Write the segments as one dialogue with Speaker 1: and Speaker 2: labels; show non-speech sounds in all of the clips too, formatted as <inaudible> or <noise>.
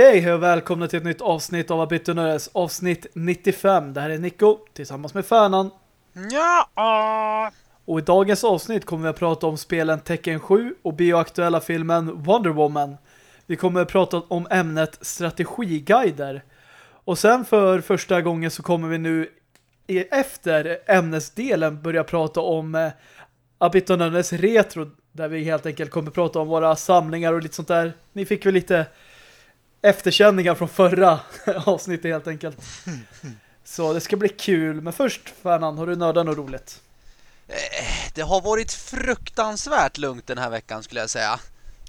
Speaker 1: Okej, hej och välkomna till ett nytt avsnitt av Abitonöres, avsnitt 95. Det här är Nico tillsammans med Färnan.
Speaker 2: Ja.
Speaker 1: Och i dagens avsnitt kommer vi att prata om spelen Tekken 7 och bioaktuella filmen Wonder Woman. Vi kommer att prata om ämnet strategiguider. Och sen för första gången så kommer vi nu efter ämnesdelen börja prata om eh, Abitonöres retro där vi helt enkelt kommer att prata om våra samlingar och lite sånt där. Ni fick väl lite efterkänningar från förra <laughs> avsnittet helt enkelt. Så det ska bli kul. Men först, Färnan, har du nördat något roligt?
Speaker 2: Eh, det har varit fruktansvärt lugnt den här veckan skulle jag säga.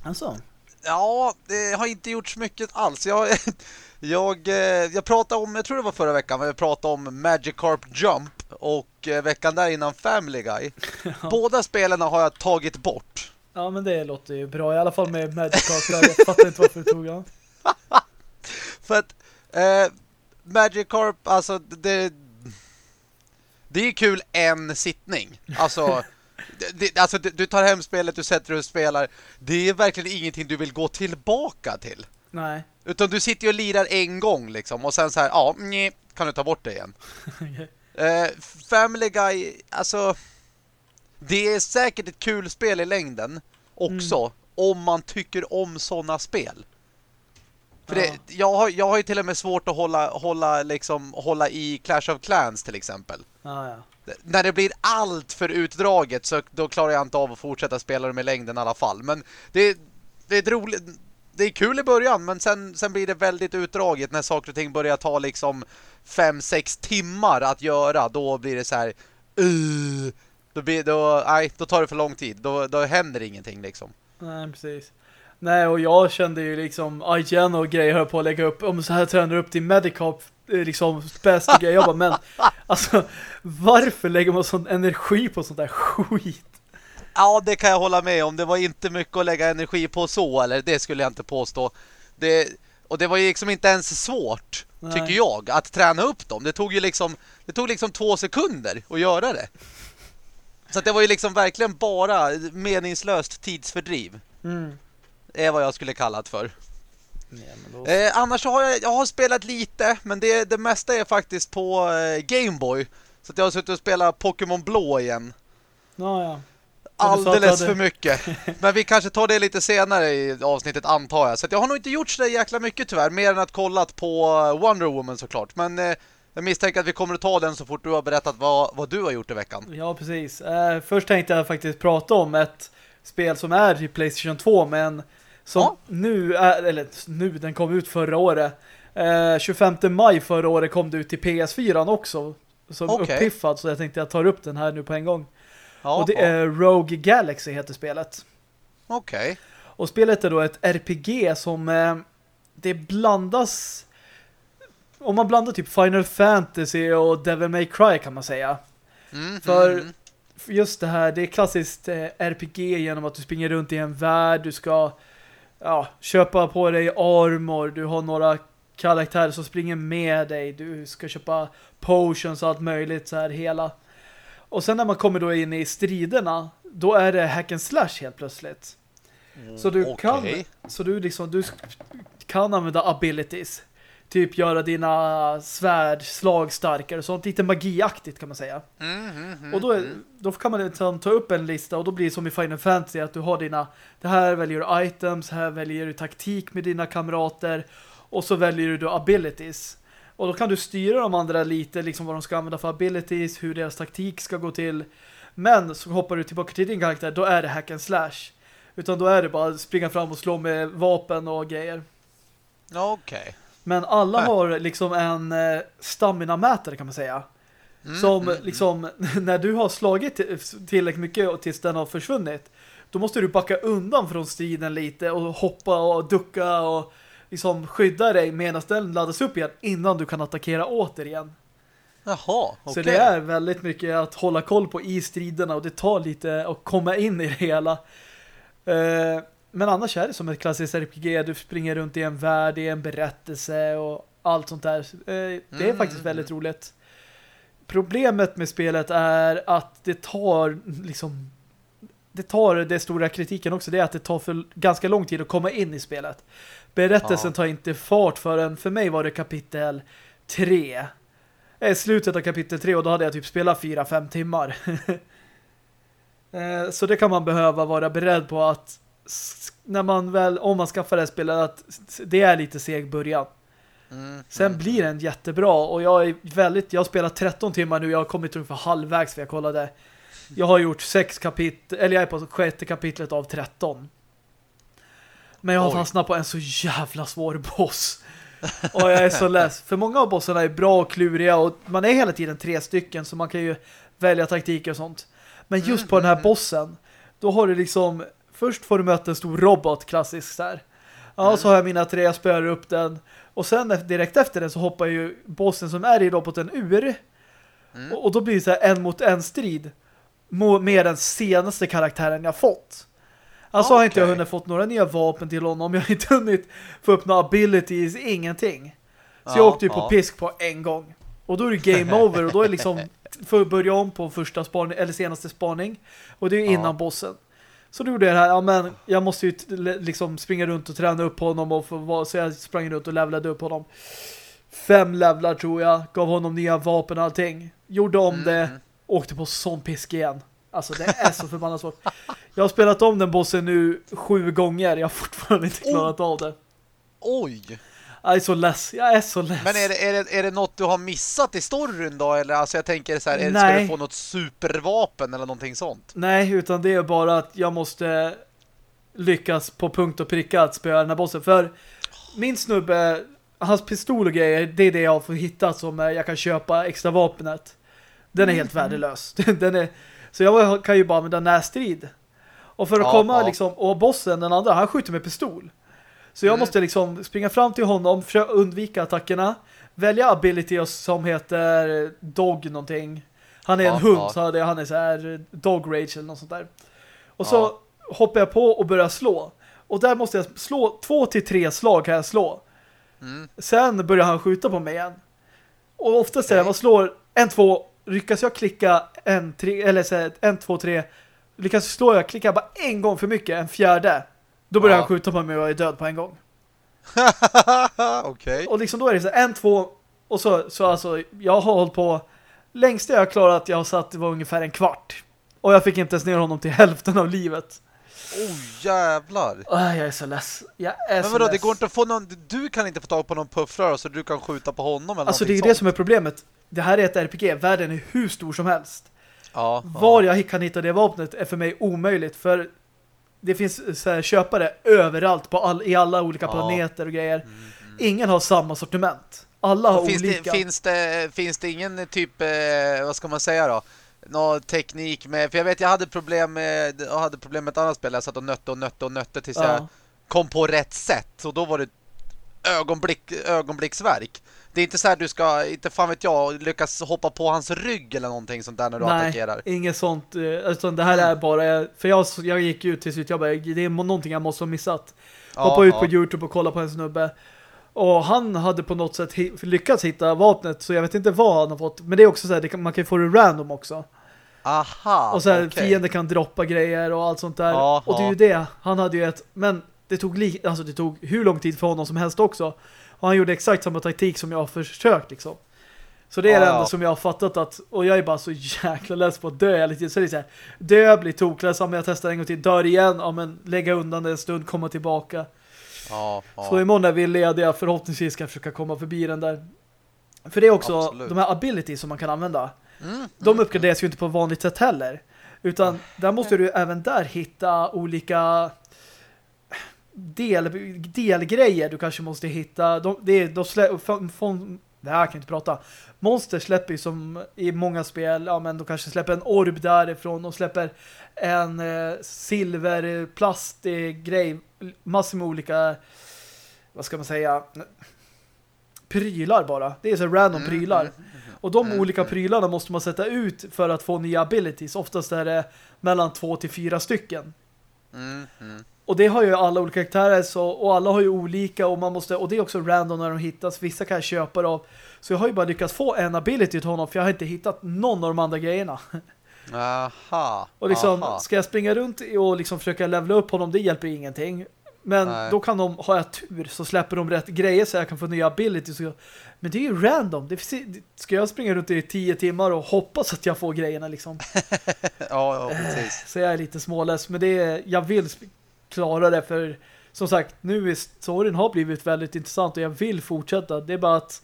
Speaker 1: Alltså?
Speaker 2: Ja, det har inte gjorts mycket alls. Jag, <laughs> jag, eh, jag pratade om, jag tror det var förra veckan, men jag pratade om Magikarp Jump och eh, veckan där innan Family Guy. <laughs> Ja. Båda spelarna har jag tagit bort.
Speaker 1: Ja, men det låter ju bra. I alla fall med Magikarp. Jag fattar inte varför du tog han. <laughs>
Speaker 2: För att eh, Magikarp, alltså det det är kul en sittning. Alltså det, alltså du tar hem spelet, du sätter dig och spelar. Det är verkligen ingenting du vill gå tillbaka till.
Speaker 1: Nej.
Speaker 2: Utan du sitter ju och lirar en gång liksom och sen så här, ja, nej, kan du ta bort det igen. <laughs> eh, Family Guy, alltså det är säkert ett kul spel i längden också mm. om man tycker om sådana spel. För det, jag, har, jag har ju till och med svårt att hålla, hålla, liksom, hålla i Clash of Clans till exempel.
Speaker 1: Ah, ja.
Speaker 2: När det blir allt för utdraget så då klarar jag inte av att fortsätta spela det med längden i alla fall. Men det, det är roligt. Det är kul i början men sen, sen blir det väldigt utdraget när saker och ting börjar ta liksom 5-6 timmar att göra. Då blir det så här... Uh, då, blir, då, nej, då tar det för lång tid. Då, då händer ingenting liksom.
Speaker 1: Nej, precis. Nej, och jag kände ju liksom IGN och grejer höll på att lägga upp om så här tränar upp till Medicop liksom bästa <laughs> grejer. Jag bara, men alltså, varför lägger man sån energi på sånt där skit?
Speaker 2: Ja, det kan jag hålla med om. Det var inte mycket att lägga energi på så, eller det skulle jag inte påstå. Det, och det var ju liksom inte ens svårt, Nej. tycker jag, att träna upp dem. Det tog ju liksom, det tog liksom två sekunder att göra det. Så det var ju liksom verkligen bara meningslöst tidsfördriv.
Speaker 1: Mm
Speaker 2: är vad jag skulle kalla det för. då... eh, annars har jag, jag har spelat lite, men det, det mesta är faktiskt på eh, Gameboy. Så jag har suttit och spelat Pokémon Blå igen.
Speaker 1: Ja, ja.
Speaker 2: Alldeles för mycket. <laughs> Men vi kanske tar det lite senare i avsnittet antar jag. Så jag har nog inte gjort så jäkla mycket tyvärr. Mer än att kollat på Wonder Woman såklart. Men eh, jag misstänker att vi kommer att ta den så fort du har berättat vad, vad du har gjort i veckan.
Speaker 1: Ja, precis. Eh, först tänkte jag faktiskt prata om ett spel som är i Playstation 2 men som ja. nu är, eller nu, den kom ut förra året. Eh, 25 maj förra året kom det ut till PS4 också. Som okay. uppiffad så jag tänkte jag tar upp den här nu på en gång. Ja, och det är Rogue Galaxy heter spelet.
Speaker 2: Okej. Okay.
Speaker 1: Och spelet är då ett RPG som eh, det blandas om man blandar typ Final Fantasy och Devil May Cry kan man säga.
Speaker 2: Mm,
Speaker 1: För
Speaker 2: mm.
Speaker 1: just det här, det är klassiskt eh, RPG genom att du springer runt i en värld, du ska ja, köpa på dig armor, du har några karaktärer som springer med dig, du ska köpa potions och allt möjligt så här hela. Och sen när man kommer då in i striderna, då är det hack and slash helt plötsligt. så du
Speaker 2: okay.
Speaker 1: kan så du liksom du kan använda abilities. Typ göra dina svärdslag starkare. Sånt lite magiaktigt kan man säga.
Speaker 2: Mm, mm, mm,
Speaker 1: och då, är, då kan man liksom ta upp en lista och då blir det som i Final Fantasy att du har dina, det här väljer du items, här väljer du taktik med dina kamrater och så väljer du då abilities. Och då kan du styra de andra lite, liksom vad de ska använda för abilities, hur deras taktik ska gå till. Men så hoppar du tillbaka till din karaktär, då är det hack and slash. Utan då är det bara springa fram och slå med vapen och grejer.
Speaker 2: Okej. Okay.
Speaker 1: Men alla Nej. har liksom en eh, stamina-mätare kan man säga. Mm, som mm, liksom, <laughs> när du har slagit tillräckligt mycket tills den har försvunnit, då måste du backa undan från striden lite och hoppa och ducka och liksom skydda dig medan den laddas upp igen innan du kan attackera återigen.
Speaker 2: Jaha, okej. Okay.
Speaker 1: Så det är väldigt mycket att hålla koll på i striderna och det tar lite att komma in i det hela. Eh, men annars är det som ett klassiskt RPG. Du springer runt i en värld, i en berättelse och allt sånt där. Eh, det är mm. faktiskt väldigt roligt. Problemet med spelet är att det tar liksom det tar det stora kritiken också, det är att det tar för ganska lång tid att komma in i spelet. Berättelsen ja. tar inte fart förrän, för mig var det kapitel 3. Eh, slutet av kapitel 3 och då hade jag typ spelat 4-5 timmar. <laughs> Eh, så det kan man behöva vara beredd på att när man väl, om man skaffar det här spelet att det är lite seg början. Mm, Sen mm. blir den jättebra och jag är väldigt, jag har spelat 13 timmar nu, jag har kommit ungefär halvvägs för jag kollade. Jag har gjort sex kapitel, eller jag är på sjätte kapitlet av 13. Men jag har Oj. fastnat på en så jävla svår boss. Och jag är så less. För många av bossarna är bra och kluriga och man är hela tiden tre stycken så man kan ju välja taktiker och sånt. Men just på den här mm. bossen, då har du liksom först får du möta en stor robot, klassiskt så här. Ja, mm. så har jag mina tre, jag spöar upp den. Och sen direkt efter den så hoppar ju bossen som är i roboten ur. Mm. Och, och, då blir det så här en mot en strid med den senaste karaktären jag fått. Alltså okay. har inte jag hunnit fått några nya vapen till honom. Jag har inte hunnit få upp några abilities, ingenting. Så ja, jag åkte ju ja. på pisk på en gång. Och då är det game over och då är det liksom <laughs> för att börja om på första spaning eller senaste spaning. Och det är innan ja. bossen. Så då gjorde jag det här, ja men jag måste ju liksom springa runt och träna upp honom och få, så jag sprang runt och levlade upp honom. Fem levlar tror jag, gav honom nya vapen och allting. Gjorde om mm. det, åkte på sån pisk igen. Alltså det är så förbannat svårt. Jag har spelat om den bossen nu sju gånger, jag har fortfarande inte klarat oh. av det.
Speaker 2: Oj!
Speaker 1: Jag är så less, jag är så less.
Speaker 2: Men är det, är det, är det något du har missat i storyn då? Eller alltså jag tänker så här, är, ska du få något supervapen eller någonting sånt?
Speaker 1: Nej, utan det är bara att jag måste lyckas på punkt och pricka att spöa den här bossen. För min snubbe, hans pistol och grejer, det är det jag får hitta som jag kan köpa extra vapnet. Den är helt mm. värdelös. <laughs> den är, så jag kan ju bara använda närstrid. Och för att ja, komma ja. liksom, och bossen, den andra, han skjuter med pistol. Så jag mm. måste liksom springa fram till honom, försöka undvika attackerna, välja ability som heter dog någonting. Han är ja, en hund ja. så det, han är så här dog rage eller något sånt där. Och så ja. hoppar jag på och börjar slå. Och där måste jag slå, två till tre slag kan jag slå. Mm. Sen börjar han skjuta på mig igen. Och oftast är det, man slår en, två, lyckas jag klicka en, tre, eller så här, en, två, tre, lyckas slå jag klicka bara en gång för mycket, en fjärde. Då börjar ja. han skjuta på mig och jag är död på en gång. <laughs>
Speaker 2: Okej. Okay.
Speaker 1: Och liksom då är det så en, två och så, så alltså jag har hållit på längsta jag klarat att jag har satt var ungefär en kvart. Och jag fick inte ens ner honom till hälften av livet.
Speaker 2: Oh jävlar.
Speaker 1: Oh, jag är så less. Jag är
Speaker 2: Men vadå, det går inte att få någon du kan inte få tag på någon puffrör så du kan skjuta på honom eller
Speaker 1: Alltså det är
Speaker 2: sånt.
Speaker 1: det som är problemet. Det här är ett RPG, världen är hur stor som helst. Ja, Var ja. jag kan hitta det vapnet är för mig omöjligt för det finns så här, köpare överallt på all, i alla olika planeter och grejer. Mm, mm. Ingen har samma sortiment. Alla har
Speaker 2: finns
Speaker 1: olika.
Speaker 2: Det, finns, det, finns det ingen typ, eh, vad ska man säga då? Någon teknik med, för jag vet jag hade problem med, jag hade problem med ett annat spel. Jag satt och nötte och nötte och nötte tills ja. jag kom på rätt sätt. Och då var det ögonblick, ögonblicksverk. Det är inte så här du ska, inte fan vet jag, lyckas hoppa på hans rygg eller någonting sånt där när du Nej, attackerar.
Speaker 1: Nej, inget sånt. Alltså, det här är bara, för jag, jag gick ut till slut, jag bara, det är någonting jag måste ha missat. Ja, Hoppa ut ja. på Youtube och kolla på en snubbe. Och han hade på något sätt lyckats hitta vapnet, så jag vet inte vad han har fått. Men det är också så här, kan, man kan få det random också.
Speaker 2: Aha,
Speaker 1: Och så här, okay. fiender kan droppa grejer och allt sånt där. Aha. Och det är ju det. Han hade ju ett, men det tog, alltså det tog hur lång tid för honom som helst också. Och han gjorde exakt samma taktik som jag har försökt liksom. Så det är ah, det enda ja. som jag har fattat att, och jag är bara så jäkla less på att dö lite. Så det är så här, dö, bli toklös, men jag testar en gång till, dör igen, ja men lägga undan det en stund, komma tillbaka.
Speaker 2: Ja, ja.
Speaker 1: Så imorgon när vi är lediga, förhoppningsvis ska jag försöka komma förbi den där. För det är också Absolut. de här abilities som man kan använda. Mm, de mm, uppgraderas mm. ju inte på vanligt sätt heller. Utan där måste du även där hitta olika del, delgrejer du kanske måste hitta. De, det de slä, från, det här kan jag inte prata. Monster släpper ju som i många spel, ja men de kanske släpper en orb därifrån. De släpper en eh, silverplastgrej. Massor med olika, vad ska man säga, prylar bara. Det är så random mm, prylar. Mm, mm, och de olika prylarna måste man sätta ut för att få nya abilities. Oftast är det mellan två till fyra stycken. Och det har ju alla olika karaktärer så, och alla har ju olika och man måste och det är också random när de hittas. Vissa kan jag köpa av. Så jag har ju bara lyckats få en ability till honom för jag har inte hittat någon av de andra grejerna.
Speaker 2: Aha.
Speaker 1: Och liksom,
Speaker 2: aha.
Speaker 1: ska jag springa runt och liksom försöka levla upp honom, det hjälper ingenting. Men
Speaker 2: Nej.
Speaker 1: då kan de, har jag tur så släpper de rätt grejer så jag kan få nya abilities. Men det är ju random. Det finns, ska jag springa runt i tio timmar och hoppas att jag får grejerna liksom. <laughs>
Speaker 2: ja, ja, precis.
Speaker 1: Så jag är lite smålös. Men det är, jag vill klara det för som sagt, nu är storyn har blivit väldigt intressant och jag vill fortsätta. Det är bara att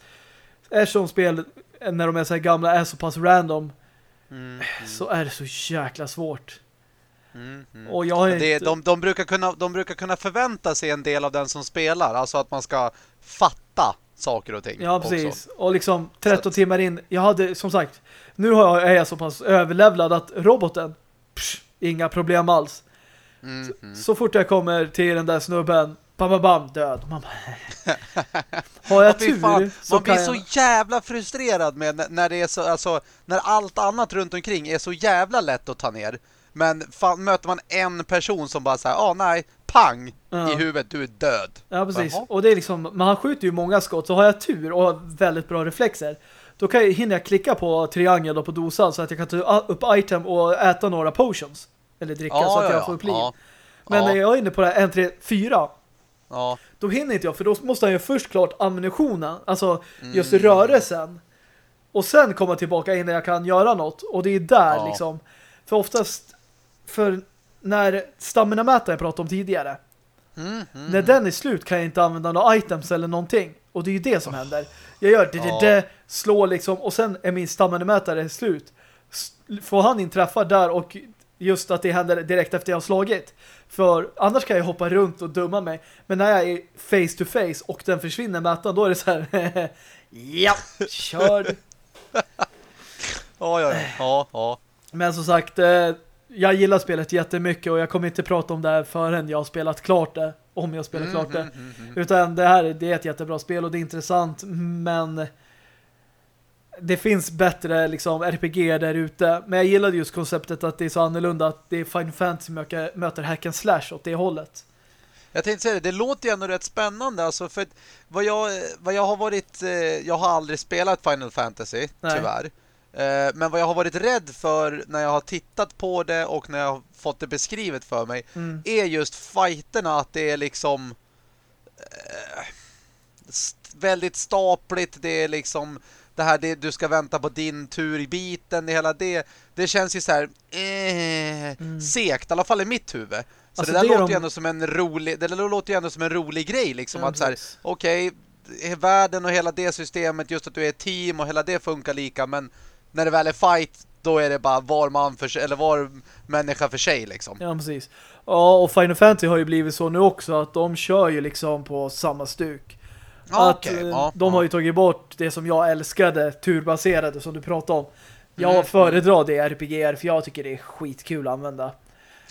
Speaker 1: eftersom spel när de är så här gamla är så pass random
Speaker 2: Mm, mm,
Speaker 1: så är det så jäkla svårt.
Speaker 2: mm, mm.
Speaker 1: Och jag har
Speaker 2: Det är,
Speaker 1: inte...
Speaker 2: de, de, brukar kunna, de brukar kunna förvänta sig en del av den som spelar. Alltså att man ska fatta saker och ting.
Speaker 1: Ja,
Speaker 2: också.
Speaker 1: precis. Och liksom 13
Speaker 2: Så
Speaker 1: timmar in, jag hade som sagt, nu har jag, är jag så pass överlevlad att roboten, psh, inga problem alls.
Speaker 2: Mm, mm.
Speaker 1: Så fort jag kommer till den där snubben, bam, bam, bam, död. Man bara, har jag tur
Speaker 2: fan,
Speaker 1: så
Speaker 2: man blir
Speaker 1: kan
Speaker 2: så
Speaker 1: jag...
Speaker 2: jävla frustrerad med när- det är så, alltså, när allt annat runt omkring är så jävla lätt att ta ner. Men fan, möter man en person som bara säger, ah nej, pang
Speaker 1: Ja.
Speaker 2: i huvudet, du är död.
Speaker 1: Ja, precis.
Speaker 2: Jaha.
Speaker 1: Och det är liksom, man skjuter ju många skott, så har jag tur och har väldigt bra reflexer. Då kan jag, hinner jag klicka på triangel och på dosan så att jag kan ta upp item och äta några potions. Eller dricka så att jag får upp liv.
Speaker 2: ja,
Speaker 1: Men
Speaker 2: ja,
Speaker 1: när jag är inne på det här 1, 3, 4
Speaker 2: ja,
Speaker 1: då hinner inte jag, för då måste han ju först klart ammunitionen, alltså just
Speaker 2: Mm.
Speaker 1: rörelsen. Och sen komma tillbaka innan jag kan göra något. Och det är där
Speaker 2: Ja.
Speaker 1: liksom. För oftast, för när stamina-mätaren jag pratade om tidigare,
Speaker 2: Mm, mm.
Speaker 1: när den är slut kan jag inte använda några items eller någonting. Och det är ju det som händer. Jag gör det, det, det, slår liksom, och sen är min stamina-mätare slut. Får han inträffa där och just att det händer direkt efter jag har slagit. För annars kan jag hoppa runt och dumma mig. Men när jag är face to face och den försvinner mätaren, då är det så här <laughs> ja, kör. <laughs>
Speaker 2: Ja, ja, ja, ja.
Speaker 1: Men som sagt, eh, jag gillar spelet jättemycket och jag kommer inte prata om det här förrän jag har spelat klart det. Om jag spelar klart det.
Speaker 2: Mm, mm, mm.
Speaker 1: Utan det här det är ett jättebra spel och det är intressant men det finns bättre liksom RPG där ute. Men jag gillade just konceptet att det är så annorlunda att det är Final Fantasy möter, möter hack and slash åt det hållet.
Speaker 2: Jag tänkte säga det, det låter ju ändå rätt spännande alltså för vad jag, vad jag har varit eh, jag har aldrig spelat Final Fantasy
Speaker 1: Nej.
Speaker 2: tyvärr. Eh, Men vad jag har varit rädd för när jag har tittat på det och när jag har fått det beskrivet för mig
Speaker 1: Mm.
Speaker 2: är just fighterna att det är liksom eh, väldigt stapligt, det är liksom det här det, du ska vänta på din tur i biten, hela det det känns ju så här eh,
Speaker 1: Mm.
Speaker 2: segt, i alla fall i mitt huvud. Så
Speaker 1: Alltså,
Speaker 2: det där
Speaker 1: det
Speaker 2: låter
Speaker 1: de-
Speaker 2: ju ändå som en rolig det låter ju ändå som en rolig grej liksom
Speaker 1: Ja,
Speaker 2: att så här,
Speaker 1: precis.
Speaker 2: okej, världen och hela det systemet just att du är ett team och hela det funkar lika men när det väl är fight då är det bara var man för sig eller var människa för sig liksom.
Speaker 1: Ja, precis. Ja, och Final Fantasy har ju blivit så nu också att de kör ju liksom på samma stuk.
Speaker 2: Ja,
Speaker 1: att
Speaker 2: okej,
Speaker 1: eh, de har ju tagit bort det som jag älskade, turbaserade som du pratade om. Jag
Speaker 2: Mm,
Speaker 1: föredrar det RPG för jag tycker det är skitkul att använda.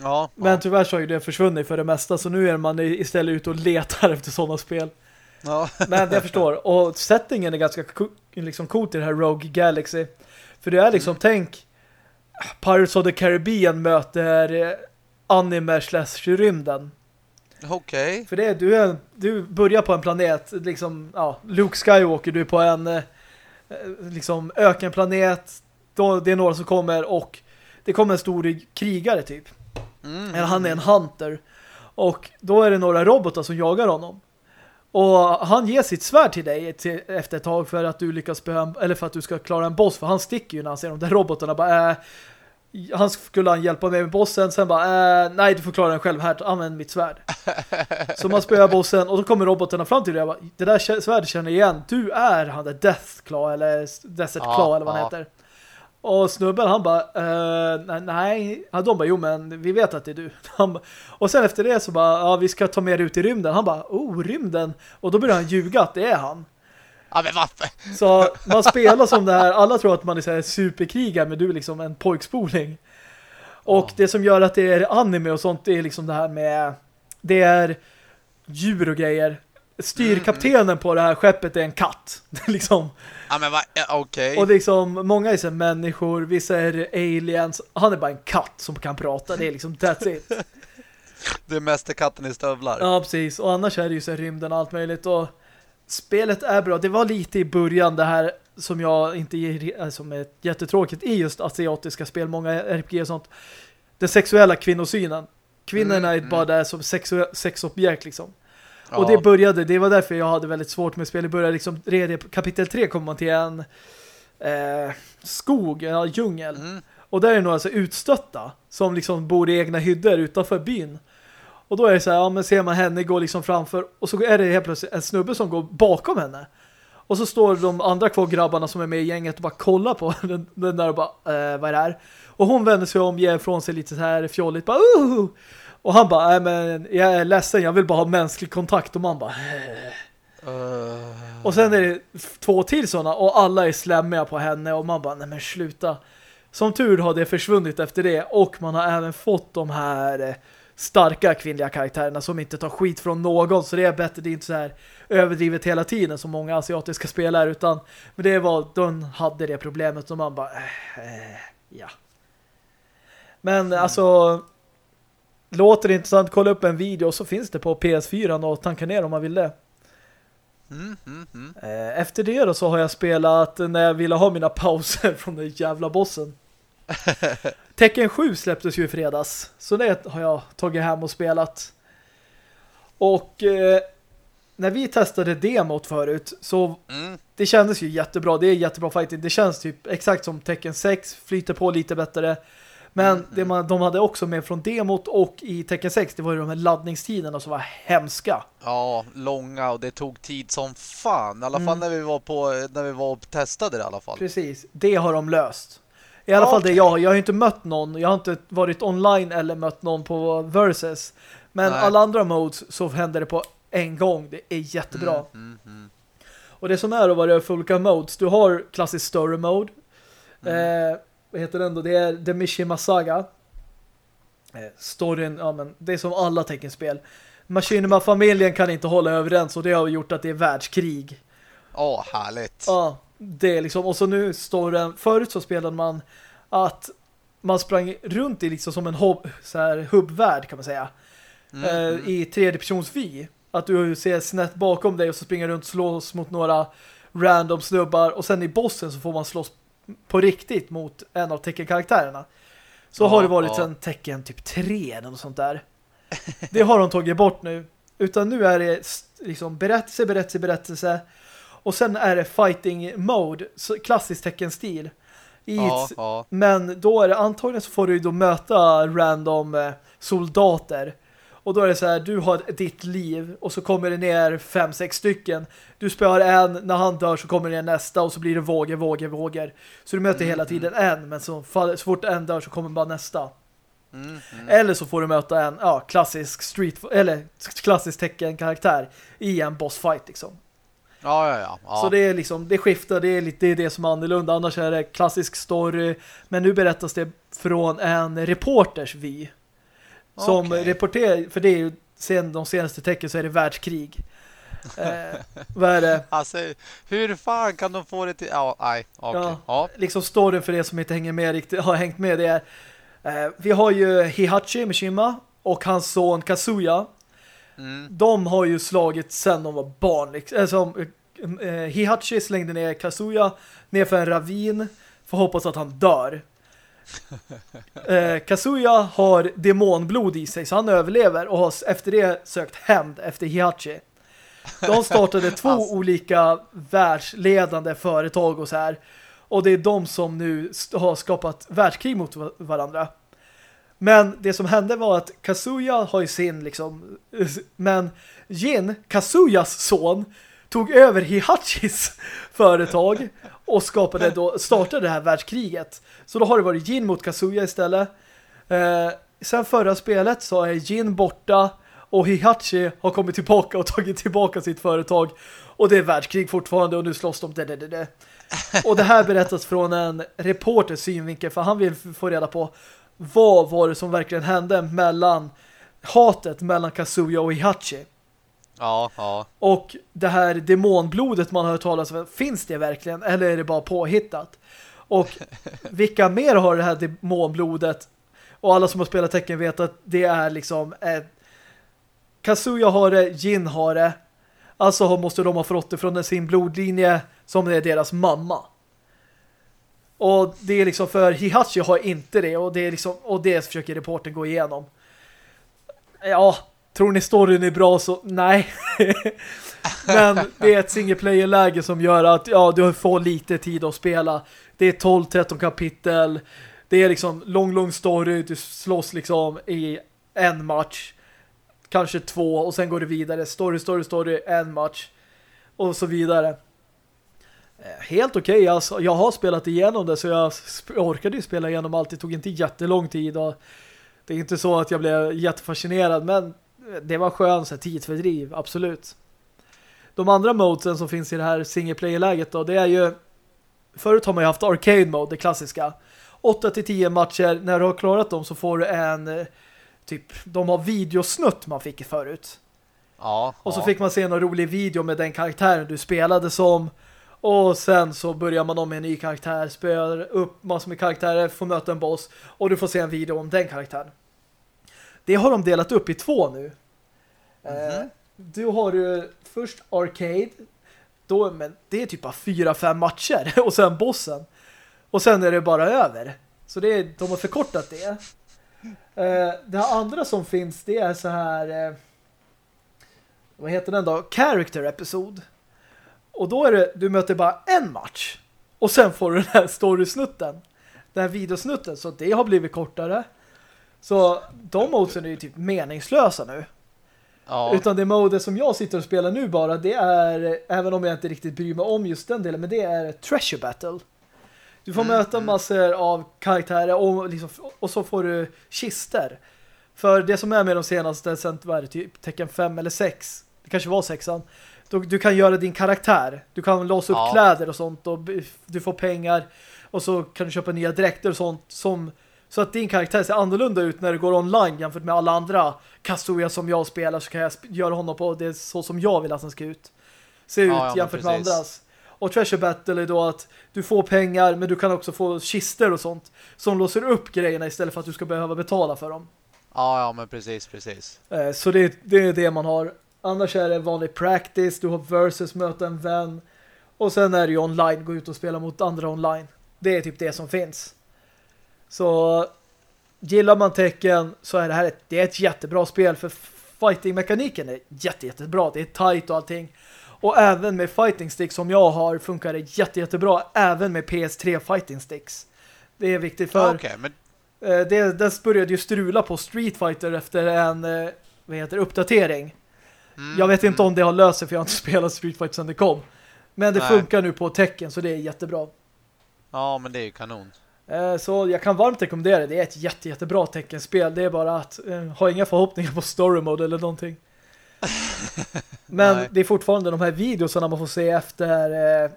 Speaker 2: Ja,
Speaker 1: Men
Speaker 2: ja.
Speaker 1: tyvärr så har ju det försvunnit för det mesta så nu är man istället ute och letar <laughs> efter sådana spel.
Speaker 2: ja. <laughs>
Speaker 1: Men jag förstår. Och settingen är ganska liksom coolt i det här Rogue Galaxy. För det är liksom,
Speaker 2: Mm.
Speaker 1: tänk Pirates of the Caribbean möter eh, anime slash rymden.
Speaker 2: Okej.
Speaker 1: För det du, är, du börjar på en planet, liksom, ja, Luke Skywalker, du är på en eh, liksom ökenplanet, då, det är några som kommer och det kommer en stor krigare typ.
Speaker 2: Mm.
Speaker 1: Eller han är en hunter. Och då är det några robotar som jagar honom. Och han ger sitt svärd till dig till, efter ett tag för att du lyckas spöa, eller för att du ska klara en boss. För han sticker ju när han ser de där robotarna. Bara, äh, han skulle han hjälpa mig med bossen. Sen bara, äh, nej du får klara den själv här. Använd mitt svärd. <laughs> Så man spöar bossen och då kommer robotarna fram till dig. Jag bara, det där svärdet känner jag igen. Du är han där Deathclaw eller Desert
Speaker 2: Ja,
Speaker 1: Claw eller vad han
Speaker 2: ja.
Speaker 1: heter. Och snubben han bara eh, nej. Ja, de bara jo men vi vet att det är du. <laughs> Bara, och sen efter det så bara ja vi ska ta med dig ut i rymden. Han bara oh rymden. Och då börjar han ljuga att det är han.
Speaker 2: Ja, men varför?
Speaker 1: Så man spelar som det här. Alla tror att man är så här superkrigare men du är liksom en pojkspoling. Och
Speaker 2: Ja.
Speaker 1: det som gör att det är anime och sånt det är liksom det här med det är djur och grejer. Styrkaptenen på det här skeppet är en katt. <laughs> Liksom
Speaker 2: Ja, men ja, Okej.
Speaker 1: och det är liksom, många är så människor, vissa är aliens. Han är bara en katt som kan prata. Det är liksom, that's it. <laughs>
Speaker 2: Det är mästerkatten i stövlar.
Speaker 1: Ja, precis. Och annars är det ju så rymden och allt möjligt. Och spelet är bra. Det var lite i början det här som jag inte ger, som är jättetråkigt i just asiatiska spel, många RPG och sånt. Den sexuella kvinnosynen. Kvinnorna mm, är bara mm. där som sexobjekt liksom. Ja. Och det började, det var därför jag hade väldigt svårt med spel. Det började liksom, kapitel 3 kommer man till en eh, skog, en djungel. Mm. Och där är några alltså utstötta som liksom bor i egna hyddor utanför byn. Och då är det så här, ja men ser man henne gå liksom framför och så är det helt plötsligt en snubbe som går bakom henne. Och så står de andra två grabbarna som är med i gänget och bara kollar på <laughs> den, den där och bara, eh, vad är det här? Och hon vänder sig om, ger ifrån sig lite så här fjolligt, bara, uh! Och han bara, nej men jag är ledsen, jag vill bara ha mänsklig kontakt. Och man bara, uh. Och sen är det två till sådana och alla är slämmiga på henne och man bara, nej men sluta. Som tur har det försvunnit efter det och man har även fått de här eh, starka kvinnliga karaktärerna som inte tar skit från någon så det är bättre, det är inte så här överdrivet hela tiden som många asiatiska spelare utan men det var, de hade det problemet och man bara äh, ja. Men mm. alltså låter det intressant, kolla upp en video så finns det på PS4 och tanka ner om man vill det. Mm, mm, mm. Eh, efter det då så har jag spelat när jag ville ha mina <laughs> pauser från den jävla bossen. <laughs> Tekken 7 släpptes ju i fredags. Så det har jag tagit hem och spelat. Och eh, när vi testade demot förut så mm. det kändes ju jättebra. Det är jättebra fighting. Det känns typ exakt som Tekken 6. Flyter på lite bättre. Men mm. det man, de hade också med från demot och i Tekken 6 det var ju de här laddningstiderna som var hemska.
Speaker 2: Ja, långa och det tog tid som fan. I alla fall mm. när vi var på när vi var och testade det i alla fall.
Speaker 1: Precis, det har de löst. I alla okay. fall det jag Jag har inte mött någon. Jag har inte varit online eller mött någon på Versus. Men Nej. alla andra modes så händer det på en gång. Det är jättebra. Mm, mm, mm. Och det som är att vara för olika modes. Du har klassisk story mode. Mm. Eh, vad heter den då? Det är The Mishima Saga. Eh, storyn, ja men det är som alla teckenspel. Machinima-familjen kan inte hålla överens och det har gjort att det är världskrig.
Speaker 2: Åh, oh, härligt.
Speaker 1: Ja, det liksom, och så nu står den, förut så spelade man att man sprang runt i liksom som en hob, så här hubbvärld kan man säga. Mm. Eh, mm. I tredje persons vy. Att du ser snett bakom dig och så springer runt och slås mot några random snubbar och sen i bossen så får man slåss på riktigt mot en av teckenkaraktärerna. Så ja, har det varit ja. sen tecken typ 3 eller något sånt där. Det har de tagit bort nu. Utan nu är det liksom berättelse, berättelse, berättelse. Och sen är det fighting mode, klassisk teckenstil. Ja, ja. Men då är det antagligen så får du då möta random eh, soldater. Och då är det så här, du har ditt liv och så kommer det ner fem, sex stycken. Du spöar en, när han dör så kommer det ner nästa och så blir det vågor, vågor, vågor. Så du möter mm, hela tiden mm. en, men så, så fort en dör så kommer bara nästa. Mm, mm. Eller så får du möta en ja, klassisk street eller klassisk tecken-karaktär i en bossfight liksom.
Speaker 2: Ja, ja, ja, ja.
Speaker 1: Så det är liksom, det skiftar, det är lite det, är det som är annorlunda. Annars är det klassisk story. Men nu berättas det från en reporters vy. Som okay. reporterar, för det är ju sen de senaste tecken så är det världskrig. <laughs> eh, vad är det?
Speaker 2: Alltså, hur fan kan de få det till... Ja, nej, okej. Okay. Ja, ja.
Speaker 1: Liksom storyn för det som inte hänger med riktigt, har hängt med det är eh, vi har ju Hihachi Mishima och hans son Kazuya. Mm. De har ju slagit sen de var barn. Liksom. Alltså, eh, Hihachi slängde ner Kazuya ner för en ravin för att hoppas att han dör. <laughs> eh, Kazuya har demonblod i sig så han överlever och har efter det sökt hämnd efter Hihachi. De startade två <laughs> alltså. olika världsledande företag och så här. Och det är de som nu har skapat världskrig mot varandra. Men det som hände var att Kazuya har ju sin liksom men Jin, Kazuyas son tog över Hihachis företag och skapade då, startade det här världskriget. Så då har det varit Jin mot Kazuya istället. Eh, sen förra spelet så är Jin borta och Hihachi har kommit tillbaka och tagit tillbaka sitt företag. Och det är världskrig fortfarande och nu slåss de. Det, det, det. Och det här berättas från en reporters synvinkel för han vill få reda på vad var det som verkligen hände mellan hatet mellan Kazuya och Hihachi.
Speaker 2: Ja, ja.
Speaker 1: Och det här demonblodet man har talas om, finns det verkligen? Eller är det bara påhittat? Och <laughs> vilka mer har det här demonblodet? Och alla som har spelat tecken vet att det är liksom eh, Kazuya har det, Jin har det. Alltså måste de ha fått det från sin blodlinje som är deras mamma. Och det är liksom för Hihachi har inte det och det är liksom och det försöker reporten gå igenom. Ja, tror ni storyn är bra så nej. <laughs> Men det är ett single player läge som gör att ja, du får lite tid att spela. Det är 12-13 kapitel. Det är liksom lång, lång story. Du slåss liksom i en match. Kanske två och sen går du vidare. Story, story, story, en match. Och så vidare. Eh, helt okej, okay. alltså, jag har spelat igenom det så jag orkade ju spela igenom allt. Det tog inte jättelång tid och det är inte så att jag blev jättefascinerad men det var skön så tidsfördriv, absolut. De andra modesen som finns i det här single player-läget då, det är ju förut har man ju haft arcade mode, det klassiska. 8-10 matcher, när du har klarat dem så får du en eh, typ, de har videosnutt man fick förut.
Speaker 2: Ja,
Speaker 1: och så
Speaker 2: ja.
Speaker 1: fick man se en rolig video med den karaktären du spelade som och sen så börjar man om med en ny karaktär, spöar upp massor med karaktärer, får möta en boss och du får se en video om den karaktären. Det har de delat upp i två nu. Mm -hmm. eh, du har ju först Arcade, då, men det är typ bara fyra, fem matcher <laughs> och sen bossen. Och sen är det bara över. Så det är, de har förkortat det. Eh, det andra som finns, det är så här... Eh, vad heter den då? Character episode. Och då är det, du möter bara en match. Och sen får du den här storysnutten. Den här videosnutten. Så det har blivit kortare. Så de modesen är ju typ meningslösa nu.
Speaker 2: Ja.
Speaker 1: Utan det mode som jag sitter och spelar nu bara, det är, även om jag inte riktigt bryr mig om just den delen, men det är Treasure Battle. Du får
Speaker 2: Mm,
Speaker 1: möta
Speaker 2: mm.
Speaker 1: massor av karaktärer och, liksom, och så får du kister. För det som är med de senaste, sen är det, typ tecken 5 eller 6, det kanske var sexan, då, du kan göra din karaktär. Du kan låsa upp
Speaker 2: Ja.
Speaker 1: kläder och sånt och du får pengar och så kan du köpa nya dräkter och sånt som så att din karaktär ser annorlunda ut när du går online jämfört med alla andra Kastoria som jag spelar så kan jag göra honom på det så som jag vill att han ska ut. Se ut
Speaker 2: Ja,
Speaker 1: jämfört med andras. Och Treasure Battle är då att du får pengar men du kan också få kister och sånt som låser upp grejerna istället för att du ska behöva betala för dem.
Speaker 2: Ja, ja, men precis, precis.
Speaker 1: Eh, Så det, det är det man har. Annars är det vanlig practice, du har versus, möta en vän. Och sen är det ju online, gå ut och spela mot andra online. Det är typ det som finns. Så gillar man tecken så är det här ett, det är ett jättebra spel för fighting-mekaniken är jätte, jättebra. Det är tight och allting. Och även med fighting sticks som jag har funkar det jätte, jättebra. Även med PS3 fighting sticks. Det är viktigt för...
Speaker 2: Okej, men
Speaker 1: Eh, det, den började ju strula på Street Fighter efter en eh, vad heter uppdatering.
Speaker 2: Mm,
Speaker 1: Jag vet inte
Speaker 2: mm.
Speaker 1: om det har löst sig för jag har inte <laughs> spelat Street Fighter sedan det kom. Men det
Speaker 2: Nej.
Speaker 1: funkar nu på tecken så det är jättebra.
Speaker 2: Ja, men det är ju kanon.
Speaker 1: Eh, så jag kan varmt rekommendera det. Det är ett jätte, jättebra teckenspel. Det är bara att eh, ha inga förhoppningar på story mode eller någonting. <laughs> Men
Speaker 2: Nej.
Speaker 1: det är fortfarande de här videosarna man får se efter eh,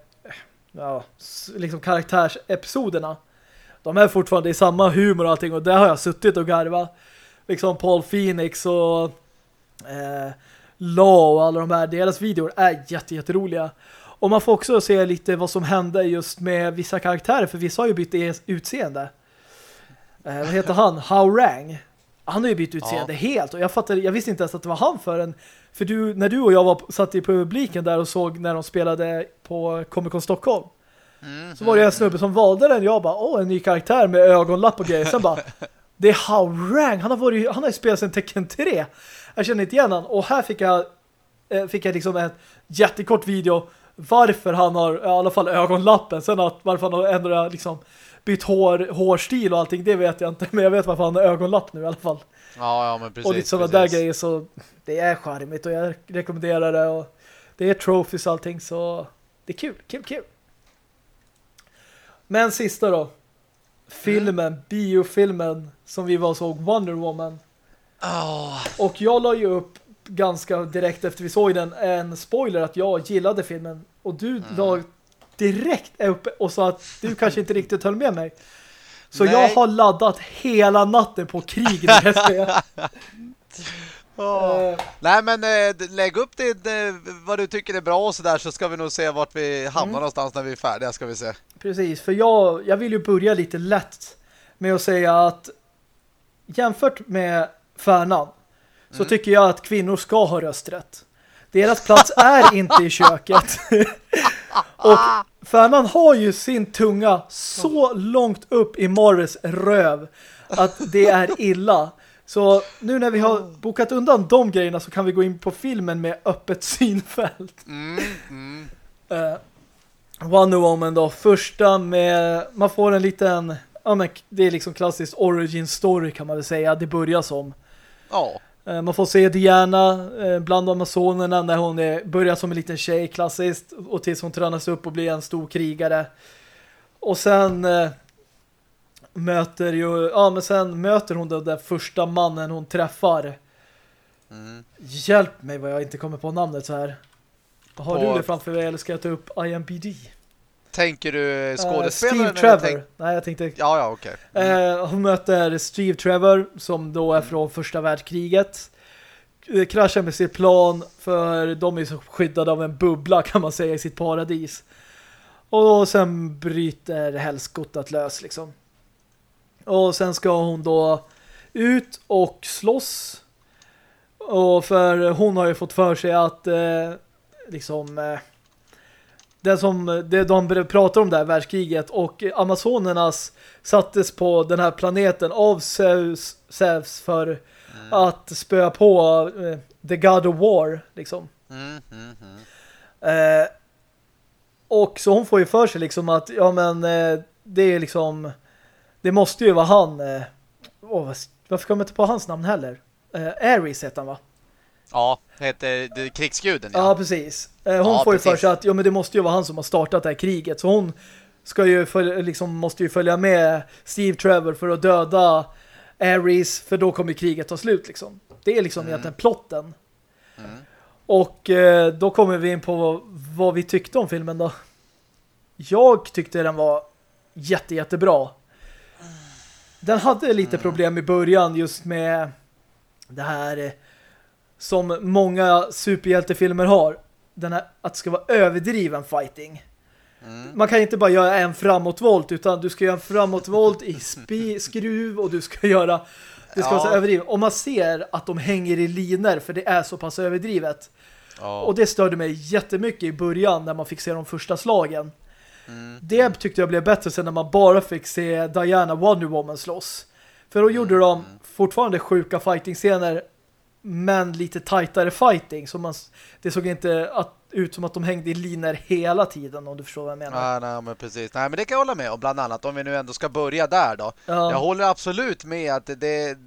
Speaker 1: ja, liksom karaktärsepisoderna. De är fortfarande i samma humor och allting och där har jag suttit och garva. Liksom Paul Phoenix och eh, Law och alla de här. Deras videor är jätte, jätteroliga. Och man får också se lite vad som hände just med vissa karaktärer för vissa har ju bytt e- utseende. Eh, vad heter han? How Rang. Han har ju bytt utseende
Speaker 2: Ja.
Speaker 1: helt och jag fattade, jag visste inte ens att det var han förrän för du, när du och jag var, satt i publiken där och såg när de spelade på Comic Con Stockholm
Speaker 2: Mm,
Speaker 1: så var det en snubbe som valde den. Jag bara, åh, en ny karaktär med ögonlapp och grejer. Sen bara, det är How Rang. Han har, varit, han har ju spelat sedan Tekken 3. Jag känner inte igen han. Och här fick jag, eh, fick jag liksom en jättekort video varför han har i alla fall ögonlappen. Sen att varför han har ändrat liksom bytt hår, hårstil och allting, det vet jag inte. Men jag vet varför han har ögonlapp nu i alla fall.
Speaker 2: Ja, ja, men precis.
Speaker 1: och lite sådana där grejer så det är charmigt och jag rekommenderar det och det är trophies och allting så det är kul, kul, kul. Men sista då. Filmen, biofilmen som vi var såg Wonder Woman.
Speaker 2: Åh,
Speaker 1: Och jag la ju upp ganska direkt efter vi såg den en spoiler att jag gillade filmen och du
Speaker 2: Mm.
Speaker 1: la direkt uppe och sa att du kanske inte riktigt höll med mig. Så
Speaker 2: Nej.
Speaker 1: jag har laddat hela natten på krig nu, kan jag säga.
Speaker 2: åh.
Speaker 1: Eh,
Speaker 2: Nej, men eh, d- lägg upp det, det, vad du tycker är bra och sådär så ska vi nog se vart vi hamnar
Speaker 1: Mm.
Speaker 2: någonstans när vi är färdiga, ska vi se.
Speaker 1: Precis, för jag, jag vill ju börja lite lätt med att säga att jämfört med Färnan så
Speaker 2: Mm.
Speaker 1: tycker jag att kvinnor ska ha rösträtt. Deras plats är <laughs> inte i köket. Och Färnan har ju sin tunga så långt upp i Morris röv att det är illa. Så nu när vi har bokat undan de grejerna så kan vi gå in på filmen med öppet synfält.
Speaker 2: Mm, mm.
Speaker 1: Uh, Wonder Woman då, första med man får en liten ja men det är liksom klassiskt origin story kan man väl säga, det börjar som.
Speaker 2: Ja.
Speaker 1: Uh, man får se Diana uh, bland amazonerna när hon är, börjar som en liten tjej klassiskt och tills hon tränas upp och blir en stor krigare. Och sen möter ju, ja men sen möter hon den där första mannen hon träffar.
Speaker 2: Mm.
Speaker 1: Hjälp mig vad jag inte kommer på namnet så här. Har på... du det framför dig eller ska jag ta upp IMPD?
Speaker 2: Tänker du skådespelaren?
Speaker 1: Uh, Steve Trevor. Tänk... Nej, jag tänkte...
Speaker 2: Ja, ja, okej. Okay.
Speaker 1: Mm. Uh, hon möter Steve Trevor som då är mm. från första världskriget. Kraschar med sitt plan för de är så skyddade av en bubbla <laughs> kan man säga i sitt paradis. Och sen bryter helskotat lös liksom. Och sen ska hon då ut och slåss. Och för hon har ju fått för sig att eh, liksom eh, det som det de pratar om där världskriget och Amazonernas sattes på den här planeten av Zeus, Zeus för mm. att spöa på eh, The God of War liksom.
Speaker 2: Mm, mm,
Speaker 1: eh, och så hon får ju för sig liksom att ja men eh, det är liksom det måste ju vara han. Oh, varför kommer jag inte på hans namn heller? Ares heter han va?
Speaker 2: Ja, heter det, krigsguden. Ja,
Speaker 1: ja precis. Eh, hon ja, får ju precis. för sig att ja, men det måste ju vara han som har startat det här kriget. Så hon ska ju följa, liksom, måste ju följa med Steve Trevor för att döda Ares. För då kommer kriget ta slut liksom. Det är liksom mm. egentligen plotten. Mm. Och eh, då kommer vi in på vad, vad vi tyckte om filmen då. Jag tyckte den var jätte, jättebra. Den hade lite mm. problem i början just med det här eh, som många superhjältefilmer har. Den här, att det ska vara överdriven fighting. Mm. Man kan inte bara göra en framåtvolt utan du ska göra en framåtvolt i spi, skruv och du ska göra det ska ja. vara så överdrivet. Och man ser att de hänger i liner för det är så pass överdrivet. Ja. Och det störde mig jättemycket i början när man fick se de första slagen. Mm. Det tyckte jag blev bättre sen när man bara fick se Diana Wonder Woman slåss. För då gjorde mm. de fortfarande sjuka fighting-scener men lite tajtare fighting. Så man, det såg inte att, ut som att de hängde i liner hela tiden om du förstår vad jag menar.
Speaker 2: Ja, nej, men precis. Nej, men det kan jag hålla med om. Bland annat om vi nu ändå ska börja där då. Ja. Jag håller absolut med att det,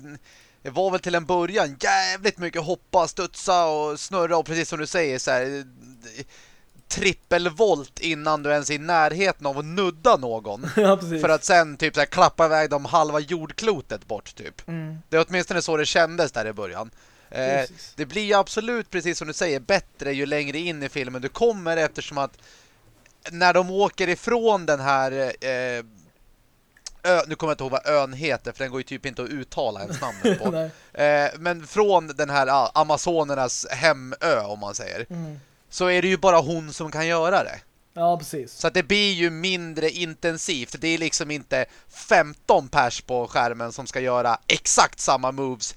Speaker 2: det var väl till en början jävligt mycket hoppa, studsa och snurra och precis som du säger så här trippelvolt innan du ens är i närheten av att nudda någon. <laughs>
Speaker 1: ja,
Speaker 2: för att sen typ så här, klappa iväg dem halva jordklotet bort typ.
Speaker 1: Mm.
Speaker 2: Det är åtminstone så det kändes där i början. Eh, det blir ju absolut, precis som du säger, bättre ju längre in i filmen du kommer eftersom att när de åker ifrån den här eh, Ö, nu kommer jag inte ihåg vad ön heter för den går ju typ inte att uttala ens namnet <laughs> på. eh, men från den här Amazonernas hemö om man säger.
Speaker 1: Mm
Speaker 2: så är det ju bara hon som kan göra det.
Speaker 1: Ja, precis.
Speaker 2: Så att det blir ju mindre intensivt. Det är liksom inte 15 pers på skärmen som ska göra exakt samma moves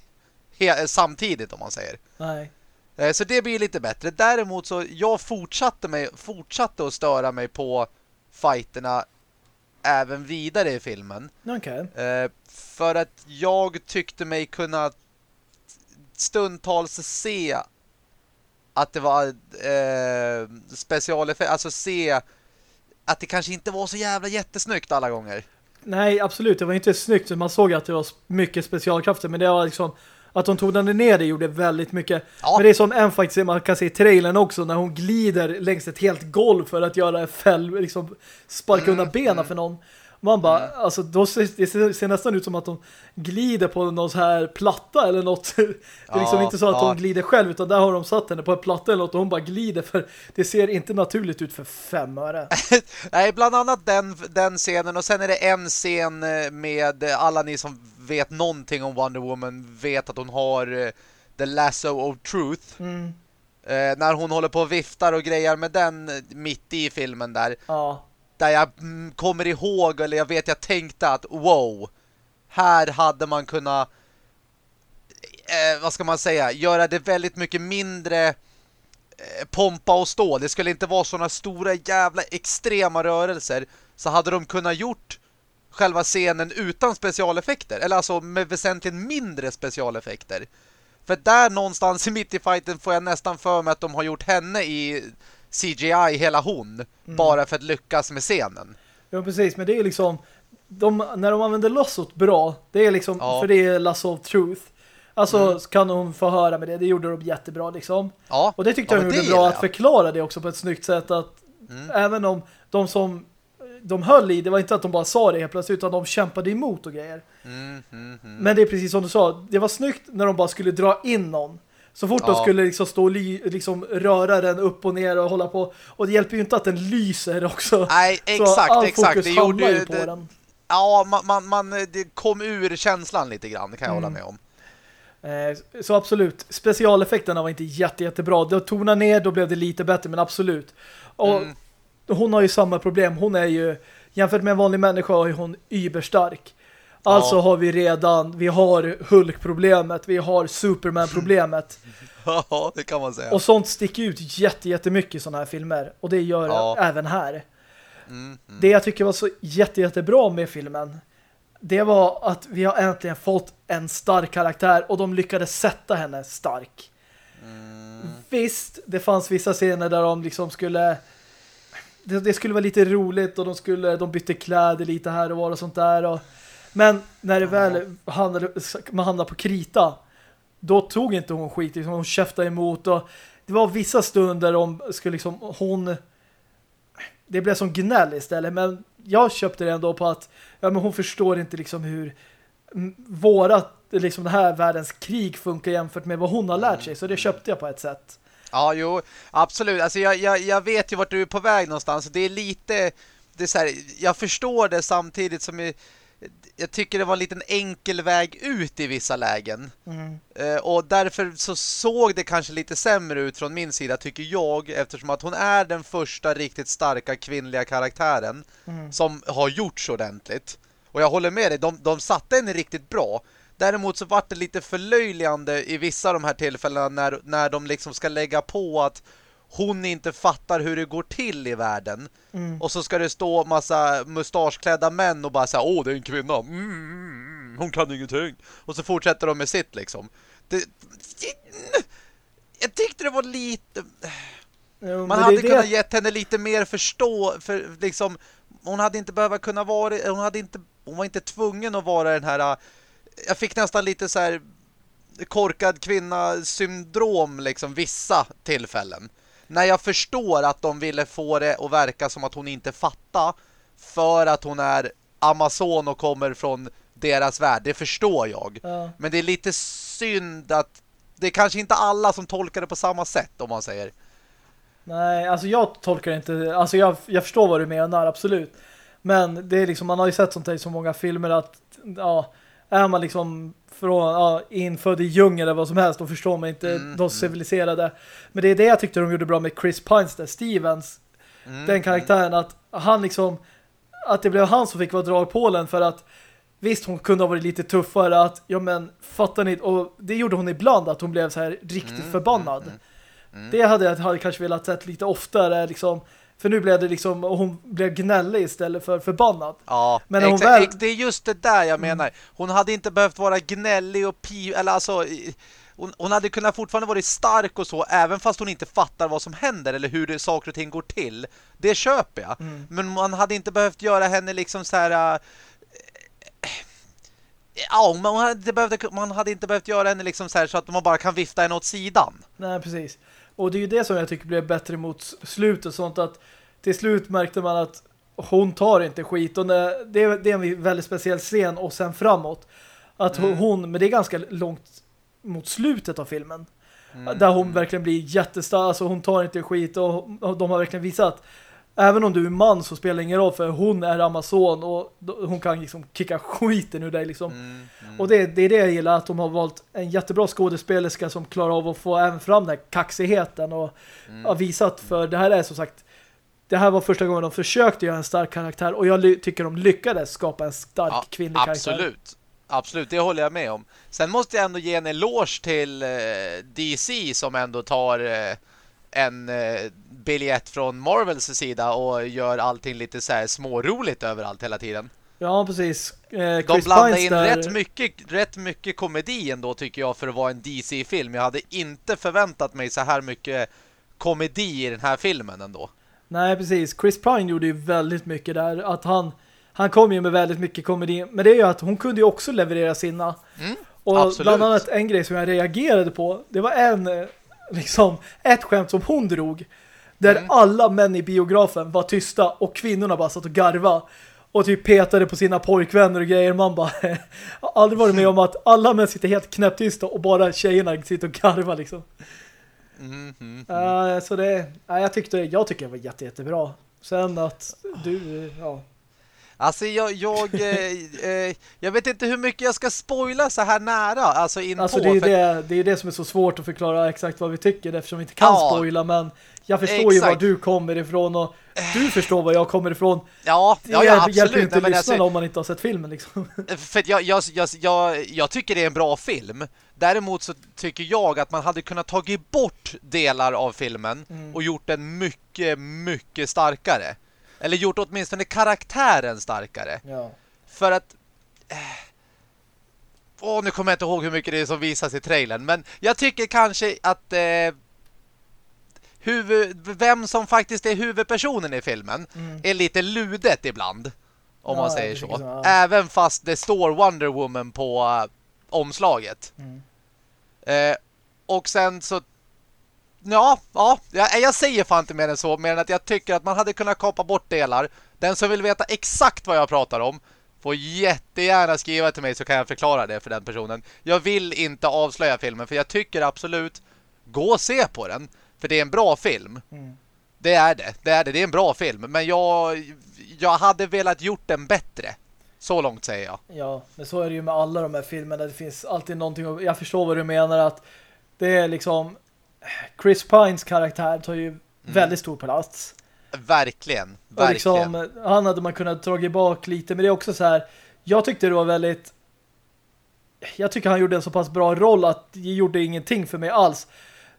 Speaker 2: samtidigt om man säger.
Speaker 1: Nej.
Speaker 2: Eh, så det blir lite bättre. Däremot så jag fortsatte, mig, fortsatte att störa mig på fighterna även vidare i filmen.
Speaker 1: Okay.
Speaker 2: Eh, för att jag tyckte mig kunna stundtals se att det var eh, specialeffekt, alltså se att det kanske inte var så jävla jättesnyggt alla gånger.
Speaker 1: Nej, absolut. Det var inte snyggt. Man såg att det var mycket specialkrafter, men det var liksom att de tonade ner det gjorde väldigt mycket. Ja. Men det är som en faktiskt man kan se i trailern också när hon glider längs ett helt golv för att göra fäll, liksom sparka mm, undan benen mm. för någon. Man bara, mm. alltså då ser, det ser, nästan ut som att de glider på någon så här platta eller något. <laughs> Det är ja, liksom inte så att ja. hon glider själv utan där har de satt henne på en platta eller något och hon bara glider för det ser inte naturligt ut för fem öre. <laughs>
Speaker 2: Nej, bland annat den, den scenen och sen är det en scen eh, med alla ni som vet någonting om Wonder Woman vet att hon har eh, The Lasso of Truth.
Speaker 1: Mm.
Speaker 2: Eh, när hon håller på och viftar och grejer med den mitt i filmen där.
Speaker 1: Ja
Speaker 2: där jag mm, kommer ihåg eller jag vet jag tänkte att wow, här hade man kunnat eh, vad ska man säga, göra det väldigt mycket mindre eh, pompa och stå. Det skulle inte vara sådana stora jävla extrema rörelser. Så hade de kunnat gjort själva scenen utan specialeffekter. Eller alltså med väsentligt mindre specialeffekter. För där någonstans i <laughs> mitt i fighten får jag nästan för mig att de har gjort henne i CGI hela hon. Mm. Bara för att lyckas med scenen.
Speaker 1: Ja, precis. Men det är liksom de, när de använder Lossot bra, det är liksom, ja. för det är Lasso of Truth. Alltså mm. kan hon få höra med det. Det gjorde de jättebra liksom. Ja. Och det tyckte ja, jag de gjorde bra att förklara det också på ett snyggt sätt att mm. även om de som de höll i, det var inte att de bara sa det helt plötsligt utan de kämpade emot och grejer. Mm, mm, mm. Men det är precis som du sa, det var snyggt när de bara skulle dra in någon. Så fort ja. de skulle liksom stå och liksom röra den upp och ner och hålla på. Och det hjälper ju inte att den lyser också.
Speaker 2: Nej, exakt, så all exakt. Fokus det gjorde ju på det, den. Ja, man, man, man, det kom ur känslan lite grann, det kan jag mm. hålla med om.
Speaker 1: Eh, så absolut, specialeffekterna var inte jätte, jättebra. Det tonade ner, då blev det lite bättre, men absolut. Och mm. hon har ju samma problem. Hon är ju, jämfört med en vanlig människa, är hon yberstark. Alltså ja. har vi redan, vi har Hulk-problemet, vi har Superman-problemet. <laughs>
Speaker 2: Ja, det kan man säga.
Speaker 1: Och sånt sticker ut jätte, jättemycket i sådana här filmer. Och det gör ja. även här. Mm, mm. Det jag tycker var så jätte, jättebra med filmen det var att vi har äntligen fått en stark karaktär och de lyckades sätta henne stark. Mm. Visst, det fanns vissa scener där de liksom skulle det, det, skulle vara lite roligt och de skulle de bytte kläder lite här och var och sånt där och, men när det väl handlade, man hamnade på krita då tog inte hon skit liksom, hon käftade emot och det var vissa stunder de skulle liksom hon det blev som gnäll istället. Men jag köpte det ändå på att ja, men hon förstår inte liksom hur våra, liksom det här världens krig funkar jämfört med vad hon har lärt sig. Så det köpte jag på ett sätt.
Speaker 2: Ja, jo, absolut. Alltså jag, jag, jag vet ju vart du är på väg någonstans. Det är lite, det är så här, jag förstår det samtidigt som jag, jag tycker det var en liten enkel väg ut i vissa lägen. Mm. Eh, och därför så såg det kanske lite sämre ut från min sida tycker jag eftersom att hon är den första riktigt starka kvinnliga karaktären mm. som har gjorts ordentligt. Och jag håller med dig, de, de satte henne riktigt bra. Däremot så var det lite förlöjligande i vissa av de här tillfällena när, när de liksom ska lägga på att hon inte fattar hur det går till i världen. Mm. Och så ska det stå massa mustaschklädda män och bara säga åh det är en kvinna. Mm, mm, mm, hon kan ingenting. Och så fortsätter de med sitt liksom. Det, jag tyckte det var lite... Jo, Man hade kunnat det... gett henne lite mer förstå för liksom hon hade inte behöva kunna vara hon hade inte hon var inte tvungen att vara den här jag fick nästan lite så här korkad kvinna syndrom liksom vissa tillfällen när jag förstår att de ville få det att verka som att hon inte fattar för att hon är Amazon och kommer från deras värld. Det förstår jag. Ja. Men det är lite synd att det är kanske inte alla som tolkar det på samma sätt om man säger.
Speaker 1: Nej, alltså jag tolkar inte alltså jag, jag förstår vad du menar, absolut. Men det är liksom, man har ju sett sånt här i så många filmer att ja, är man liksom från ja, infödd i djungel eller vad som helst, då förstår man inte mm, de mm. civiliserade. Men det är det jag tyckte de gjorde bra med Chris Pines där, Stevens. Mm, den karaktären, att han liksom att det blev han som fick vara dragpålen för att visst, hon kunde ha varit lite tuffare att, ja men, fattar ni, och det gjorde hon ibland att hon blev så här riktigt mm, förbannad. Mm, mm, det hade jag hade kanske velat sett lite oftare liksom för nu blev det liksom, och hon blev gnällig istället för förbannad.
Speaker 2: Ja, men hon väl... det är just det där jag menar. Hon hade inte behövt vara gnällig och pi... Eller alltså... Hon, hon, hade kunnat fortfarande vara stark och så även fast hon inte fattar vad som händer eller hur det, saker och ting går till. Det köper jag. Mm. Men man hade inte behövt göra henne liksom så här... Äh, ja, man hade, behövt, man hade inte behövt göra henne liksom så här så att man bara kan vifta henne åt sidan.
Speaker 1: Nej, precis. Och det är ju det som jag tycker blev bättre mot slutet. Sånt att till slut märkte man att hon tar inte skit. Och det, är, det är en väldigt speciell scen och sen framåt. Att mm. hon, men det är ganska långt mot slutet av filmen. Mm. Där hon verkligen blir jättestark. Alltså hon tar inte skit och, och de har verkligen visat även om du är man så spelar det ingen roll för hon är Amazon och hon kan liksom kicka skiten ur dig liksom. Mm, mm. Och det, det, är det jag gillar att de har valt en jättebra skådespelerska som klarar av att få även fram den här kaxigheten och mm. har visat för det här är som sagt det här var första gången de försökte göra en stark karaktär och jag tycker de lyckades skapa en stark ja, kvinnlig
Speaker 2: karaktär. Absolut. Absolut, det håller jag med om. Sen måste jag ändå ge en eloge till eh, DC som ändå tar eh, en eh, biljett från Marvels sida och gör allting lite så här småroligt överallt hela tiden.
Speaker 1: Ja, precis.
Speaker 2: Eh, De blandar in där... rätt, mycket, rätt mycket komedi ändå tycker jag för att vara en DC-film. Jag hade inte förväntat mig så här mycket komedi i den här filmen ändå.
Speaker 1: Nej, precis. Chris Pine gjorde ju väldigt mycket där. Att han, han kom ju med väldigt mycket komedi. Men det är ju att hon kunde ju också leverera sina. Mm, och absolut. bland annat en grej som jag reagerade på. Det var en, eh, liksom, ett skämt som hon drog. Där mm. alla män i biografen var tysta och kvinnorna bara satt och garva och typ petade på sina pojkvänner och grejer. Man bara <laughs> aldrig varit med om att alla män sitter helt knäpptysta och bara tjejerna sitter och garvar liksom. Mm, mm, uh, så det, uh, jag tyckte jag tycker det var jätte, jättebra. Sen att du, ja.
Speaker 2: Alltså jag, jag, eh, eh, jag vet inte hur mycket jag ska spoila så här nära. Alltså, in
Speaker 1: alltså det, är för... det, det är det som är så svårt att förklara exakt vad vi tycker eftersom vi inte kan ja, spoila. Men jag förstår exakt. ju var du kommer ifrån och du förstår var jag kommer ifrån.
Speaker 2: Ja, ja, ja absolut.
Speaker 1: Det hjälper inte Nej, lyssnarna alltså, om man inte har sett filmen. Liksom.
Speaker 2: För jag, jag, jag, jag, tycker det är en bra film. Däremot så tycker jag att man hade kunnat tagit bort delar av filmen mm. och gjort den mycket, mycket starkare. Eller gjort åtminstone karaktären starkare.
Speaker 1: Ja.
Speaker 2: För att... Eh, åh, nu kommer jag inte ihåg hur mycket det är som visas i trailern. Men jag tycker kanske att... Eh, huvud, vem som faktiskt är huvudpersonen i filmen mm. är lite ludet ibland. Om ja, man säger så. ja. Även fast det står Wonder Woman på uh, omslaget. Mm. Eh, och sen så ja, ja, jag, jag säger fan inte mer än så, mer än att jag tycker att man hade kunnat kapa bort delar. Den som vill veta exakt vad jag pratar om får jättegärna skriva till mig så kan jag förklara det för den personen. Jag vill inte avslöja filmen för jag tycker absolut gå och se på den. För det är en bra film. Mm. Det är det. Det är det. Det är en bra film. Men jag, jag hade velat gjort den bättre. Så långt säger jag.
Speaker 1: Ja, men så är det ju med alla de här filmerna. Det finns alltid någonting... Jag förstår vad du menar att det är liksom... Chris Pines karaktär tar ju mm. väldigt stor plats.
Speaker 2: Verkligen. Verkligen. Liksom,
Speaker 1: han hade man kunnat dra bak lite. Men det är också så här... Jag tyckte det var väldigt... Jag tycker han gjorde en så pass bra roll att det gjorde ingenting för mig alls.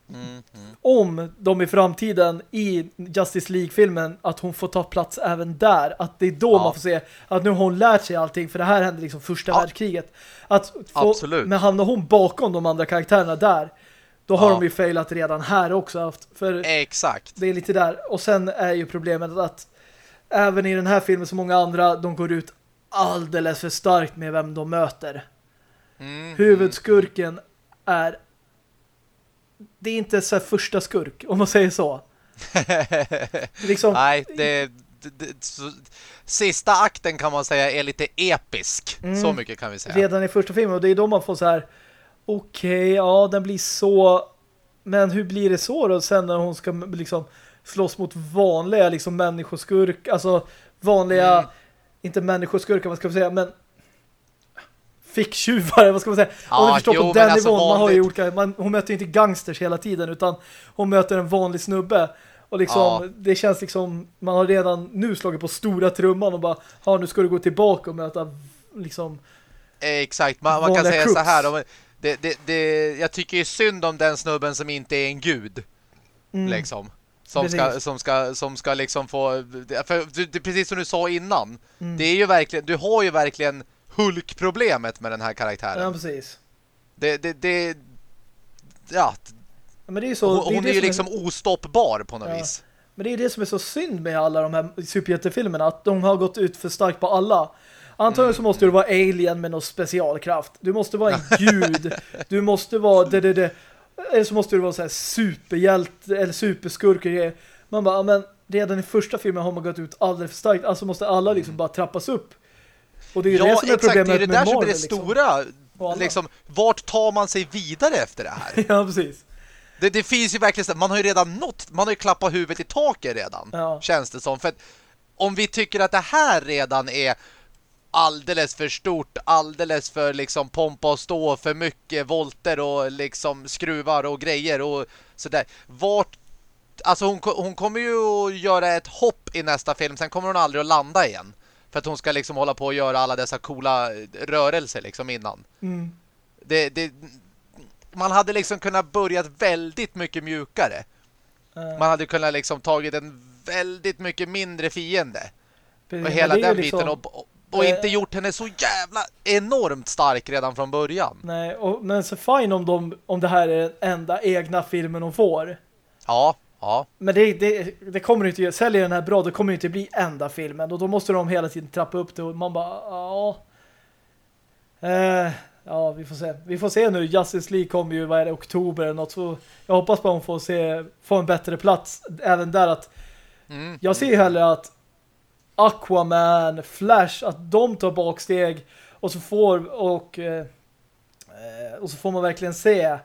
Speaker 1: Mm, Om de i framtiden i Justice League-filmen att hon får ta plats även där. Att det är då ja. man får se att nu har hon lärt sig allting. För det här hände liksom första ja. världskriget. Att få, Absolut. Men hamnar hon bakom de andra karaktärerna där då har ja. de ju failat redan här också. För
Speaker 2: Exakt.
Speaker 1: Det är lite där. Och sen är ju problemet att även i den här filmen som många andra, de går ut alldeles för starkt med vem de möter. Mm, Huvudskurken är det är inte så första skurk, om man säger så. <laughs>
Speaker 2: liksom, Nej, det, det, så, sista akten kan man säga är lite episk. Mm, så mycket kan vi säga.
Speaker 1: Redan i första filmen, och det är då man får så här okej, okay, ja, den blir så men hur blir det så då sen när hon ska liksom slåss mot vanliga liksom människoskurk, alltså vanliga mm. inte människoskurkar, vad ska man säga, men ficktjuvar, vad ska man säga? Ja, Om ni förstår jo, på den alltså nivån, man har ju olika, man, hon möter inte gangsters hela tiden utan hon möter en vanlig snubbe. Och liksom, ja. det känns liksom, man har redan nu slagit på stora trumman och bara, ja nu ska du gå tillbaka och möta liksom
Speaker 2: Exakt, man, man kan säga crooks. så här, det, det, det, jag tycker ju synd om den snubben som inte är en gud. Mm. Liksom. Som ska, som, ska, som ska liksom få... För det, precis som du sa innan. Mm. Det är ju verkligen... Du har ju verkligen Hulk-problemet med den här karaktären.
Speaker 1: Ja, precis.
Speaker 2: Det, det, det ja.
Speaker 1: Men det är så,
Speaker 2: hon,
Speaker 1: det är
Speaker 2: ju liksom är... ostoppbar på något ja. vis.
Speaker 1: Men det är det som är så synd med alla de här superhjältefilmerna. Att de har gått ut för starkt på alla. Antagligen så måste du vara alien med någon specialkraft. Du måste vara en <laughs> gud. Du måste vara det, det, det. Eller så måste du vara så här superhjälte eller superskurk. Man bara, men redan i första filmen har man gått ut alldeles för starkt. Alltså måste alla liksom bara trappas upp.
Speaker 2: Och det är ja, det som är exakt, problemet det är det där med Marvel, som är det liksom. stora. Liksom, vart tar man sig vidare efter det här? <laughs>
Speaker 1: ja, precis.
Speaker 2: Det, det, finns ju verkligen, man har ju redan nått, man har ju klappat huvudet i taket redan, ja. känns det som. För att om vi tycker att det här redan är alldeles för stort, alldeles för liksom pompa och stå, för mycket volter och liksom skruvar och grejer och sådär. Vart alltså hon, hon kommer ju att göra ett hopp i nästa film, sen kommer hon aldrig att landa igen. För att hon ska liksom hålla på och göra alla dessa coola rörelser liksom innan. Mm. Det, det, man hade liksom kunnat börja väldigt mycket mjukare. Man hade kunnat liksom tagit en väldigt mycket mindre fiende.
Speaker 1: Precis,
Speaker 2: Och hela den
Speaker 1: ju
Speaker 2: biten.
Speaker 1: liksom-
Speaker 2: Och, och
Speaker 1: eh,
Speaker 2: inte gjort henne så jävla enormt stark redan från början.
Speaker 1: Nej, och, men så fine om, de, om det här är den enda egna filmen de får.
Speaker 2: Ja, ja.
Speaker 1: Men det, det, det kommer inte, säljer den här bra, det kommer inte bli enda filmen. Och då måste de hela tiden trappa upp det och man bara, ja. Eh, ja, vi får se. Vi får se nu. Justice League kommer ju, vad är det, oktober eller något. Så jag hoppas på att hon får se, få en bättre plats. Även där att,
Speaker 2: Mm.
Speaker 1: jag ser ju hellre att Aquaman, Flash, att de tar baksteg och så får, och, eh, eh, och så får man verkligen se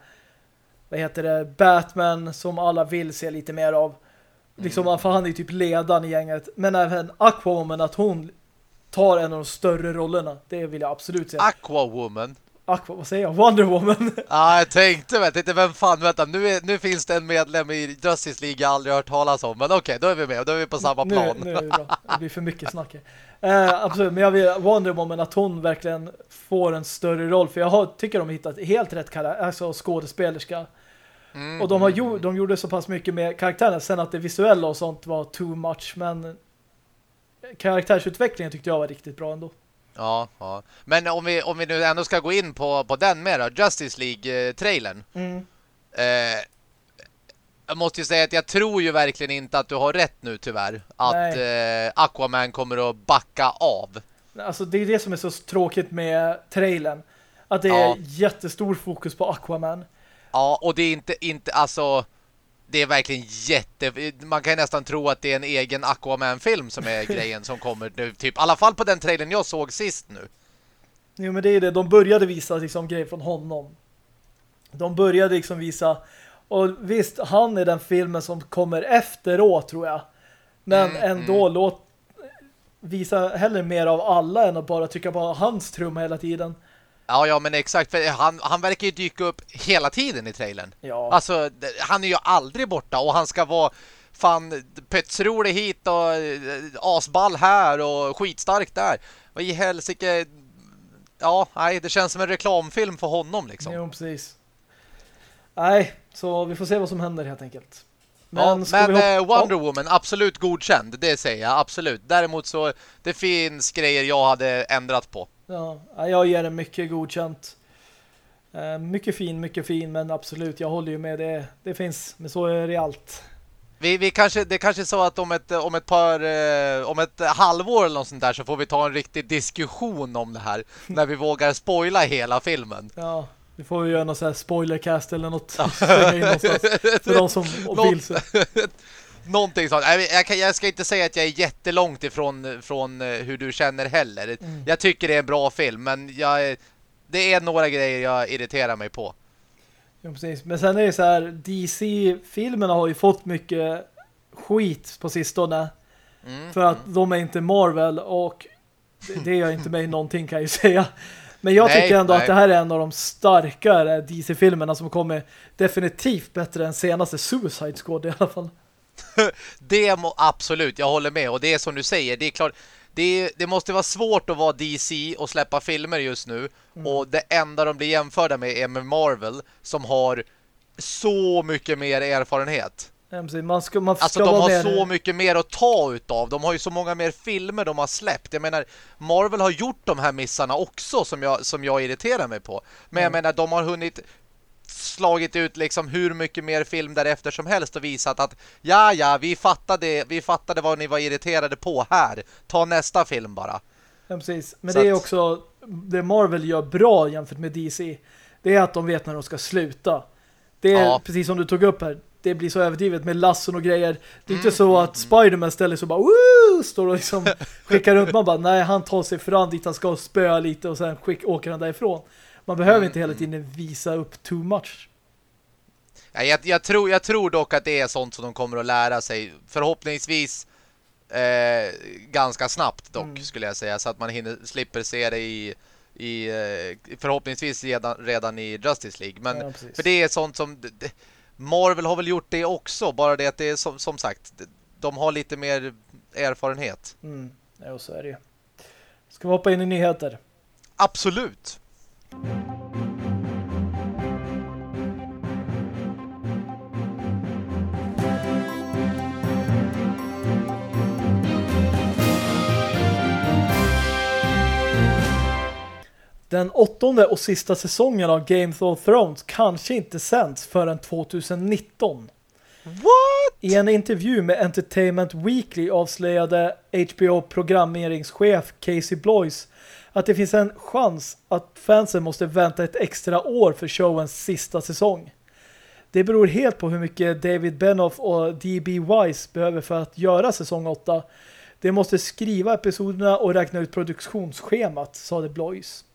Speaker 1: vad heter det, Batman som alla vill se lite mer av. Liksom, för han är typ ledaren i gänget. Men även Aquaman, att hon tar en av de större rollerna. Det vill jag absolut se.
Speaker 2: Aquawoman.
Speaker 1: Aqua, vad säger jag? Wonder Woman. <laughs>
Speaker 2: Ja, jag tänkte, vet inte vem fan, vänta, nu, är, nu finns det en medlem i Justice League jag aldrig hört talas om. Men okej, då är vi med, då är vi på samma
Speaker 1: nu,
Speaker 2: plan.
Speaker 1: nu är det bra. Det blir för mycket snack. Eh, absolut, men jag vill Wonder Woman att hon verkligen får en större roll. För jag har, tycker de har hittat helt rätt karaktär, alltså skådespelerska.
Speaker 2: Mm,
Speaker 1: Och de, har gjort, de gjorde så pass mycket med karaktärerna. Sen att det visuella och sånt var too much. Men karaktärsutvecklingen tyckte jag var riktigt bra ändå.
Speaker 2: Ja, ja. Men om vi, om vi nu ändå ska gå in på, på den med då, Justice League-trailern.
Speaker 1: Mm.
Speaker 2: Eh, jag måste ju säga att jag tror ju verkligen inte att du har rätt nu tyvärr. Att eh, Aquaman kommer att backa av.
Speaker 1: Alltså det är det som är så tråkigt med trailern. Att det är
Speaker 2: Ja.
Speaker 1: jättestor fokus på Aquaman.
Speaker 2: Ja, och det är inte, inte alltså... Det är verkligen jätte... Man kan ju nästan tro att det är en egen Aquaman-film som är <laughs> grejen som kommer nu. Typ, i alla fall på den trailern jag såg sist nu.
Speaker 1: Jo men det är det, de började visa liksom grejer från honom. De började liksom visa och visst, han är den filmen som kommer efteråt tror jag. Men
Speaker 2: Mm,
Speaker 1: ändå låt visa hellre mer av alla än att bara trycka på hans trumma hela tiden.
Speaker 2: Ja, ja, men exakt. För han, han verkar ju dyka upp hela tiden i trailern.
Speaker 1: Ja.
Speaker 2: Alltså, han är ju aldrig borta och han ska vara fan petsrolig hit och eh, asball här och skitstark där. Vad i helsike... Ja, nej, det känns som en reklamfilm för honom liksom.
Speaker 1: Jo, precis. Nej, så vi får se vad som händer helt enkelt.
Speaker 2: Men, ja, men eh, Wonder Woman, absolut godkänd, det säger jag, absolut. Däremot så, det finns grejer jag hade ändrat på.
Speaker 1: Ja, ja, jag ger den mycket godkänt. Eh, mycket fin, mycket fin, men absolut, jag håller ju med det. Det finns, men så är det allt.
Speaker 2: Vi, vi kanske, det kanske är så att om ett, om ett par, eh, om ett halvår eller något sånt där så får vi ta en riktig diskussion om det här. <laughs> när vi vågar spoila hela filmen.
Speaker 1: Ja, vi får ju göra någon sån här spoilercast eller något. Någonstans för de som <laughs> vill.
Speaker 2: Någonting sånt. Jag, kan, jag ska inte säga att jag är jättelångt ifrån från eh, hur du känner heller.
Speaker 1: Mm.
Speaker 2: Jag tycker det är en bra film, men jag, det är några grejer jag irriterar mig på.
Speaker 1: Ja, precis. Men sen är det så här, DC-filmerna har ju fått mycket skit på sistone.
Speaker 2: Mm.
Speaker 1: För att de är inte Marvel och det, det gör inte mig någonting kan jag ju <laughs> säga. Men jag
Speaker 2: Nej,
Speaker 1: tycker ändå
Speaker 2: nej.
Speaker 1: att det här är en av de starkare DC-filmerna som kommer definitivt bättre än senaste Suicide Squad i alla fall. <laughs>
Speaker 2: Det må, absolut, jag håller med. Och det är som du säger, det är klart det, det måste vara svårt att vara DC och släppa filmer just nu.
Speaker 1: Mm.
Speaker 2: Och det enda de blir jämförda med är med Marvel som har så mycket mer erfarenhet.
Speaker 1: Man ska, man ska
Speaker 2: Alltså de har
Speaker 1: mer-
Speaker 2: så mycket mer att ta utav. De har ju så många mer filmer de har släppt. Jag menar, Marvel har gjort de här missarna också som jag, som jag irriterar mig på. Men jag
Speaker 1: Mm.
Speaker 2: menar, de har hunnit slagit ut liksom hur mycket mer film därefter som helst och visat att ja, ja, vi fattade, vi fattade vad ni var irriterade på här. Ta nästa film bara.
Speaker 1: Ja, precis. Men
Speaker 2: Så
Speaker 1: det är också det Marvel gör bra jämfört med DC. Det är att de vet när de ska sluta. Det är
Speaker 2: Ja.
Speaker 1: precis som du tog upp här. Det blir så överdrivet med lasson och grejer. Det är
Speaker 2: Mm,
Speaker 1: inte så att Spider-Man ställer sig och bara Woo! står och liksom <laughs> skickar runt. Man bara, nej han tar sig fram dit han ska och spöa lite och sen skick, åker han därifrån. Man behöver
Speaker 2: Mm,
Speaker 1: inte hela tiden visa upp too much.
Speaker 2: Ja, jag, jag, tror, jag tror dock att det är sånt som de kommer att lära sig. Förhoppningsvis eh, ganska snabbt dock
Speaker 1: Mm.
Speaker 2: skulle jag säga. Så att man hinner, slipper se det i, i eh, förhoppningsvis redan, redan i Justice League. Men
Speaker 1: Ja,
Speaker 2: för det är sånt som det- Marvel har väl gjort det också. Bara det att det är som, som sagt de har lite mer erfarenhet.
Speaker 1: Mm. Ja, så är det ju. Ska vi hoppa in i nyheter?
Speaker 2: Absolut.
Speaker 1: Den åttonde och sista säsongen av Game of Thrones kanske inte sänds förrän 2019.
Speaker 2: What?
Speaker 1: I en intervju med Entertainment Weekly avslöjade HBO-programmeringschef Casey Bloys att det finns en chans att fansen måste vänta ett extra år för showens sista säsong. Det beror helt på hur mycket David Benoff och D.B. Wise behöver för att göra säsong 8. De måste skriva episoderna och räkna ut produktionsschemat, sade Blois.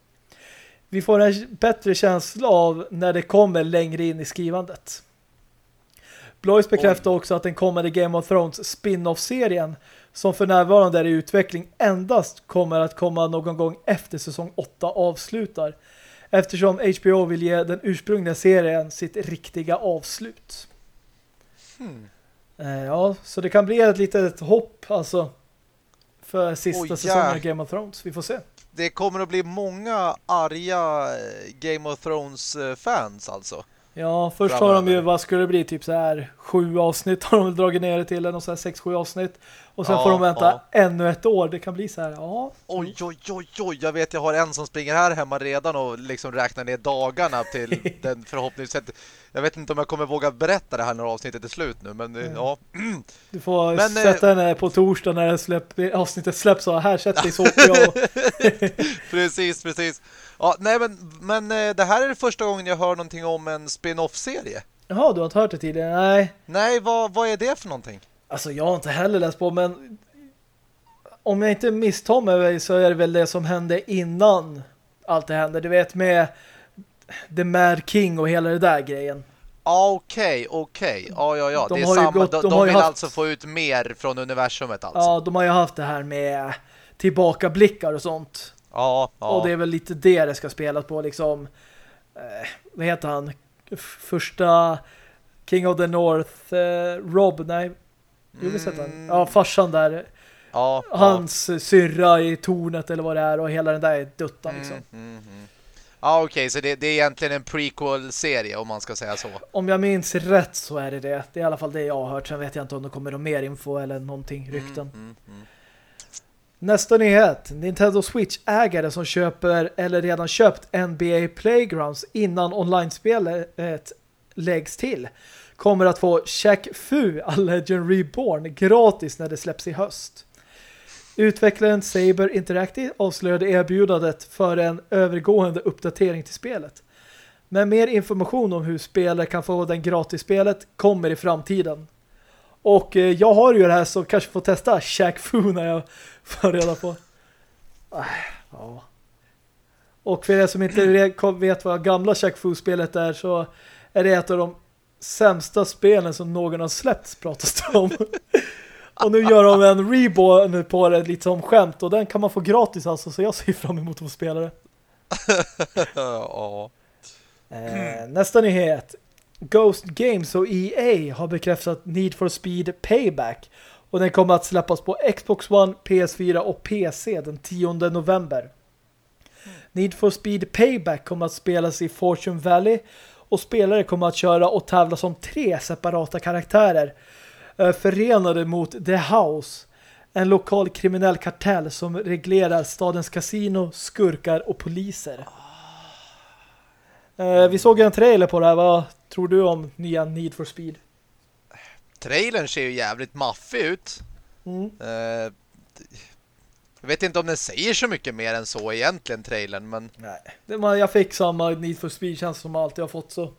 Speaker 1: Vi får en bättre känsla av när det kommer längre in i skrivandet. Bloys bekräftar också att den kommande Game of Thrones spin-off-serien som för närvarande är i utveckling endast kommer att komma någon gång efter säsong 8 avslutar eftersom HBO vill ge den ursprungliga serien sitt riktiga avslut. Hmm. Eh, ja, så det kan bli ett litet hopp alltså för sista oh, säsongen av Game of Thrones. Vi får se.
Speaker 2: Det kommer att bli många arga eh, Game of Thrones-fans eh, alltså.
Speaker 1: Ja, först har de ju, vad skulle det bli, typ så här sju avsnitt har de dragit ner det till, eller så här sex, sju avsnitt. Och sen ja, får de vänta ja. ännu ett år. Det kan bli så här, ja.
Speaker 2: Oj, oj, oj, oj. Jag vet, jag har en som springer här hemma redan och liksom räknar ner dagarna till <laughs> den förhoppningsvis. Jag vet inte om jag kommer våga berätta det här när avsnittet är slut nu, men mm. ja. <clears throat>
Speaker 1: Du får men, sätta henne på torsdag när släpp, avsnittet släpps och här sätter dig <laughs> så
Speaker 2: precis, precis. Ja, nej men, men eh, det här är det första gången jag hör någonting om en spin-off-serie.
Speaker 1: Jaha, du har inte hört det tidigare? Nej.
Speaker 2: Nej, vad, vad är det för någonting?
Speaker 1: Alltså, jag har inte heller läst på, men om jag inte misstar mig så är det väl det som hände innan allt det hände. Du vet, med The Mad King och hela det där grejen.
Speaker 2: Okej, okay, okej. Okay. Ja, ja, ja. De det är samma. Gått, de, de, de vill haft... alltså få ut mer från universumet alltså.
Speaker 1: Ja, de har ju haft det här med tillbakablickar och sånt.
Speaker 2: Ja, ja.
Speaker 1: Och det är väl lite det det ska spelas på liksom. Eh, vad heter han? Första King of the North eh, Rob, nej. Jo, mm. sett han. Ja, farsan där.
Speaker 2: Ja,
Speaker 1: Hans ja. syrra i tornet eller vad det är och hela den där duttan mm, liksom.
Speaker 2: Mm, mm. Ja, okej. Okay, så det, det, är egentligen en prequel-serie om man ska säga så.
Speaker 1: Om jag minns rätt så är det det. Det är i alla fall det jag har hört. Sen vet jag inte om det kommer mer info eller någonting, rykten. Nästa nyhet. Nintendo Switch-ägare som köper eller redan köpt NBA Playgrounds innan online-spelet eh, läggs till kommer att få Shaq Fu A Legend Reborn gratis när det släpps i höst. Utvecklaren Saber Interactive avslöjade erbjudandet för en övergående uppdatering till spelet. Men mer information om hur spelare kan få den gratis spelet kommer i framtiden. Och eh, jag har ju det här så kanske får testa Shaq Fu när jag <laughs> får reda på. Ja. Och för er som inte vet vad gamla Shaq Fu-spelet är så är det ett av de sämsta spelen som någon har släppts pratas det om. <laughs> och nu gör de en reborn på det lite som skämt och den kan man få gratis alltså så jag ser fram emot att få spela det. <laughs>
Speaker 2: ja.
Speaker 1: eh, nästa nyhet. Ghost Games och EA har bekräftat Need for Speed Payback och den kommer att släppas på Xbox One, PS4 och PC den 10 november. Need for Speed Payback kommer att spelas i Fortune Valley och spelare kommer att köra och tävla som tre separata karaktärer eh, förenade mot The House, en lokal kriminell kartell som reglerar stadens kasino, skurkar och poliser. Eh, vi såg en trailer på det här. Vad tror du om nya Need for Speed?
Speaker 2: Trailern ser ju jävligt maffig ut. Mm. Uh, jag vet inte om den säger så mycket mer än så egentligen, trailern, men...
Speaker 1: Nej, det jag fick samma Need for Speed känns som alltid jag fått så.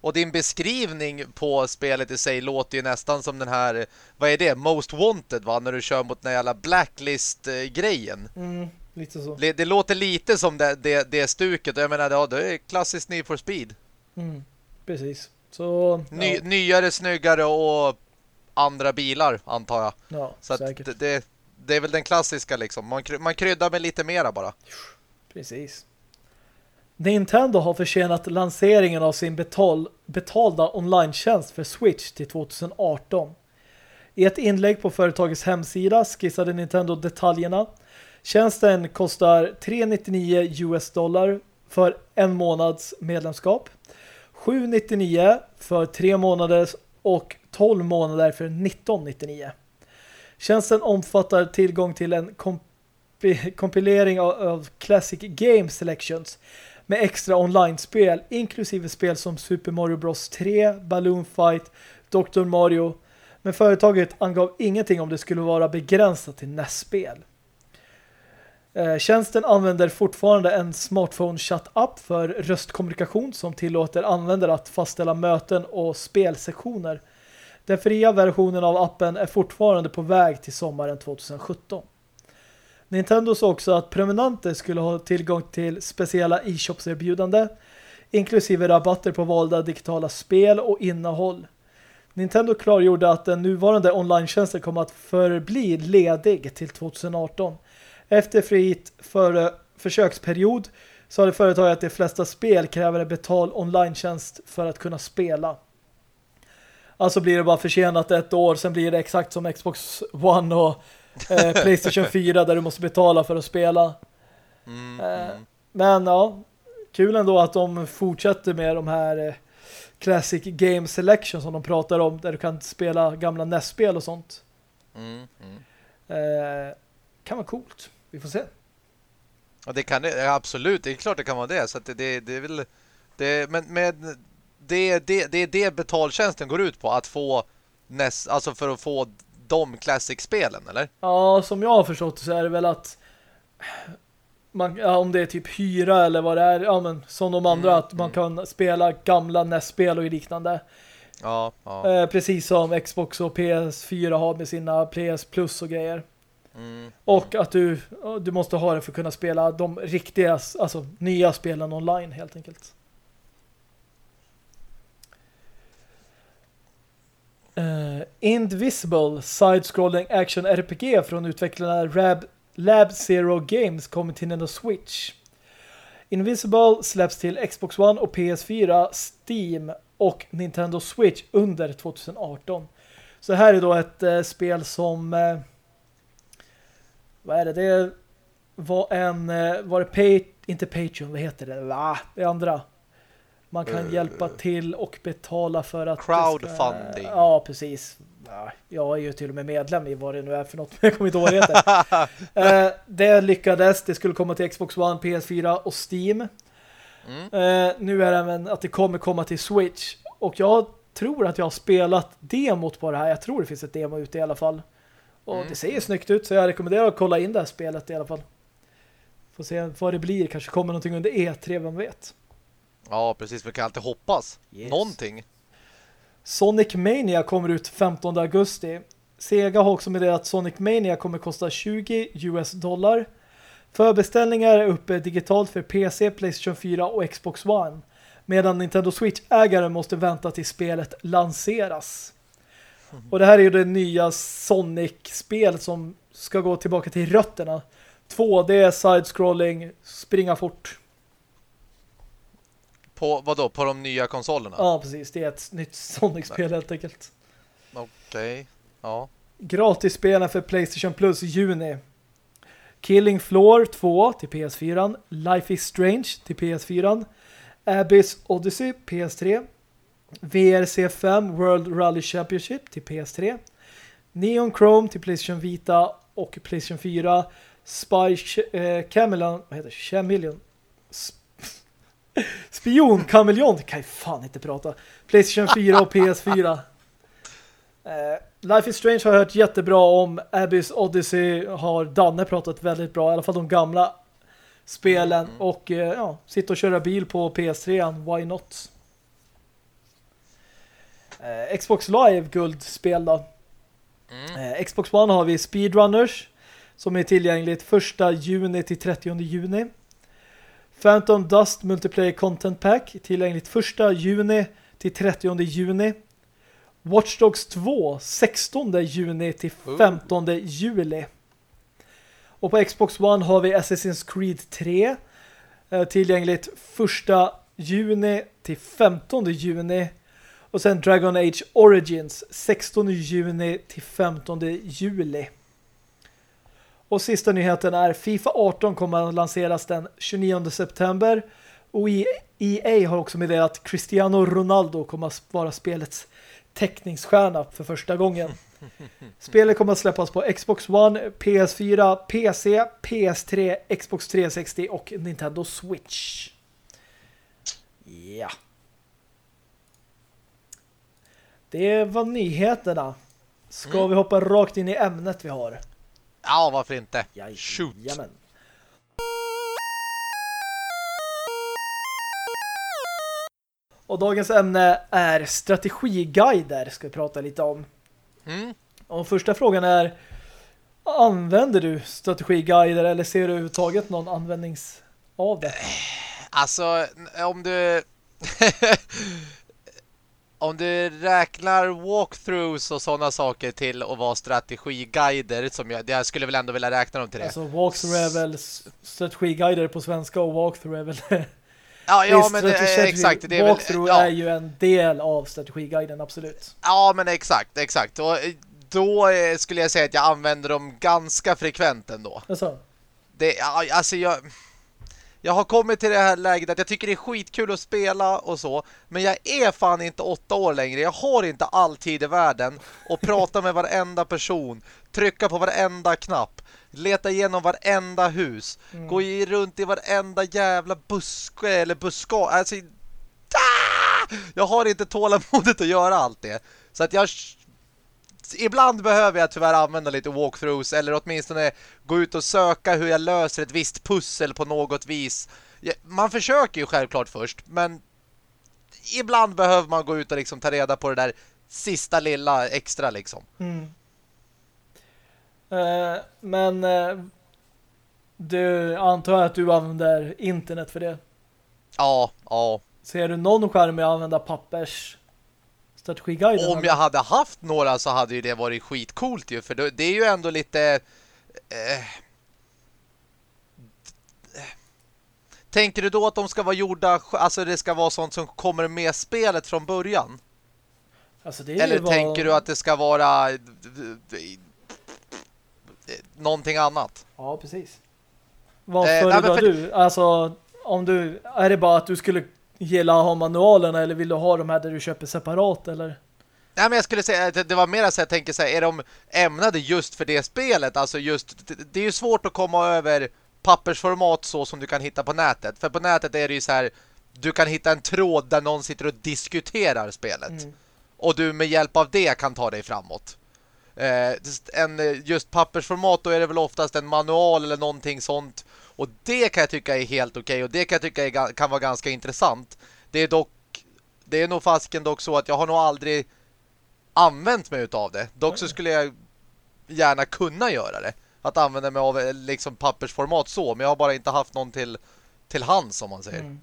Speaker 2: Och din beskrivning på spelet i sig låter ju nästan som den här, vad är det? Most Wanted va? När du kör mot den jävla Blacklist-grejen.
Speaker 1: Mm, lite så.
Speaker 2: Det, det, låter lite som det, det, det stuket. Jag menar, ja, det är klassiskt Need for Speed.
Speaker 1: Mm, precis. Så,
Speaker 2: Ny, ja. Nyare, snyggare och andra bilar, antar jag.
Speaker 1: Ja,
Speaker 2: så säkert. Det, det, det, är väl den klassiska liksom. Man, man kryddar med lite mera bara.
Speaker 1: Precis. Nintendo har försenat lanseringen av sin betal, betalda online-tjänst för Switch till 2018. I ett inlägg på företagets hemsida skissade Nintendo detaljerna. Tjänsten kostar 399 US dollar för en månads medlemskap. 799 för tre månader och 12 månader för 1999. Tjänsten omfattar tillgång till en komp kompilering av, av Classic Game Selections med extra online-spel, inklusive spel som Super Mario Bros 3, Balloon Fight, Dr. Mario. Men företaget angav ingenting om det skulle vara begränsat till NES-spel. Eh, tjänsten använder fortfarande en smartphone chat-app för röstkommunikation som tillåter användare att fastställa möten och spelsektioner. Den fria versionen av appen är fortfarande på väg till sommaren 2017. Nintendo sa också att prenumeranter skulle ha tillgång till speciella e-shops-erbjudande inklusive rabatter på valda digitala spel och innehåll. Nintendo klargjorde att den nuvarande online-tjänsten kommer att förbli ledig till 2018 efter fritt för försöksperiod så hade företaget att de flesta spel kräver en betal online-tjänst för att kunna spela. Alltså blir det bara försenat ett år, sen blir det exakt som Xbox One och eh, <laughs> Playstation 4 där du måste betala för att spela. Mm, eh, mm. Men ja, kul ändå att de fortsätter med de här eh, Classic Game Selection som de pratar om, där du kan spela gamla NES-spel och sånt. Mm, mm. Eh, kan vara coolt. Vi får se.
Speaker 2: Ja, det kan det. Absolut, det är klart det kan vara det. Så det, det, det är väl... Det, men med, det, det, det är det betaltjänsten går ut på. Att få näst, alltså för att få de Classic-spelen, eller?
Speaker 1: Ja, som jag har förstått så är det väl att man, ja, om det är typ hyra eller vad det är, ja men som de andra, mm, att man mm. kan spela gamla NES-spel och liknande.
Speaker 2: Ja, ja.
Speaker 1: Eh, precis som Xbox och PS4 har med sina PS Plus och grejer. Mm. Och att du, du måste ha det för att kunna spela de riktiga, alltså nya spelen online helt enkelt. Uh, Invisible Side-scrolling action RPG från utvecklarna Rab, Lab Zero Games kommer till Nintendo Switch. Invisible släpps till Xbox One och PS4, Steam och Nintendo Switch under 2018. Så här är då ett uh, spel som uh, vad är det? Det var en, eh, var det pay, inte Patreon, vad heter det? Va? Det andra. Man kan uh, hjälpa till och betala för att...
Speaker 2: Crowdfunding.
Speaker 1: Ska, ja, precis. Jag är ju till och med medlem i vad det nu är för något. <laughs> Jag kommer inte ihåg det uh, <laughs> Det lyckades. Det skulle komma till Xbox One, PS4 och Steam. Mm. Nu är det även att det kommer komma till Switch. Och jag tror att jag har spelat demot på det här. Jag tror det finns ett demo ute i alla fall. Och mm. det ser snyggt ut så jag rekommenderar att kolla in det här spelet i alla fall. Får se vad det blir. Kanske kommer någonting under E3, vem vet.
Speaker 2: Ja, precis. Vi kan alltid hoppas. Yes. Någonting.
Speaker 1: Sonic Mania kommer ut 15 augusti. Sega har också meddelat att Sonic Mania kommer kosta 20 US dollar. Förbeställningar är uppe digitalt för PC, Playstation 4 och Xbox One. Medan Nintendo Switch-ägare måste vänta till spelet lanseras. Och det här är ju det nya Sonic-spel som ska gå tillbaka till rötterna. 2D, side-scrolling, springa fort.
Speaker 2: På vad då? På de nya konsolerna?
Speaker 1: Ja, precis. Det är ett nytt <laughs> Sonic-spel helt enkelt.
Speaker 2: Okej, okay. ja.
Speaker 1: Gratisspelen för Playstation Plus i juni. Killing Floor 2 till PS4. Life is Strange till PS4. Abyss Odyssey PS3. VRC5 World Rally Championship till PS3. Neon Chrome till Playstation Vita och Playstation 4. Spy eh, Chameleon, vad heter det? Chameleon. Sp <laughs> Spion Chameleon, kan jag fan inte prata. Playstation 4 och PS4. <laughs> Eh, Life is Strange har jag hört jättebra om. Abyss Odyssey har Danne pratat väldigt bra. I alla fall de gamla spelen. Mm. Och eh, ja, sitta och köra bil på PS3. Why not? Eh, Xbox Live guldspel då. Mm. Eh, Xbox One har vi Speedrunners som är tillgängligt 1 juni till 30 juni. Phantom Dust Multiplayer Content Pack tillgängligt 1 juni till 30 juni. Watch Dogs 2 16 juni till 15 uh. juli. Och på Xbox One har vi Assassin's Creed 3 eh, tillgängligt 1 juni till 15 juni och sen Dragon Age Origins 16 juni till 15 juli. Och sista nyheten är FIFA 18 kommer att lanseras den 29 september. Och EA har också meddelat att Cristiano Ronaldo kommer att vara spelets teckningsstjärna för första gången. <laughs> Spelet kommer att släppas på Xbox One, PS4, PC, PS3, Xbox 360 och Nintendo Switch. Ja. Det var nyheterna. Ska mm. vi hoppa rakt in i ämnet vi har?
Speaker 2: Ja, varför inte?
Speaker 1: Shoot! Jamen. Och dagens ämne är strategiguider ska vi prata lite om. Mm. Och första frågan är använder du strategiguider eller ser du överhuvudtaget någon användnings av det?
Speaker 2: Alltså, om du <laughs> om du räknar walkthroughs och sådana saker till att vara strategiguider som jag, jag skulle väl ändå vilja räkna dem till det.
Speaker 1: Alltså walkthrough är väl strategiguider på svenska och walkthrough är väl
Speaker 2: Ja, ja men det, exakt.
Speaker 1: Det är walkthrough väl, ja. är ju en del av strategiguiden, absolut.
Speaker 2: Ja, men exakt, exakt. Och eh, då eh, skulle jag säga att jag använder dem ganska frekvent ändå.
Speaker 1: Alltså.
Speaker 2: Det, alltså jag jag har kommit till det här läget att jag tycker det är skitkul att spela och så. Men jag är fan inte åtta år längre. Jag har inte all tid i världen. Och prata med varenda person. Trycka på varenda knapp. Leta igenom varenda hus. Mm. Gå runt i varenda jävla buske eller buska. Alltså, ah! jag har inte tålamodet att göra allt det. Så att jag ibland behöver jag tyvärr använda lite walkthroughs eller åtminstone gå ut och söka hur jag löser ett visst pussel på något vis. Man försöker ju självklart först, men ibland behöver man gå ut och liksom ta reda på det där sista lilla extra liksom.
Speaker 1: Mm. Uh, men uh, du antar att du använder internet för det?
Speaker 2: Ja, ja.
Speaker 1: Ser du någon skärm med att använda pappers strategiguiden.
Speaker 2: Om jag hade haft några så hade ju det varit skitcoolt ju. För det är ju ändå lite... Eh, tänker du då att de ska vara gjorda... Alltså det ska vara sånt som kommer med spelet från början? Alltså Eller var... tänker du att det ska vara... Någonting annat?
Speaker 1: Ja, precis. Vad eh, föredrar för... du? Alltså, om du... Är det bara att du skulle gilla att ha manualerna eller vill du ha de här där du köper separat eller?
Speaker 2: Nej men jag skulle säga att det var mer så jag tänker så här, är de ämnade just för det spelet? Alltså just, det är ju svårt att komma över pappersformat så som du kan hitta på nätet. För på nätet är det ju så här, du kan hitta en tråd där någon sitter och diskuterar spelet. Mm. Och du med hjälp av det kan ta dig framåt. Eh, en, just pappersformat då är det väl oftast en manual eller någonting sånt och det kan jag tycka är helt okej okay, och det kan jag tycka är, kan vara ganska intressant. Det är dock det är nog fasken dock så att jag har nog aldrig använt mig utav det. Dock så skulle jag gärna kunna göra det. Att använda mig av liksom pappersformat så, men jag har bara inte haft någon till till hands som man säger. Mm.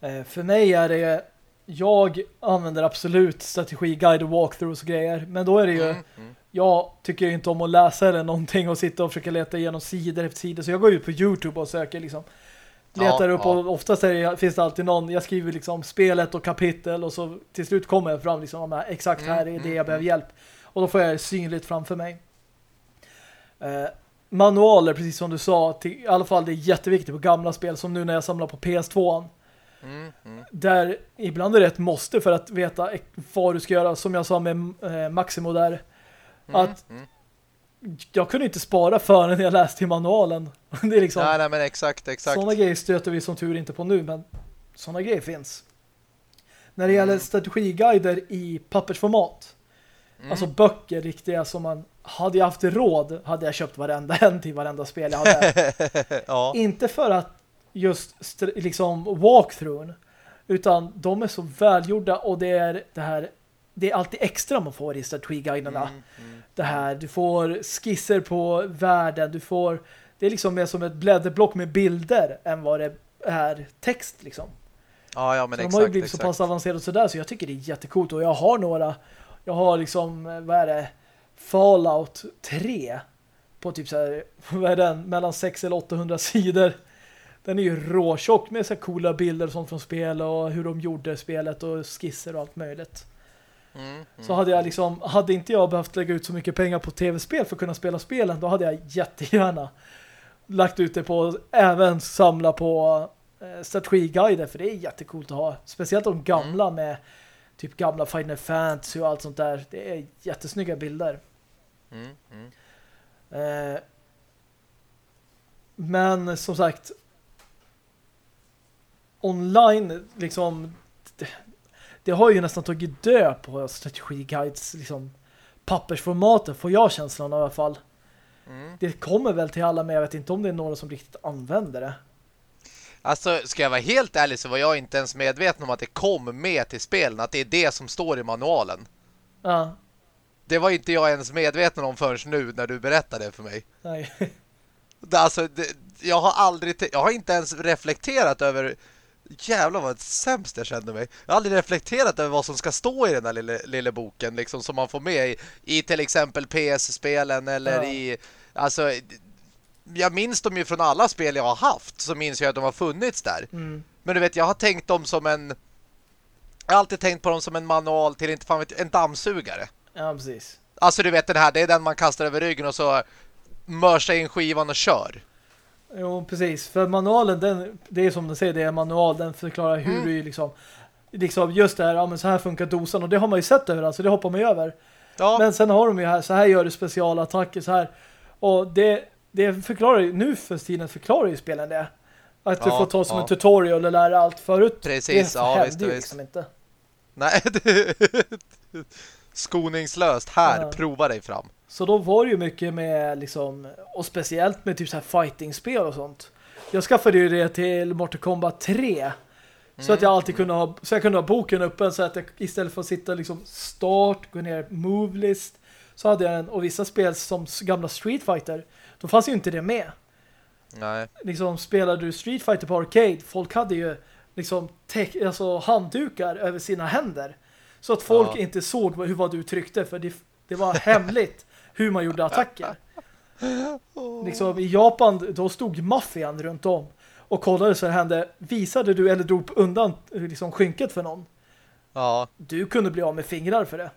Speaker 1: Eh, för mig är det jag använder absolut strategiguide och walkthroughs och grejer, men då är det ju mm, mm jag tycker inte om att läsa eller någonting och sitta och försöka leta igenom sidor efter sidor. Så jag går ut på Youtube och söker liksom. Letar ja, upp ja. och oftast det, finns det alltid någon, jag skriver liksom spelet och kapitel och så till slut kommer jag fram liksom exakt här är det mm, jag behöver mm. hjälp. Och då får jag synligt framför mig. Eh, manualer, precis som du sa, till, i alla fall det är jätteviktigt på gamla spel som nu när jag samlar på PS2. Mm, mm. Där ibland är det ett måste för att veta vad du ska göra. Som jag sa med eh, Maximo där Mm, att mm. jag kunde inte spara förrän jag läste i manualen. <laughs> det är liksom,
Speaker 2: nej, nej, men exakt, exakt.
Speaker 1: Sådana grejer stöter vi som tur inte på nu, men sådana grejer finns. När det mm. gäller strategiguider i pappersformat, mm. alltså böcker riktiga som man hade jag haft råd hade jag köpt varenda <laughs> en till varenda spel jag hade. <laughs> ja. Inte för att just liksom walkthrough utan de är så välgjorda och det är det här det är alltid extra man får i strategiguiderna. Mm, mm, det här, du får skisser på världen, du får det är liksom mer som ett blädderblock med bilder än vad det är text liksom.
Speaker 2: Ja, ja men
Speaker 1: så
Speaker 2: exakt.
Speaker 1: De har ju blivit exakt. så pass avancerat sådär så jag tycker det är jättekult och jag har några jag har liksom, vad är det Fallout 3 på typ så här, <laughs> vad är den, mellan 6 eller 800 sidor. Den är ju råtjock med så coola bilder och sånt från spel och hur de gjorde spelet och skisser och allt möjligt. Mm, Så hade jag liksom, hade inte jag behövt lägga ut så mycket pengar på tv-spel för att kunna spela spelen, då hade jag jättegärna lagt ut det på även samla på eh, strategiguider, för det är jättekult att ha. Speciellt de gamla mm. med typ gamla Final Fantasy och allt sånt där. Det är jättesnygga bilder.
Speaker 2: Mm, mm.
Speaker 1: Eh, men som sagt online liksom det, har ju nästan tagit död på strategiguides liksom pappersformatet får jag känslan av i alla fall. Mm. Det kommer väl till alla men jag vet inte om det är några som riktigt använder det.
Speaker 2: Alltså, ska jag vara helt ärlig så var jag inte ens medveten om att det kom med till spelen. Att det är det som står i manualen.
Speaker 1: Ja.
Speaker 2: Det var inte jag ens medveten om förrän nu när du berättade det för mig.
Speaker 1: Nej.
Speaker 2: Alltså, det, jag har aldrig... Jag har inte ens reflekterat över... Jävlar vad sämst jag kände mig. Jag har aldrig reflekterat över vad som ska stå i den här lilla, lilla boken liksom, som man får med i, i till exempel PS-spelen eller ja. i... Alltså, jag minns dem ju från alla spel jag har haft så minns jag att de har funnits där.
Speaker 1: Mm.
Speaker 2: Men du vet, jag har tänkt dem som en... Jag har alltid tänkt på dem som en manual till inte fan vet, en dammsugare.
Speaker 1: Ja, precis.
Speaker 2: Alltså du vet den här, det är den man kastar över ryggen och så mörsa in skivan och kör.
Speaker 1: Jo, precis. För manualen, den, det är som du säger, det är en manual. Den förklarar hur mm. du liksom, liksom just det här, ja men så här funkar dosan. Och det har man ju sett överallt, så det hoppar man ju över.
Speaker 2: Ja.
Speaker 1: Men sen har de ju här, så här gör du specialattacker, så här. Och det, det förklarar ju, nu för tiden förklarar ju spelen det. Att du får ta som ja. en tutorial och lära allt förut.
Speaker 2: Precis,
Speaker 1: det
Speaker 2: ja visst,
Speaker 1: ju
Speaker 2: visst.
Speaker 1: liksom inte.
Speaker 2: Nej, <laughs> skoningslöst. Här, ja. prova dig fram.
Speaker 1: Så då var det ju mycket med liksom, och speciellt med typ så här fighting-spel och sånt. Jag skaffade ju det till Mortal Kombat 3. Mm. Så att jag alltid kunde ha, så jag kunde ha boken uppe så att jag istället för att sitta liksom start, gå ner move list så hade jag en, och vissa spel som gamla Street Fighter då fanns ju inte det med.
Speaker 2: Nej.
Speaker 1: Liksom spelade du Street Fighter på arcade, folk hade ju liksom alltså handdukar över sina händer. Så att folk ja. inte såg hur vad du tryckte för det, det var hemligt hur man gjorde attacker. <laughs> Liksom i Japan då stod maffian runt om och kollade så det hände. Visade du eller drog undan liksom skynket för någon?
Speaker 2: Ja.
Speaker 1: Du kunde bli av med fingrar för det.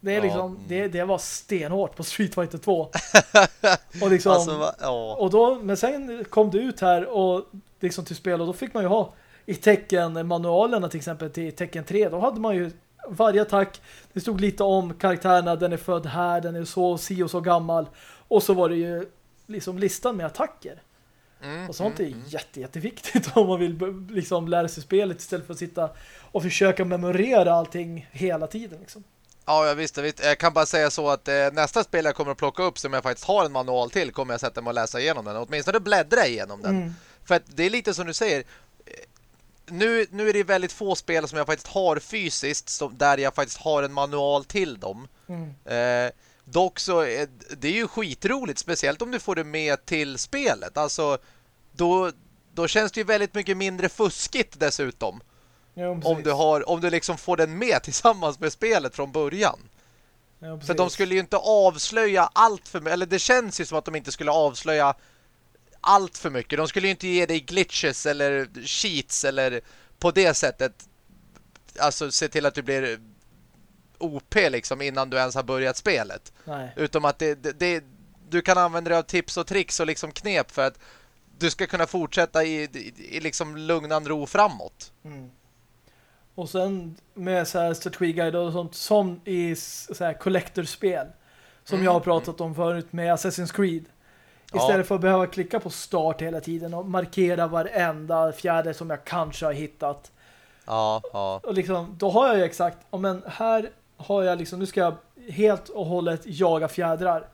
Speaker 1: Det, är liksom, ja. det, det var stenhårt på Street Fighter 2. <laughs> och liksom, alltså, ja. och då, men sen kom det ut här och liksom till spel och då fick man ju ha i tecken manualerna till exempel till tecken 3, då hade man ju varje attack, det stod lite om karaktärerna, den är född här, den är så si och så gammal och så var det ju liksom listan med attacker. Mm, och sånt mm, är mm. jätte, jätteviktigt <laughs> om man vill liksom lära sig spelet istället för att sitta och försöka memorera allting hela tiden liksom.
Speaker 2: Ja, jag visste. Visst. Jag kan bara säga så att eh, nästa spel jag kommer att plocka upp som jag faktiskt har en manual till kommer jag sätta mig och läsa igenom den. Åtminstone bläddra igenom den. Mm. För att det är lite som du säger. Nu, nu är det väldigt få spel som jag faktiskt har fysiskt som, där jag faktiskt har en manual till dem.
Speaker 1: Mm.
Speaker 2: Eh, dock så är det är ju skitroligt, speciellt om du får det med till spelet. Alltså, då, då känns det ju väldigt mycket mindre fuskigt dessutom.
Speaker 1: Ja,
Speaker 2: om du har om du liksom får den med <laughs> tillsammans med spelet från början.
Speaker 1: Ja,
Speaker 2: för de skulle ju inte avslöja allt för mycket. Eller det känns ju som att de inte skulle avslöja allt för mycket. De skulle ju inte ge dig glitches eller cheats eller på det sättet alltså se till att du blir OP liksom innan du ens har börjat spelet.
Speaker 1: Nej.
Speaker 2: Utom att det, det, det, du kan använda dig av tips och tricks och liksom knep för att du ska kunna fortsätta i, i, i liksom lugnan ro framåt.
Speaker 1: Mm. Och sen med så här strategiguider och sånt som i så här collectorspel som mm. jag har pratat om förut med Assassin's Creed. Istället ja. för att behöva klicka på start hela tiden och markera varenda fjäder som jag kanske har hittat.
Speaker 2: Ja, ja.
Speaker 1: Och liksom, då har jag ju exakt, oh, men här har jag liksom, nu ska jag helt och hållet jaga fjädrar.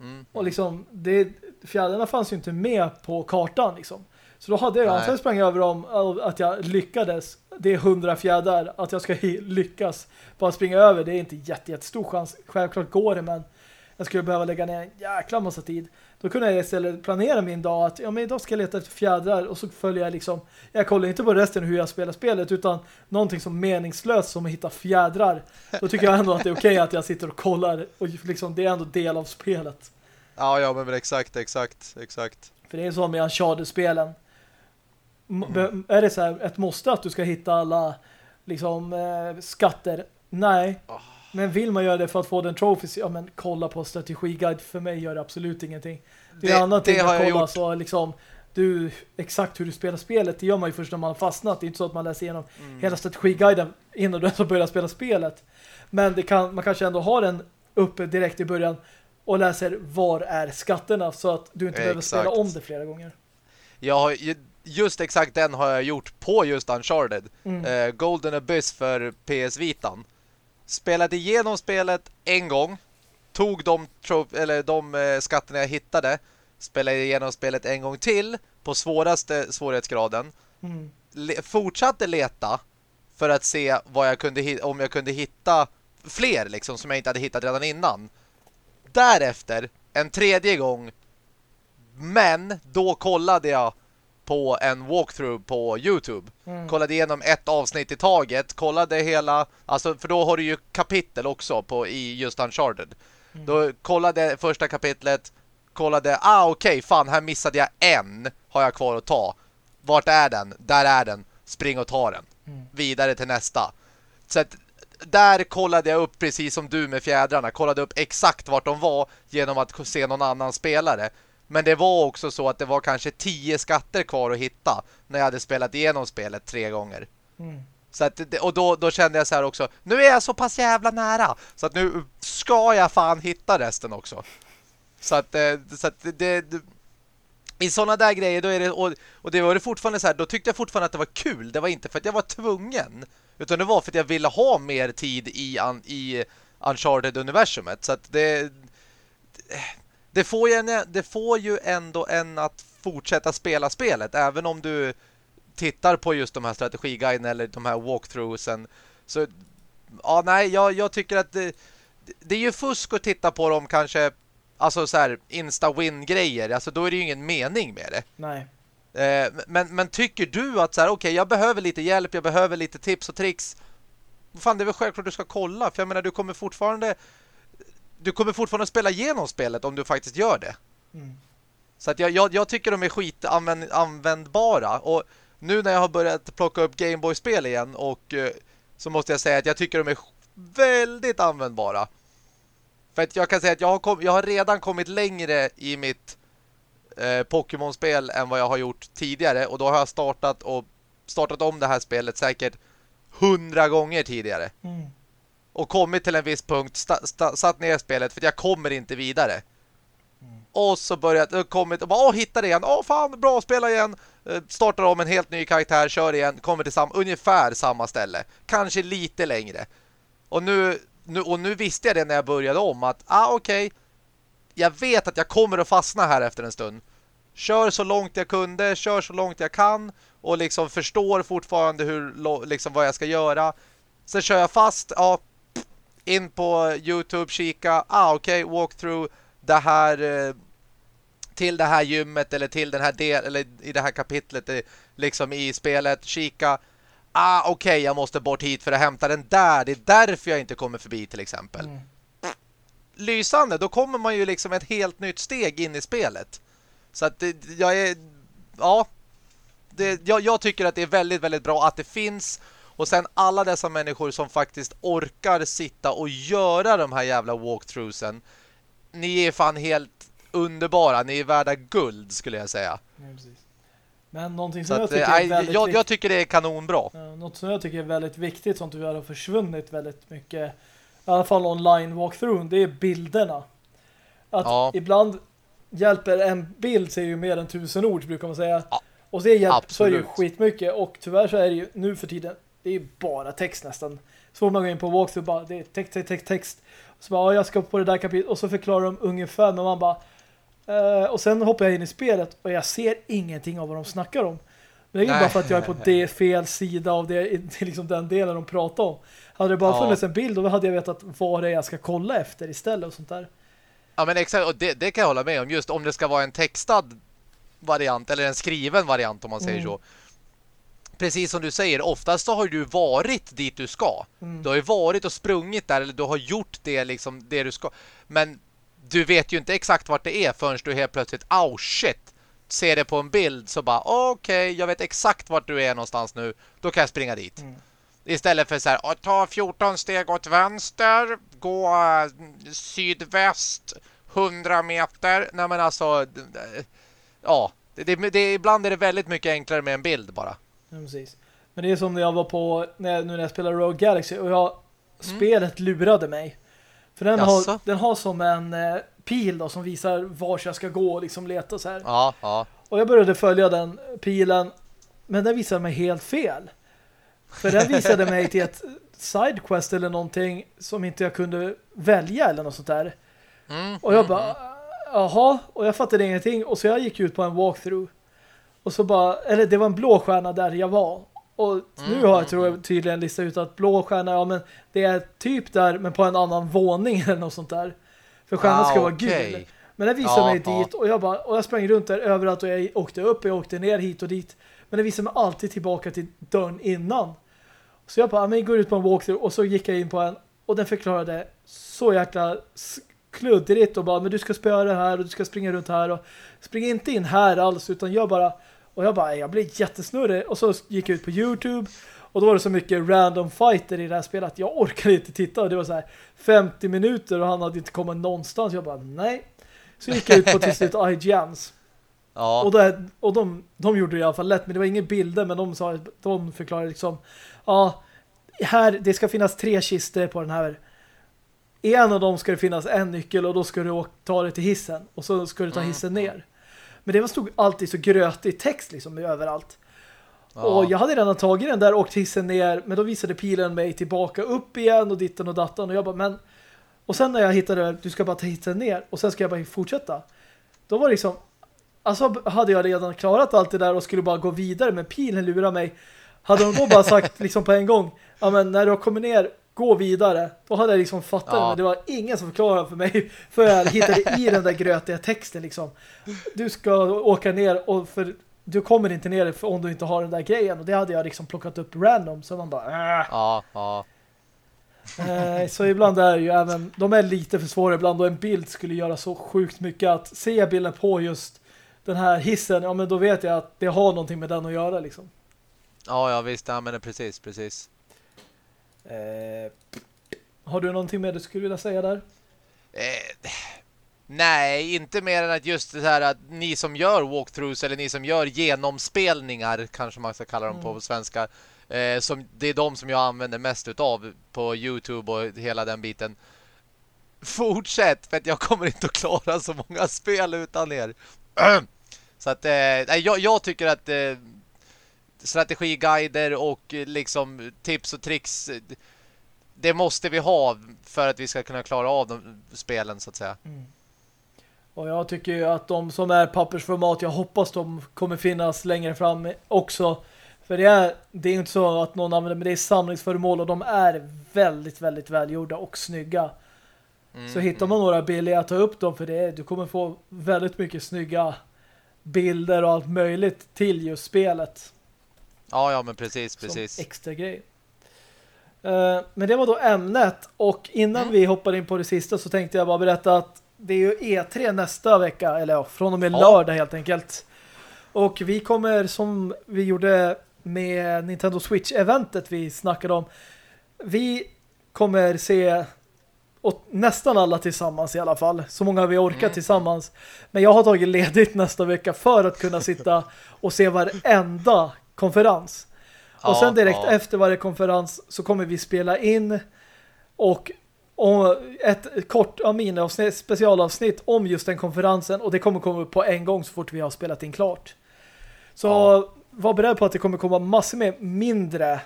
Speaker 2: Mm.
Speaker 1: Och liksom, det, fjädrarna fanns ju inte med på kartan liksom. Så då hade jag, Nej. sen sprang jag över dem att jag lyckades. Det är hundra fjädrar att jag ska lyckas. Bara springa över, det är inte jätte, jättestor chans. Självklart går det, men jag skulle behöva lägga ner en jäkla massa tid. Då kunde jag istället planera min dag att ja, men idag ska jag leta efter fjädrar och så följer jag liksom, jag kollar inte på resten hur jag spelar spelet utan någonting som meningslöst som att hitta fjädrar. Då tycker jag ändå att det är okej okay att jag sitter och kollar och liksom, det är ändå del av spelet.
Speaker 2: Ja, ja, men exakt, exakt, exakt.
Speaker 1: För det är så med Uncharted-spelen. Mm. Är det så här ett måste att du ska hitta alla liksom eh, skatter? Nej. Oh. Men vill man göra det för att få den trophies, ja men kolla på strategiguide. För mig gör det absolut ingenting. Det är det, annat det att kolla gjort. så liksom du exakt hur du spelar spelet. Det gör man ju först när man har fastnat. Det är inte så att man läser igenom mm. hela strategiguiden innan du ens har börjat spela spelet. Men kan, man kanske ändå har den uppe direkt i början och läser var är skatterna så att du inte exakt. behöver spela om det flera gånger.
Speaker 2: Ja, just exakt den har jag gjort på just Uncharted. Mm. Uh, Golden Abyss för PS Vitan. Spelade igenom spelet en gång. Tog de, eller de uh, skatterna jag hittade. Spelade igenom spelet en gång till på svåraste svårighetsgraden. Mm. Le fortsatte leta för att se vad jag kunde om jag kunde hitta fler liksom som jag inte hade hittat redan innan. Därefter en tredje gång men då kollade jag på en walkthrough på Youtube. Mm. Kollade igenom ett avsnitt i taget. Kollade hela, alltså för då har du ju kapitel också på i just Uncharted. Mm. Då kollade första kapitlet, kollade, ah okej, okay, fan här missade jag en har jag kvar att ta. Vart är den? Där är den. Spring och ta den. Mm. Vidare till nästa. Så att där kollade jag upp precis som du med fjädrarna. Kollade upp exakt vart de var genom att se någon annan spelare. Men det var också så att det var kanske tio skatter kvar att hitta när jag hade spelat igenom spelet tre gånger. Mm. Så att, och då, då kände jag så här också, nu är jag så pass jävla nära. Så att nu ska jag fan hitta resten också. Så att, eh, så att det, det i sådana där grejer då är det och, och det var det fortfarande så här, då tyckte jag fortfarande att det var kul. Det var inte för att jag var tvungen utan det var för att jag ville ha mer tid i i Uncharted-universumet. Så att det det får, ju en, det får ju ändå en att fortsätta spela spelet även om du tittar på just de här strategiguiderna eller de här walkthroughsen. Så ja, nej, jag, jag tycker att det, det är ju fusk att titta på dem kanske alltså så här insta-win-grejer. Alltså då är det ju ingen mening med det.
Speaker 1: Nej.
Speaker 2: Eh, men, men tycker du att så här, okej, okay, jag behöver lite hjälp, jag behöver lite tips och tricks. Fan, det är väl självklart du ska kolla. För jag menar, du kommer fortfarande du kommer fortfarande spela igenom spelet om du faktiskt gör det. Mm. Så att jag, jag, jag, tycker de är skit använd, användbara. Och nu när jag har börjat plocka upp Gameboy-spel igen och eh, så måste jag säga att jag tycker de är väldigt användbara. För att jag kan säga att jag har, kom, jag har redan kommit längre i mitt eh, Pokémon-spel än vad jag har gjort tidigare. Och då har jag startat och startat om det här spelet säkert hundra gånger tidigare. Mm och kommit till en viss punkt, satt ner spelet för jag kommer inte vidare. Mm. Och så började kommit och bara, åh, hittade igen. Åh, fan, bra, spela igen. Eh, startar om en helt ny karaktär, kör igen, kommer till sam ungefär samma ställe. Kanske lite längre. Och nu, nu, och nu visste jag det när jag började om att, ah, okej. Okay, jag vet att jag kommer att fastna här efter en stund. Kör så långt jag kunde, kör så långt jag kan och liksom förstår fortfarande hur, liksom vad jag ska göra. Sen kör jag fast, ja, in på Youtube, kika, ah okej, okay, walkthrough det här eh, till det här gymmet eller till den här del eller i det här kapitlet eh, liksom i spelet, kika ah okej, okay, jag måste bort hit för att hämta den där, det är därför jag inte kommer förbi till exempel. Mm. Lysande, då kommer man ju liksom ett helt nytt steg in i spelet. Så att det, jag är ja, det, jag, jag tycker att det är väldigt, väldigt bra att det finns och sen alla dessa människor som faktiskt orkar sitta och göra de här jävla walkthroughsen. Ni är fan helt underbara. Ni är värda guld skulle jag säga. Ja,
Speaker 1: Men någonting som jag tycker är väldigt
Speaker 2: jag, jag tycker det är kanonbra.
Speaker 1: Något som jag tycker är väldigt viktigt som tyvärr har försvunnit väldigt mycket i alla fall online walkthrough det är bilderna. Att ja. ibland hjälper en bild säger ju mer än tusen ord brukar man säga. Ja, och det hjälper så är det ju skitmycket och tyvärr så är det ju nu för tiden det är bara text nästan. Så får man gå in på walkthrough bara, det är text, text, text, text. Och så bara, ja, jag ska på det där kapitlet. Och så förklarar de ungefär, men man bara... Uh, och sen hoppar jag in i spelet och jag ser ingenting av vad de snackar om. Men det är ju bara för att jag är på <laughs> det fel sida av det, liksom den delen de pratar om. Hade det bara ja. funnits en bild då hade jag vetat vad det är jag ska kolla efter istället och sånt där.
Speaker 2: Ja men exakt, och det, det kan jag hålla med om. Just om det ska vara en textad variant eller en skriven variant om man säger mm. så precis som du säger, oftast så har du varit dit du ska. Mm. Du har ju varit och sprungit där eller du har gjort det liksom det du ska. Men du vet ju inte exakt vart det är förrän du helt plötsligt, oh shit, ser det på en bild så bara, okej, okay, jag vet exakt vart du är någonstans nu. Då kan jag springa dit. Mm. Istället för så här, ta 14 steg åt vänster, gå uh, sydväst 100 meter. Nej men alltså, ja, det, det, det, ibland är det väldigt mycket enklare med en bild bara.
Speaker 1: Ja, precis. Men Men det är som när jag var på, när jag, nu när jag spelade Rogue Galaxy och jag, mm. spelet lurade mig. För den har, den har som en eh, pil då som visar var jag ska gå och liksom leta så här.
Speaker 2: Ja, ja.
Speaker 1: Och jag började följa den pilen men den visade mig helt fel. För den visade mig till ett sidequest eller någonting som inte jag kunde välja eller något sånt där. Mm, och jag mm, bara, mm. jaha, och jag fattade ingenting. Och så jag gick ut på en walkthrough. Och så bara, eller det var en blå stjärna där jag var. Och mm, nu har jag tror jag tydligen listat ut att blå stjärna, ja men det är typ där men på en annan våning <laughs> eller något sånt där. För stjärnan ah, ska vara okay. gul. Men den visade ja, mig ja. dit och jag bara, och jag sprang runt där överallt och jag åkte upp, jag åkte ner hit och dit. Men den visade mig alltid tillbaka till dörren innan. Så jag bara, men jag går ut på en walkthrough och så gick jag in på en och den förklarade så jäkla kluddrigt och bara, men du ska spöra det här och du ska springa runt här och spring inte in här alls utan jag bara, och jag bara, jag blir jättesnurrig och så gick jag ut på Youtube och då var det så mycket random fighter i det här spelet att jag orkade inte titta och det var så här 50 minuter och han hade inte kommit någonstans. Jag bara, nej. Så gick jag ut på till slut IGNs. Ja. Och, där, och de, de gjorde det i alla fall lätt, men det var inga bilder, men de, sa, de förklarade liksom ja, här, det ska finnas tre kister på den här. I en av dem ska det finnas en nyckel och då ska du ta det till hissen. Och så ska du ta mm. hissen ner. Men det stod alltid så grötig text liksom överallt. Ja. Och jag hade redan tagit den där och hissen ner, men då visade pilen mig tillbaka upp igen och ditten och dattan. Och jag bara, men... Och sen när jag hittade du ska bara ta hissen ner och sen ska jag bara fortsätta. Då var det liksom... Alltså hade jag redan klarat allt det där och skulle bara gå vidare, men pilen lurade mig. Hade de då bara sagt liksom på en gång, ja men när du har kommit ner, gå vidare. Då hade jag liksom fattat ja. men det var ingen som förklarade för mig <laughs> för jag hittade i den där grötiga texten liksom. Du ska åka ner och för du kommer inte ner för om du inte har den där grejen och det hade jag liksom plockat upp random så man bara äh.
Speaker 2: Ja, ja.
Speaker 1: Eh, så ibland är ju även de är lite för svåra ibland och en bild skulle göra så sjukt mycket att se bilden på just den här hissen, ja men då vet jag att det har någonting med den att göra liksom.
Speaker 2: Ja, ja visst, ja, men precis, precis.
Speaker 1: Eh, har du någonting mer du skulle vilja säga där?
Speaker 2: Eh, nej, inte mer än att just det här att ni som gör walkthroughs eller ni som gör genomspelningar, kanske man ska kalla dem mm. på svenska, eh, som, det är de som jag använder mest utav på Youtube och hela den biten. Fortsätt, för att jag kommer inte att klara så många spel utan er. <clears throat> Så att, eh, jag, jag tycker att eh, strategiguider och liksom tips och tricks det måste vi ha för att vi ska kunna klara av de spelen så att säga. Mm.
Speaker 1: Och jag tycker ju att de som är pappersformat, jag hoppas de kommer finnas längre fram också. För det är, det är inte så att någon använder, men det är samlingsföremål och de är väldigt, väldigt välgjorda och snygga. Mm, så hittar man mm. några billiga, ta upp dem för det. Du kommer få väldigt mycket snygga bilder och allt möjligt till just spelet.
Speaker 2: Ja, ja, men precis, precis.
Speaker 1: Extra grej. Uh, men det var då ämnet och innan mm. vi hoppar in på det sista så tänkte jag bara berätta att det är ju E3 nästa vecka, eller ja, från och med ja. lördag helt enkelt. Och vi kommer som vi gjorde med Nintendo Switch-eventet vi snackade om. Vi kommer se och nästan alla tillsammans i alla fall. Så många vi orkar mm. tillsammans. Men jag har tagit ledigt nästa vecka för att kunna sitta och se varenda konferens. Och sen direkt efter varje konferens så kommer vi spela in och ett kort miniavsnitt, specialavsnitt om just den konferensen och det kommer komma upp på en gång så fort vi har spelat in klart. Så ja. var beredd på att det kommer komma massor med mindre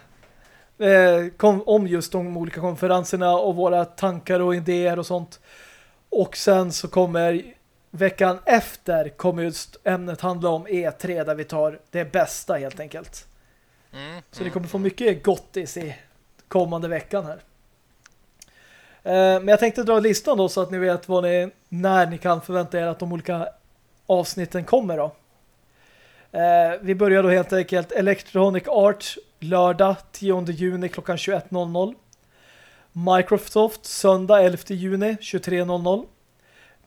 Speaker 1: eh, om just de olika konferenserna och våra tankar och idéer och sånt. Och sen så kommer veckan efter kommer just ämnet handla om E3 där vi tar det bästa helt enkelt. Mm, så mm. ni kommer få mycket gottis i kommande veckan här. Eh, men jag tänkte dra listan då så att ni vet vad ni, när ni kan förvänta er att de olika avsnitten kommer då. Eh, vi börjar då helt enkelt Electronic Arts lördag 10 juni klockan 21.00. Microsoft söndag 11 juni 23.00.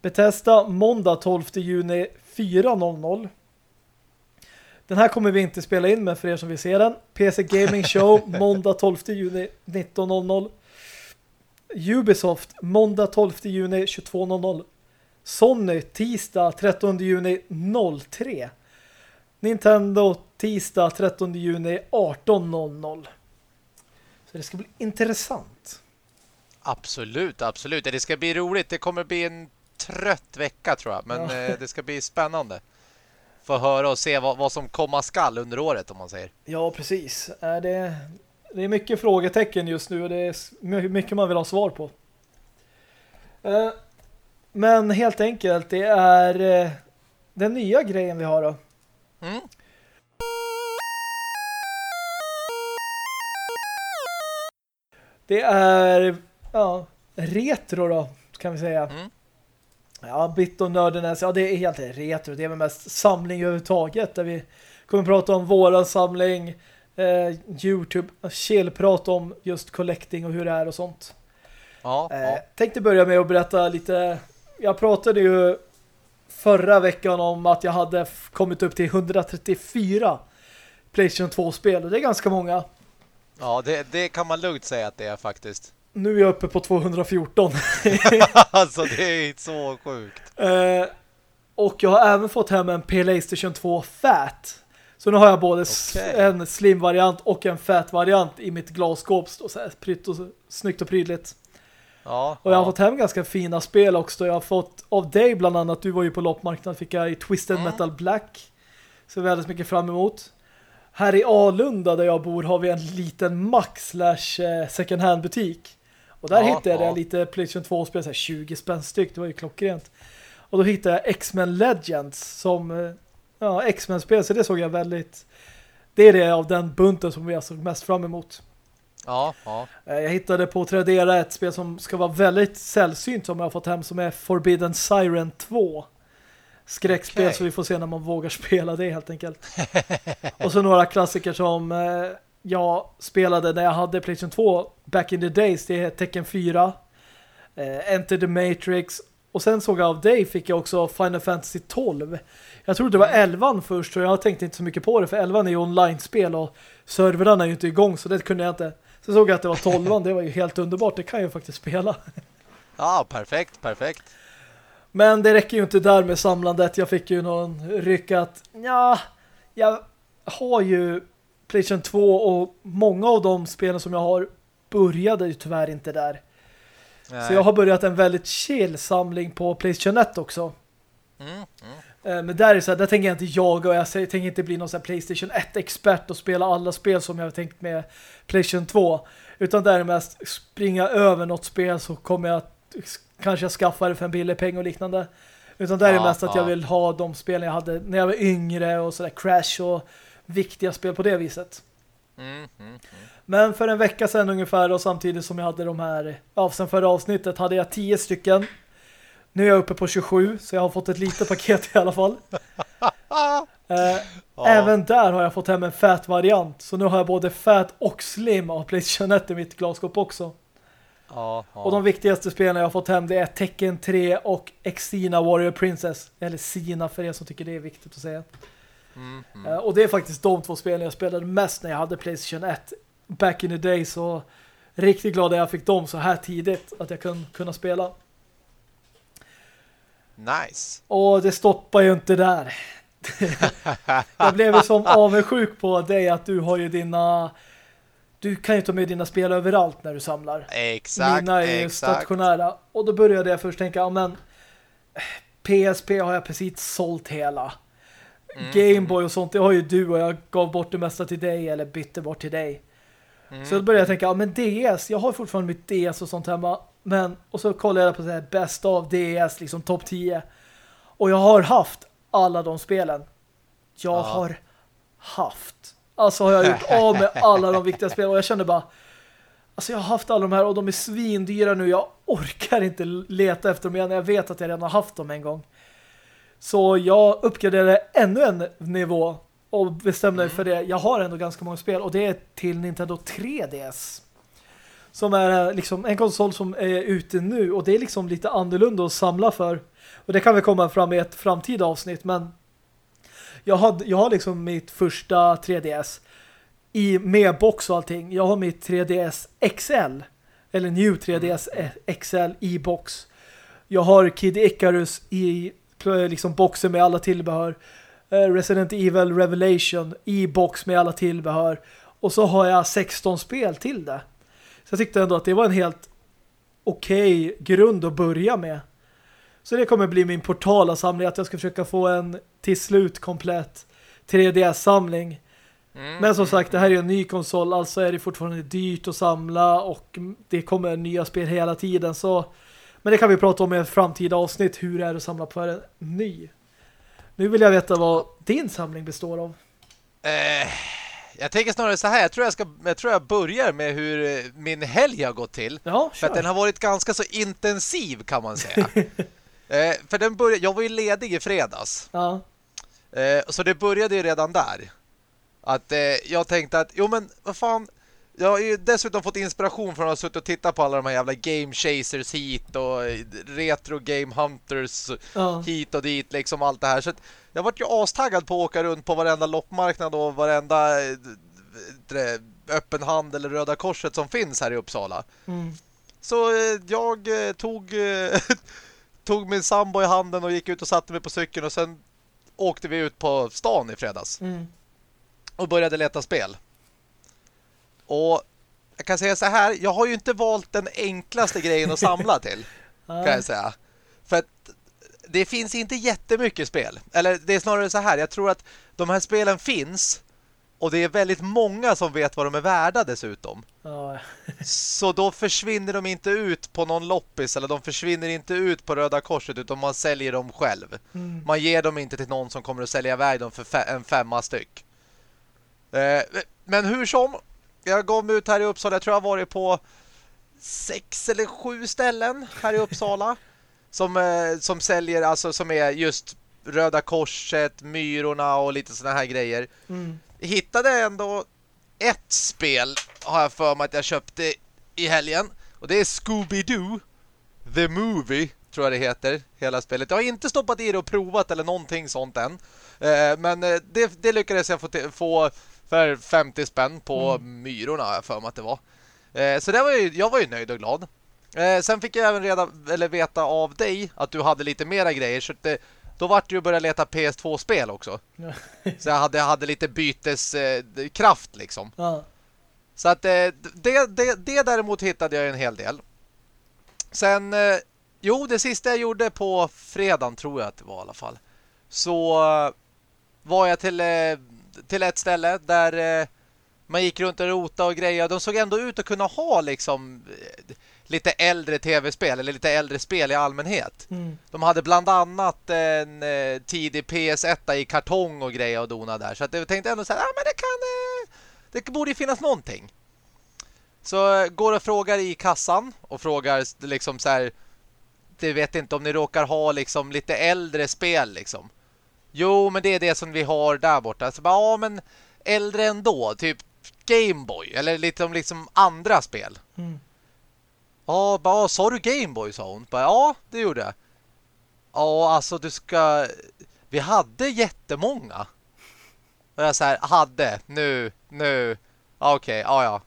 Speaker 1: Bethesda måndag 12 juni 4.00. Den här kommer vi inte spela in med för er som vill se den. PC Gaming Show <laughs> måndag 12 juni 19.00. Ubisoft måndag 12 juni 22.00. Sony tisdag 13 juni 03. Nintendo tisdag 13 juni 18.00. Så det ska bli intressant.
Speaker 2: Absolut, absolut. Det ska bli roligt. Det kommer bli en trött vecka tror jag. Men ja. det ska bli spännande. Få höra och se vad, vad som komma skall under året om man säger.
Speaker 1: Ja, precis. Det, det är mycket frågetecken just nu och det är mycket man vill ha svar på. Eh, men helt enkelt, det är eh, den nya grejen vi har då. Mm. Det är ja, retro då, kan vi säga. Mm. Ja, bit och nördernäs, ja det är helt retro. Det är väl mest samling överhuvudtaget där vi kommer prata om våran samling, eh, Youtube, chillprat om just collecting och hur det är och sånt. Ja, eh, ja. Tänkte börja med att berätta lite, jag pratade ju förra veckan om att jag hade kommit upp till 134 Playstation 2-spel och det är ganska många.
Speaker 2: Ja, det, det kan man lugnt säga att det är faktiskt.
Speaker 1: Nu är jag uppe på 214. <laughs>
Speaker 2: alltså det är så sjukt.
Speaker 1: Eh, och jag har även fått hem en Playstation 2 Fat. Så nu har jag både okay. en slim-variant och en fat-variant i mitt glasskåp. Så här, prytt och, snyggt och prydligt. Ja, och jag har ja. fått hem ganska fina spel också. Jag har fått av dig bland annat, du var ju på loppmarknaden, fick jag i Twisted mm. Metal Black. Så väldigt mycket fram emot. Här i Alunda där jag bor har vi en liten Max slash eh, second hand butik. Och där ja, hittade jag ja. lite PlayStation 2-spel, 20 spänn styck, det var ju klockrent. Och då hittade jag X-Men Legends som eh, ja, X-Men-spel, så det såg jag väldigt... Det är det av den bunten som jag såg mest fram emot.
Speaker 2: Ja, ja.
Speaker 1: Eh, jag hittade på Tradera ett spel som ska vara väldigt sällsynt som jag har fått hem som är Forbidden Siren 2. Skräckspel okay. så vi får se när man vågar <laughs> spela det helt enkelt. och så några klassiker som eh, jag spelade när jag hade PlayStation 2 back in the days. Det är Tekken 4, eh, Enter the Matrix och sen såg jag av dig fick jag också Final Fantasy 12. Jag trodde det var 11 först så jag tänkte inte så mycket på det för 11 är ju online-spel och servrarna är ju inte igång så det kunde jag inte. Sen såg jag att det var 12 det var ju helt underbart. Det kan jag faktiskt spela.
Speaker 2: Ja, perfekt, perfekt.
Speaker 1: Men det räcker ju inte där med samlandet. Jag fick ju någon ryck att ja, jag har ju PlayStation 2 och många av de spelen som jag har började ju tyvärr inte där. Nej. Så jag har börjat en väldigt chill samling på PlayStation 1 också. Mm, mm. Eh, men där är så här, där tänker jag inte jaga och jag tänker inte bli någon Playstation 1-expert och spela alla spel som jag har tänkt med Playstation 2. Utan där är mest springa över något spel så kommer jag kanske jag skaffar det för en billig peng och liknande. Utan där ja, är mest att jag vill ha de spel jag hade när jag var yngre och sådär Crash och viktiga spel på det viset. Mm, mm, mm. Men för en vecka sedan ungefär och samtidigt som jag hade de här ja, sen förra avsnittet hade jag 10 stycken nu är jag uppe på 27 så jag har fått ett litet paket i alla fall. <laughs> eh, ja. Även där har jag fått hem en fat-variant. Så nu har jag både fat och slim av PlayStation 1 i mitt glasskåp också. Ja, ja. Och de viktigaste spelen jag har fått hem det är Tekken 3 och Xena Warrior Princess. Eller Sina för er som tycker det är viktigt att säga. Mm, mm. Eh, och det är faktiskt de två spelen jag spelade mest när jag hade PlayStation 1 back in the day så riktigt glad att jag fick dem så här tidigt att jag kunde kunna spela.
Speaker 2: Nice.
Speaker 1: Och det stoppar ju inte där. <laughs> jag blev som avundsjuk på dig att du har ju dina... Du kan ju ta med dina spel överallt när du samlar.
Speaker 2: Exakt,
Speaker 1: Mina är
Speaker 2: exakt.
Speaker 1: stationära. Och då började jag först tänka, ja men PSP har jag precis sålt hela. Mm. Gameboy och sånt, det har ju du och jag gav bort det mesta till dig eller bytte bort till dig. Mm. Så då började jag tänka, ja men DS, jag har fortfarande mitt DS och sånt hemma. Men, och så kollade jag på så här bäst av DS, liksom topp 10. Och jag har haft alla de spelen. Jag ja. har haft. Alltså har jag gjort av med <laughs> alla de viktiga spelen. Och jag kände bara, alltså jag har haft alla de här och de är svindyra nu. Jag orkar inte leta efter dem igen. Jag vet att jag redan har haft dem en gång. Så jag uppgraderade ännu en nivå och bestämde mig mm. för det. Jag har ändå ganska många spel och det är till Nintendo 3DS. Som är liksom en konsol som är ute nu och det är liksom lite annorlunda att samla för. Och det kan väl komma fram i ett framtida avsnitt men jag har, jag har liksom mitt första 3DS i med box och allting. Jag har mitt 3DS XL eller New 3DS XL i box. Jag har Kid Icarus i liksom boxen med alla tillbehör. eh, Resident Evil Revelation i box med alla tillbehör. Och så har jag 16 spel till det. Så jag tyckte ändå att det var en helt okej okay grund att börja med. Så det kommer bli min portala samling att jag ska försöka få en till slut komplett 3DS-samling. Mm. Men som sagt, det här är en ny konsol, alltså är det fortfarande dyrt att samla och det kommer nya spel hela tiden. Så, men det kan vi prata om i ett framtida avsnitt, hur det är att samla på en ny. Nu vill jag veta vad din samling består av.
Speaker 2: Eh, jag tänker snarare så här, jag tror jag, ska, jag tror jag börjar med hur min helg har gått till.
Speaker 1: Ja,
Speaker 2: för att den har varit ganska så intensiv kan man säga. <laughs> eh, för den började, jag var ju ledig i fredags.
Speaker 1: Ja.
Speaker 2: Eh, så det började ju redan där. Att eh, jag tänkte att, jo men vad fan, jag har ju dessutom fått inspiration från att ha suttit och tittat på alla de här jävla Game Chasers hit och Retro Game Hunters
Speaker 1: ja.
Speaker 2: hit och dit, liksom allt det här. Så jag vart ju astaggad på att åka runt på varenda loppmarknad och varenda äh, öppen hand eller Röda Korset som finns här i Uppsala.
Speaker 1: Mm.
Speaker 2: Så jag tog, <laughs> tog min sambo i handen och gick ut och satte mig på cykeln och sen åkte vi ut på stan i fredags.
Speaker 1: Mm.
Speaker 2: Och började leta spel. Och jag kan säga så här, jag har ju inte valt den enklaste grejen att samla <laughs> till. kan jag säga. För att det finns inte jättemycket spel. Eller det är snarare så här, jag tror att de här spelen finns och det är väldigt många som vet vad de är värda dessutom.
Speaker 1: Ja. <laughs>
Speaker 2: så då försvinner de inte ut på någon loppis eller de försvinner inte ut på Röda Korset utan man säljer dem själv.
Speaker 1: Mm.
Speaker 2: Man ger dem inte till någon som kommer att sälja iväg dem för en femma styck. Eh, men hur som, jag gav mig ut här i Uppsala. Jag tror jag har varit på sex eller sju ställen här i Uppsala som, eh, som säljer, alltså som är just Röda Korset, Myrorna och lite sådana här grejer.
Speaker 1: Mm.
Speaker 2: Hittade ändå ett spel har jag för mig att jag köpte i helgen. Och det är Scooby-Doo The Movie, tror jag det heter, hela spelet. Jag har inte stoppat i det och provat eller någonting sånt än. Eh, men eh, det, det lyckades jag få, få för 50 spänn på mm. Myrorna, för mig att det var. Eh, så det var ju, jag var ju nöjd och glad. Eh, sen fick jag även reda, eller veta av dig att du hade lite mera grejer. Så det, då vart ju börja leta PS2-spel också. <laughs> så jag hade, hade lite byteskraft eh, liksom.
Speaker 1: Ja.
Speaker 2: Så att eh, det, det, det däremot hittade jag en hel del. Sen, eh, jo det sista jag gjorde på fredagen tror jag att det var i alla fall. Så eh, var jag till till ett ställe där eh, man gick runt och rota och grejer. De såg ändå ut att kunna ha liksom eh, lite äldre tv-spel eller lite äldre spel i allmänhet.
Speaker 1: Mm.
Speaker 2: De hade bland annat en eh, tidig PS1 i kartong och grejer och dona där. Så att jag tänkte ändå så här, ah, men det kan eh, det borde ju finnas någonting. Så eh, går och frågar i kassan och frågar liksom så här det vet inte om ni råkar ha liksom lite äldre spel liksom. Jo, men det är det som vi har där borta. Så bara, ja, men äldre ändå. Typ Gameboy. Eller lite om liksom andra spel.
Speaker 1: Mm.
Speaker 2: Ja, bara, sa du Gameboy, sa hon. Bara, ja, det gjorde jag. Ja, alltså du ska... Vi hade jättemånga. Och jag så här, hade, nu, nu. Okej, okay, ja, ja.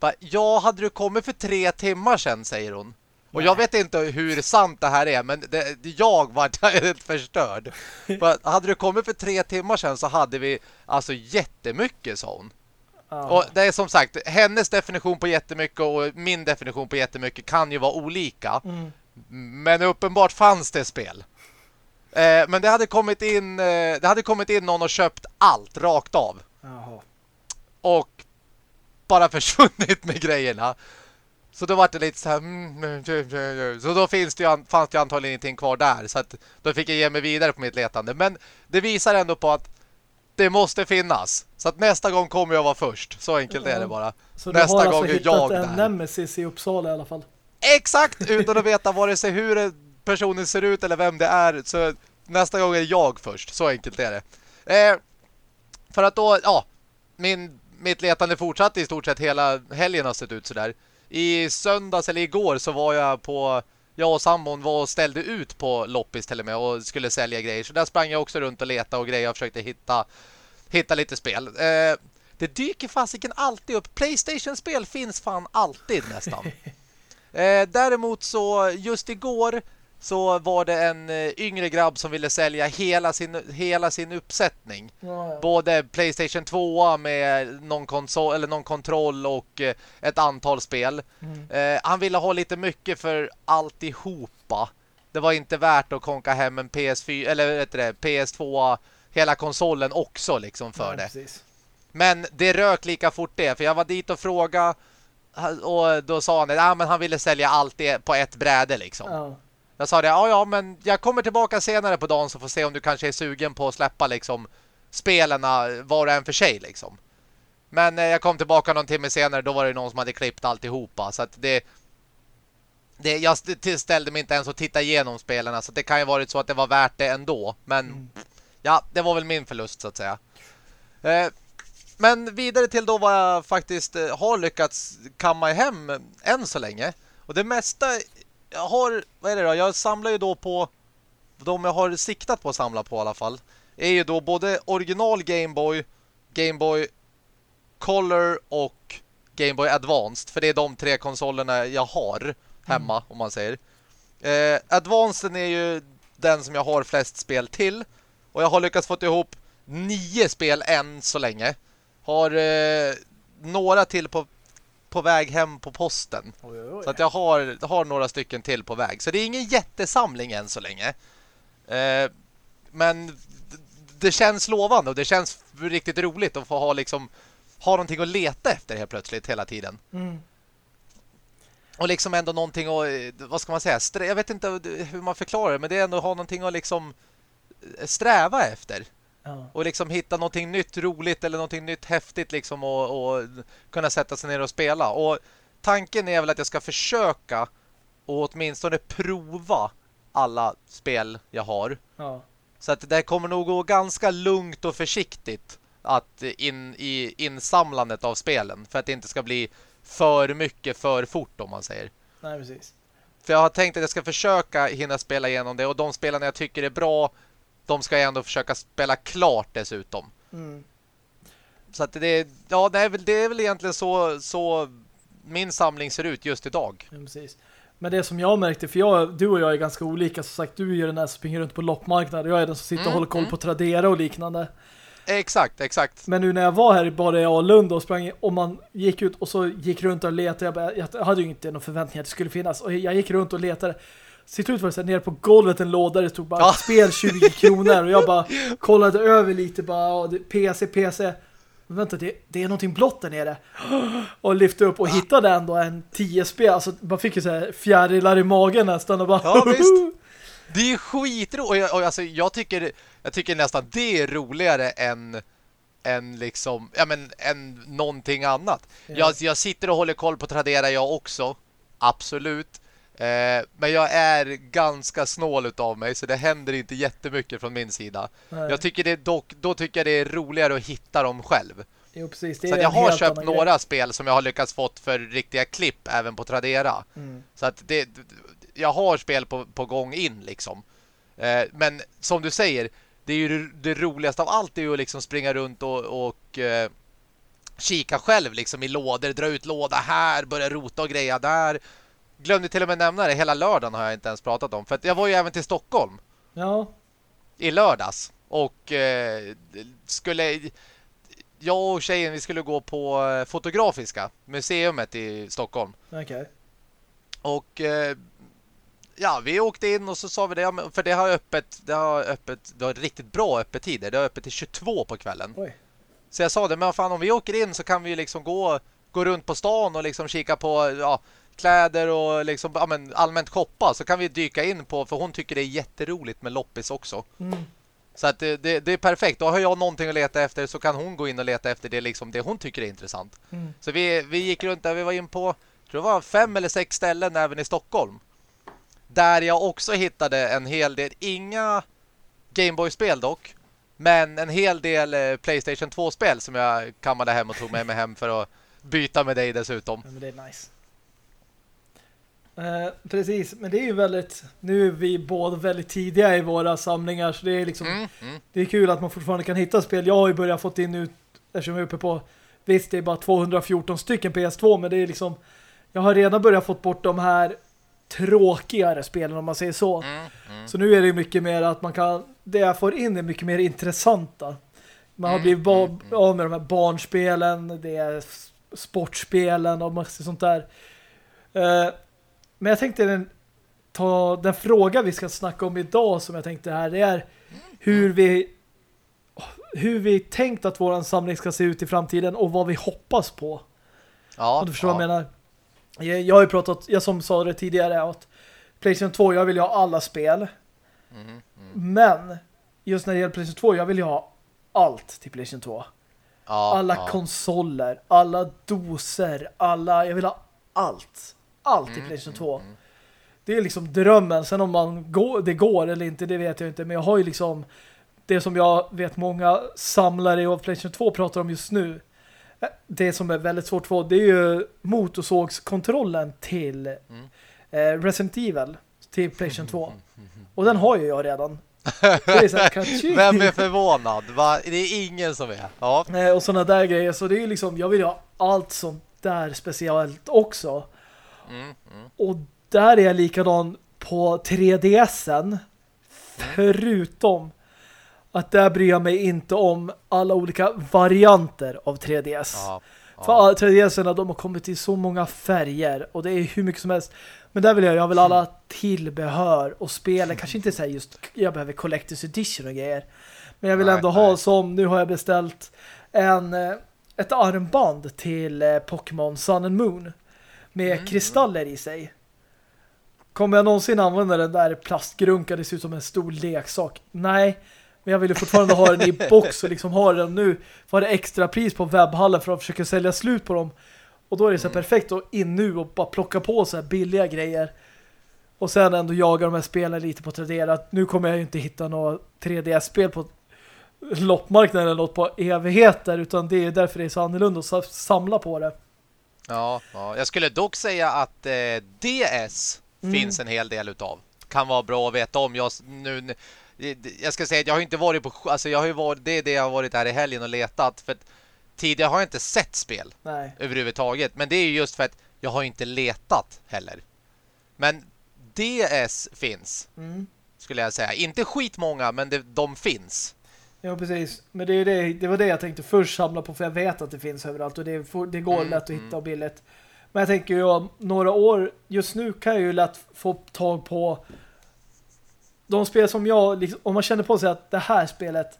Speaker 2: Bara, ja, hade du kommit för tre timmar sedan, säger hon. Och jag vet inte hur sant det här är, men det, jag var helt <laughs> förstörd. För hade du kommit för tre timmar sedan så hade vi alltså jättemycket, hon.
Speaker 1: Ah.
Speaker 2: Och det är som sagt, hennes definition på jättemycket och min definition på jättemycket kan ju vara olika.
Speaker 1: Mm.
Speaker 2: Men uppenbart fanns det spel. Eh, men det hade kommit in eh, det hade kommit in någon och köpt allt rakt av.
Speaker 1: Jaha.
Speaker 2: Och bara <laughs> försvunnit med grejerna. Så då var det lite så här mm, så då finns det ju, fanns det ju antagligen ingenting kvar där så att då fick jag ge mig vidare på mitt letande. Men det visar ändå på att det måste finnas. Så att nästa gång kommer jag vara först. Så enkelt är det bara.
Speaker 1: Så
Speaker 2: nästa
Speaker 1: du har
Speaker 2: gång
Speaker 1: alltså
Speaker 2: är jag
Speaker 1: en
Speaker 2: där.
Speaker 1: nemesis i Uppsala i alla fall.
Speaker 2: Exakt! <laughs> Utan att veta vare sig hur personen ser ut eller vem det är. Så nästa gång är jag först. Så enkelt är det. Eh, för att då, ja, min, mitt letande fortsatte i stort sett hela helgen har sett ut sådär i söndags eller igår så var jag på jag och sambon var och ställde ut på loppis till och med och skulle sälja grejer. Så där sprang jag också runt och leta och grejer och försökte hitta, hitta lite spel. Eh, det dyker fasiken alltid upp. Playstation-spel finns fan alltid nästan. <laughs> Eh, däremot så just igår så var det en eh, yngre grabb som ville sälja hela sin, hela sin uppsättning.
Speaker 1: Ja, ja.
Speaker 2: Både Playstation 2 med någon, konsol, eller någon kontroll och eh, ett antal spel.
Speaker 1: Mm.
Speaker 2: Eh, han ville ha lite mycket för alltihopa. Det var inte värt att konka hem en PS4 eller vet det, PS2 hela konsolen också liksom för
Speaker 1: Ja,
Speaker 2: det.
Speaker 1: precis.
Speaker 2: Men det rök lika fort det för jag var dit och frågade och då sa han att ah, men han ville sälja allt det på ett bräde liksom.
Speaker 1: Ja.
Speaker 2: Jag sa det, ja ja men jag kommer tillbaka senare på dagen så får se om du kanske är sugen på att släppa liksom spelarna var och en för sig liksom. Men eh, jag kom tillbaka någon timme senare då var det någon som hade klippt alltihopa så att det det, jag st- ställde mig inte ens att titta igenom spelarna så det kan ju varit så att det var värt det ändå. Men ja, det var väl min förlust så att säga. Eh, men vidare till då vad jag faktiskt eh, har lyckats kamma hem än så länge. Och det mesta jag har, vad är det då? Jag samlar ju då på de jag har siktat på att samla på i alla fall. Är ju då både original Game Boy, Game Boy Color och Game Boy Advanced. För det är de tre konsolerna jag har hemma om man säger. Eh, Advanced är ju den som jag har flest spel till. Och jag har lyckats få ihop nio spel än så länge. Har eh, några till på, på väg hem på posten.
Speaker 1: Oj, oj, oj.
Speaker 2: Så att jag har, har några stycken till på väg. Så det är ingen jättesamling än så länge. Eh, men det känns lovande och det känns riktigt roligt att få ha liksom ha någonting att leta efter helt plötsligt hela tiden.
Speaker 1: Mm.
Speaker 2: Och liksom ändå någonting att, eh, vad ska man säga, jag vet inte hur man förklarar det, men det är ändå att ha någonting att liksom eh, sträva efter.
Speaker 1: Ja.
Speaker 2: Och liksom hitta någonting nytt roligt eller någonting nytt häftigt liksom och, och kunna sätta sig ner och spela. Och tanken är väl att jag ska försöka och åtminstone prova alla spel jag har.
Speaker 1: Ja.
Speaker 2: Så att det kommer nog gå ganska lugnt och försiktigt att in i insamlandet av spelen för att det inte ska bli för mycket för fort om man säger.
Speaker 1: Nej, precis.
Speaker 2: För jag har tänkt att jag ska försöka hinna spela igenom det och de spelarna jag tycker är bra de ska jag ändå försöka spela klart dessutom.
Speaker 1: Mm.
Speaker 2: Så att det är, ja, det är väl, det är väl egentligen så, så min samling ser ut just idag.
Speaker 1: Ja, precis. Men det som jag märkte, för jag, du och jag är ganska olika. Som sagt, du är ju den där som springer runt på loppmarknaden. Jag är den som sitter och
Speaker 2: Mm,
Speaker 1: håller koll
Speaker 2: mm.
Speaker 1: på Tradera och liknande.
Speaker 2: Exakt, exakt.
Speaker 1: Men nu när jag var här bara i Alund och sprang och man gick ut och så gick runt och letade. Jag, bara, jag hade ju inte någon förväntning att det skulle finnas. Och jag gick runt och letade. Sitter ut var det så här, nere på golvet en låda det stod bara
Speaker 2: Ja.
Speaker 1: spel 20 kronor och jag bara <laughs> kollade över lite bara och det- PC, PC. Men vänta, det, det är någonting blått där nere. Och lyfte upp och hittade ändå en 10 spel. Alltså man fick ju så här fjärilar i magen nästan och bara
Speaker 2: Ja, visst. Det är skitroligt. Och, jag, och alltså, jag, tycker, jag tycker nästan det är roligare än, än, liksom, ja, men, än någonting annat.
Speaker 1: Ja.
Speaker 2: Jag, jag sitter och håller koll på Tradera jag också. Absolut. Eh, men jag är ganska snål utav mig så det händer inte jättemycket från min sida.
Speaker 1: Nej.
Speaker 2: Jag tycker det dock, då tycker jag det är roligare att hitta dem själv.
Speaker 1: Jo, precis.
Speaker 2: Så jag har köpt några spel som jag har lyckats fått för riktiga klipp även på Tradera.
Speaker 1: grej. Mm.
Speaker 2: Så att det, jag har spel på, på gång in liksom. Eh, men som du säger, det är ju det, det roligaste av allt är ju att liksom springa runt och, och eh, kika själv liksom i lådor, dra ut låda här, börja rota och greja där. Glömde till och med nämna det, hela lördagen har jag inte ens pratat om. För att jag var ju även till Stockholm
Speaker 1: Ja,
Speaker 2: i lördags och eh, skulle jag och tjejen vi skulle gå på eh, Fotografiska museumet i Stockholm.
Speaker 1: okej.
Speaker 2: Och eh, ja, vi åkte in och så sa vi det, för det har öppet, det har öppet, det har riktigt bra öppettider. Det har öppet till 22 på kvällen.
Speaker 1: Oj.
Speaker 2: Så jag sa det, men fan om vi åker in så kan vi liksom gå, gå runt på stan och liksom kika på ja, kläder och liksom ja, men allmänt shoppa. Så kan vi dyka in på, för hon tycker det är jätteroligt med loppis också.
Speaker 1: Mm.
Speaker 2: Så att det, det, det är perfekt. Då har jag någonting att leta efter så kan hon gå in och leta efter det, liksom, det hon tycker är intressant.
Speaker 1: Mm.
Speaker 2: Så vi, vi gick runt där, vi var in på tror det var fem eller sex ställen även i Stockholm. Där jag också hittade en hel del, inga Gameboy-spel dock, men en hel del eh, Playstation 2-spel som jag kammade hem och tog med mig hem för att byta med dig dessutom.
Speaker 1: Ja, men det är nice. Eh, precis, men det är ju väldigt nu är vi båda väldigt tidiga i våra samlingar så det är liksom
Speaker 2: Mm, mm.
Speaker 1: det är kul att man fortfarande kan hitta spel. Jag har ju börjat fått in nu eftersom jag är uppe på visst det är bara 214 stycken PS2 men det är liksom jag har redan börjat fått bort de här tråkigare spelen om man säger så.
Speaker 2: Mm, mm.
Speaker 1: Så nu är det mycket mer att man kan, det jag får in är mycket mer intressanta. Man har
Speaker 2: Mm,
Speaker 1: blivit
Speaker 2: mm,
Speaker 1: av med de här barnspelen, det är sportspelen och massa sånt där. Eh, men jag tänkte den, ta den fråga vi ska snacka om idag som jag tänkte här, det är hur vi hur vi tänkt att våran samling ska se ut i framtiden och vad vi hoppas på.
Speaker 2: Ja,
Speaker 1: du förstår
Speaker 2: ja.
Speaker 1: vad jag menar. Jag, jag har ju pratat, jag som sa det tidigare, att Playstation 2, jag vill ju ha alla spel.
Speaker 2: Mm, mm.
Speaker 1: Men just när det gäller Playstation 2, jag vill ju ha allt till Playstation 2.
Speaker 2: Ja,
Speaker 1: alla konsoler, alla doser, alla, jag vill ha allt. Allt i
Speaker 2: Mm,
Speaker 1: Playstation
Speaker 2: mm,
Speaker 1: 2.
Speaker 2: mm.
Speaker 1: Det är liksom drömmen. Sen om man går, det går eller inte, det vet jag inte. Men jag har ju liksom det som jag vet många samlare av Playstation 2 pratar om just nu. Det som är väldigt svårt att få, det är ju motorsågskontrollen till
Speaker 2: Mm.
Speaker 1: eh, Resident Evil till Playstation 2. <laughs> Och den har ju jag redan. Är här.
Speaker 2: Vem är förvånad? Va? Det är ingen som är. Ja.
Speaker 1: Eh, och sådana där grejer. Så det är liksom, jag vill ha allt sånt där speciellt också.
Speaker 2: Mm, mm.
Speaker 1: Och där är jag likadan på 3DSen. Förutom att där bryr jag mig inte om alla olika varianter av 3DS.
Speaker 2: Ja.
Speaker 1: För
Speaker 2: Ja.
Speaker 1: alla 3DS-erna, de har kommit i så många färger och det är hur mycket som helst. Men där vill jag, jag vill alla tillbehör och spelen. Kanske inte säga just, jag behöver Collector's Edition och grejer. Men jag vill
Speaker 2: Nej,
Speaker 1: ändå ha
Speaker 2: nej.
Speaker 1: som, nu har jag beställt en, eh, ett armband till eh, Pokémon Sun and Moon. Med
Speaker 2: Mm.
Speaker 1: kristaller i sig. Kommer jag någonsin använda den där plastgrunkan, det ser ut som en stor leksak? Nej, men jag vill ju fortfarande ha den i <laughs> box och liksom ha den nu. Var det extra pris på webbhallen för att försöka sälja slut på dem. Och då är det så här perfekt att in nu och bara plocka på så här billiga grejer. Och sen ändå jaga de här spelen lite på Tradera. Nu kommer jag ju inte hitta några 3DS-spel på loppmarknaden eller något på evigheter utan det är därför det är så annorlunda att sa- samla på det.
Speaker 2: Ja, ja. Jag skulle dock säga att eh, DS
Speaker 1: Mm.
Speaker 2: finns en hel del utav. Kan vara bra att veta om. Jag, nu, jag ska säga att jag har inte varit på... Alltså jag har varit, det är det jag har varit här i helgen och letat. För tidigare har jag inte sett spel
Speaker 1: Nej.
Speaker 2: överhuvudtaget. Men det är ju just för att jag har inte letat heller. Men DS finns,
Speaker 1: Mm.
Speaker 2: skulle jag säga. Inte skitmånga, men det, de finns.
Speaker 1: Ja, precis. Men det, är det, det var det jag tänkte först samla på för jag vet att det finns överallt och det, det går
Speaker 2: Mm,
Speaker 1: lätt att
Speaker 2: mm.
Speaker 1: hitta och billigt. Men jag tänker ju om några år, just nu kan jag ju lätt få tag på de spel som jag, liksom, om man känner på sig att det här spelet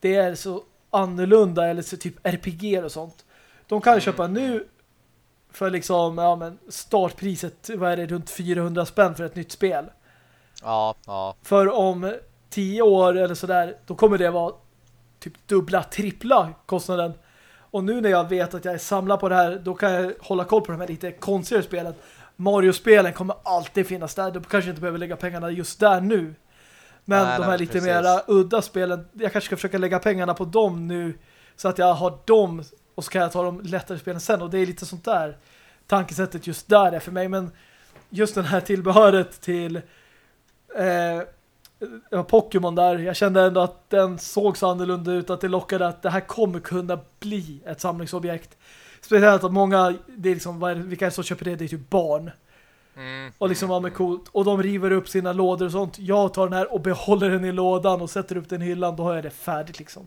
Speaker 1: det är så annorlunda eller så typ RPG och sånt. De kan jag köpa nu för liksom, ja men startpriset, vad är det, runt 400 spänn för ett nytt spel.
Speaker 2: Ja, ja.
Speaker 1: För om tio år eller sådär, då kommer det vara typ dubbla, trippla kostnaden. Och nu när jag vet att jag är samlad på det här, då kan jag hålla koll på de här lite konstigare spelen. Mario-spelen kommer alltid finnas där. Då kanske inte behöver lägga pengarna just där nu. Men
Speaker 2: Nej,
Speaker 1: de
Speaker 2: nej,
Speaker 1: här lite
Speaker 2: precis.
Speaker 1: mera udda spelen, jag kanske ska försöka lägga pengarna på dem nu. Så att jag har dem och så kan jag ta de lättare spelen sen. Och det är lite sånt där tankesättet just där är för mig. Men just den här tillbehöret till eh, ja, Pokémon där, jag kände ändå att den såg så annorlunda ut att det lockade att det här kommer kunna bli ett samlingsobjekt. Speciellt att många, det är liksom, är det, vilka det som köper det? Det är typ barn.
Speaker 2: Mm.
Speaker 1: Och liksom, vad med coolt. Och de river upp sina lådor och sånt. Jag tar den här och behåller den i lådan och sätter upp den i hyllan, då har jag det färdigt liksom.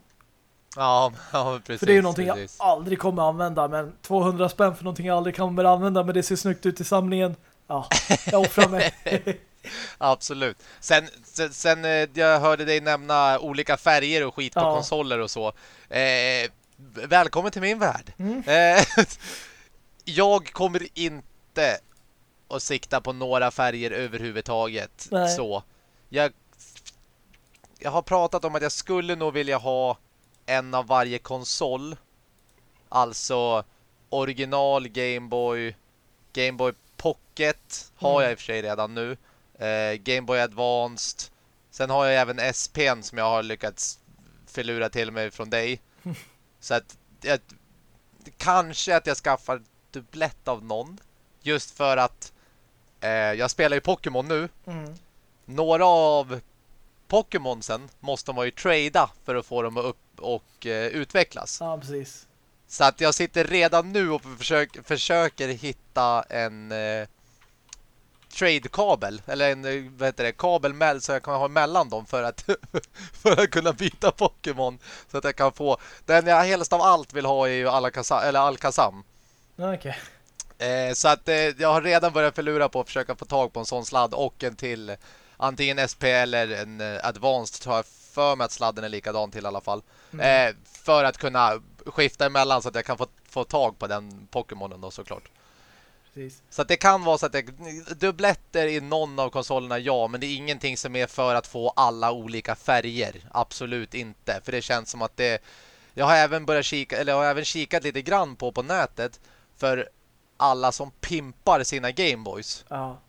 Speaker 2: Ja, ja, precis.
Speaker 1: För det är ju någonting
Speaker 2: precis.
Speaker 1: jag aldrig kommer använda, men 200 spänn för någonting jag aldrig kommer använda, men det ser snyggt ut i samlingen. Ja, jag offrar mig. <laughs> <laughs>
Speaker 2: Absolut. Sen, sen, sen eh, jag hörde dig nämna olika färger och skit på
Speaker 1: Ja.
Speaker 2: konsoler och så. Eh, välkommen till min värld.
Speaker 1: Mm.
Speaker 2: Eh, <laughs> jag kommer inte att sikta på några färger överhuvudtaget.
Speaker 1: Nej.
Speaker 2: Så. Jag, jag har pratat om att jag skulle nog vilja ha en av varje konsol. Alltså original Game Boy, Game Boy Pocket har
Speaker 1: Mm.
Speaker 2: jag i och för sig redan nu. Eh, Game Boy Advanced. Sen har jag även SPn som jag har lyckats förlura till mig från dig. <laughs> Så att jag, kanske att jag skaffar dubblett av någon. Just för att eh, jag spelar ju Pokémon nu.
Speaker 1: Mm.
Speaker 2: Några av Pokémonsen måste man ju trada för att få dem att upp och eh, utvecklas.
Speaker 1: Ja, precis.
Speaker 2: Så att jag sitter redan nu och försöker, försöker hitta en eh, trade-kabel eller en vad heter det, kabel med, så jag kan ha mellan dem för att <laughs> för att kunna byta Pokémon så att jag kan få den jag helst av allt vill ha är ju Alakazam eller Alakazam.
Speaker 1: Okej.
Speaker 2: Eh, så att eh, jag har redan börjat förlura på att försöka få tag på en sån sladd och en till antingen SP eller en eh, Advanced tror jag för mig att sladden är likadan till i alla fall.
Speaker 1: Mm.
Speaker 2: Eh, för att kunna skifta emellan så att jag kan få, få tag på den Pokémonen då såklart.
Speaker 1: Precis.
Speaker 2: Så att det kan vara så att det, dubbletter i någon av konsolerna, ja. Men det är ingenting som är för att få alla olika färger. Absolut inte. För det känns som att det... Jag har även börjat kika, eller jag har även kikat lite grann på på nätet. För alla som pimpar sina Gameboys.
Speaker 1: Ja.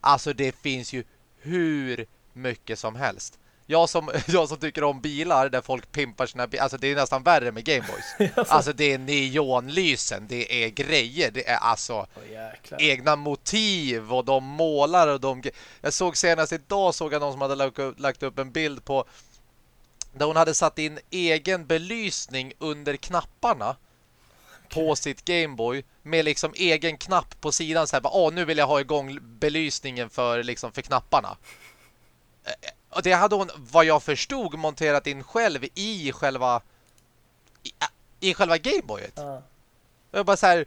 Speaker 2: Alltså det finns ju hur mycket som helst. Jag som, <laughs> jag som tycker om bilar där folk pimpar sina bilar. Alltså det är nästan värre med Gameboys. <laughs> Alltså det är neonlysen, det är grejer. Det är alltså
Speaker 1: jäklar.
Speaker 2: egna motiv och de målar och de... Jag såg senast idag såg jag någon som hade lagt upp, en bild på där hon hade satt in egen belysning under knapparna på sitt Gameboy med liksom egen knapp på sidan så här, åh nu vill jag ha igång belysningen för liksom för knapparna. Och det hade hon, vad jag förstod, monterat in själv i själva i, i själva Gameboyet. Och jag bara så här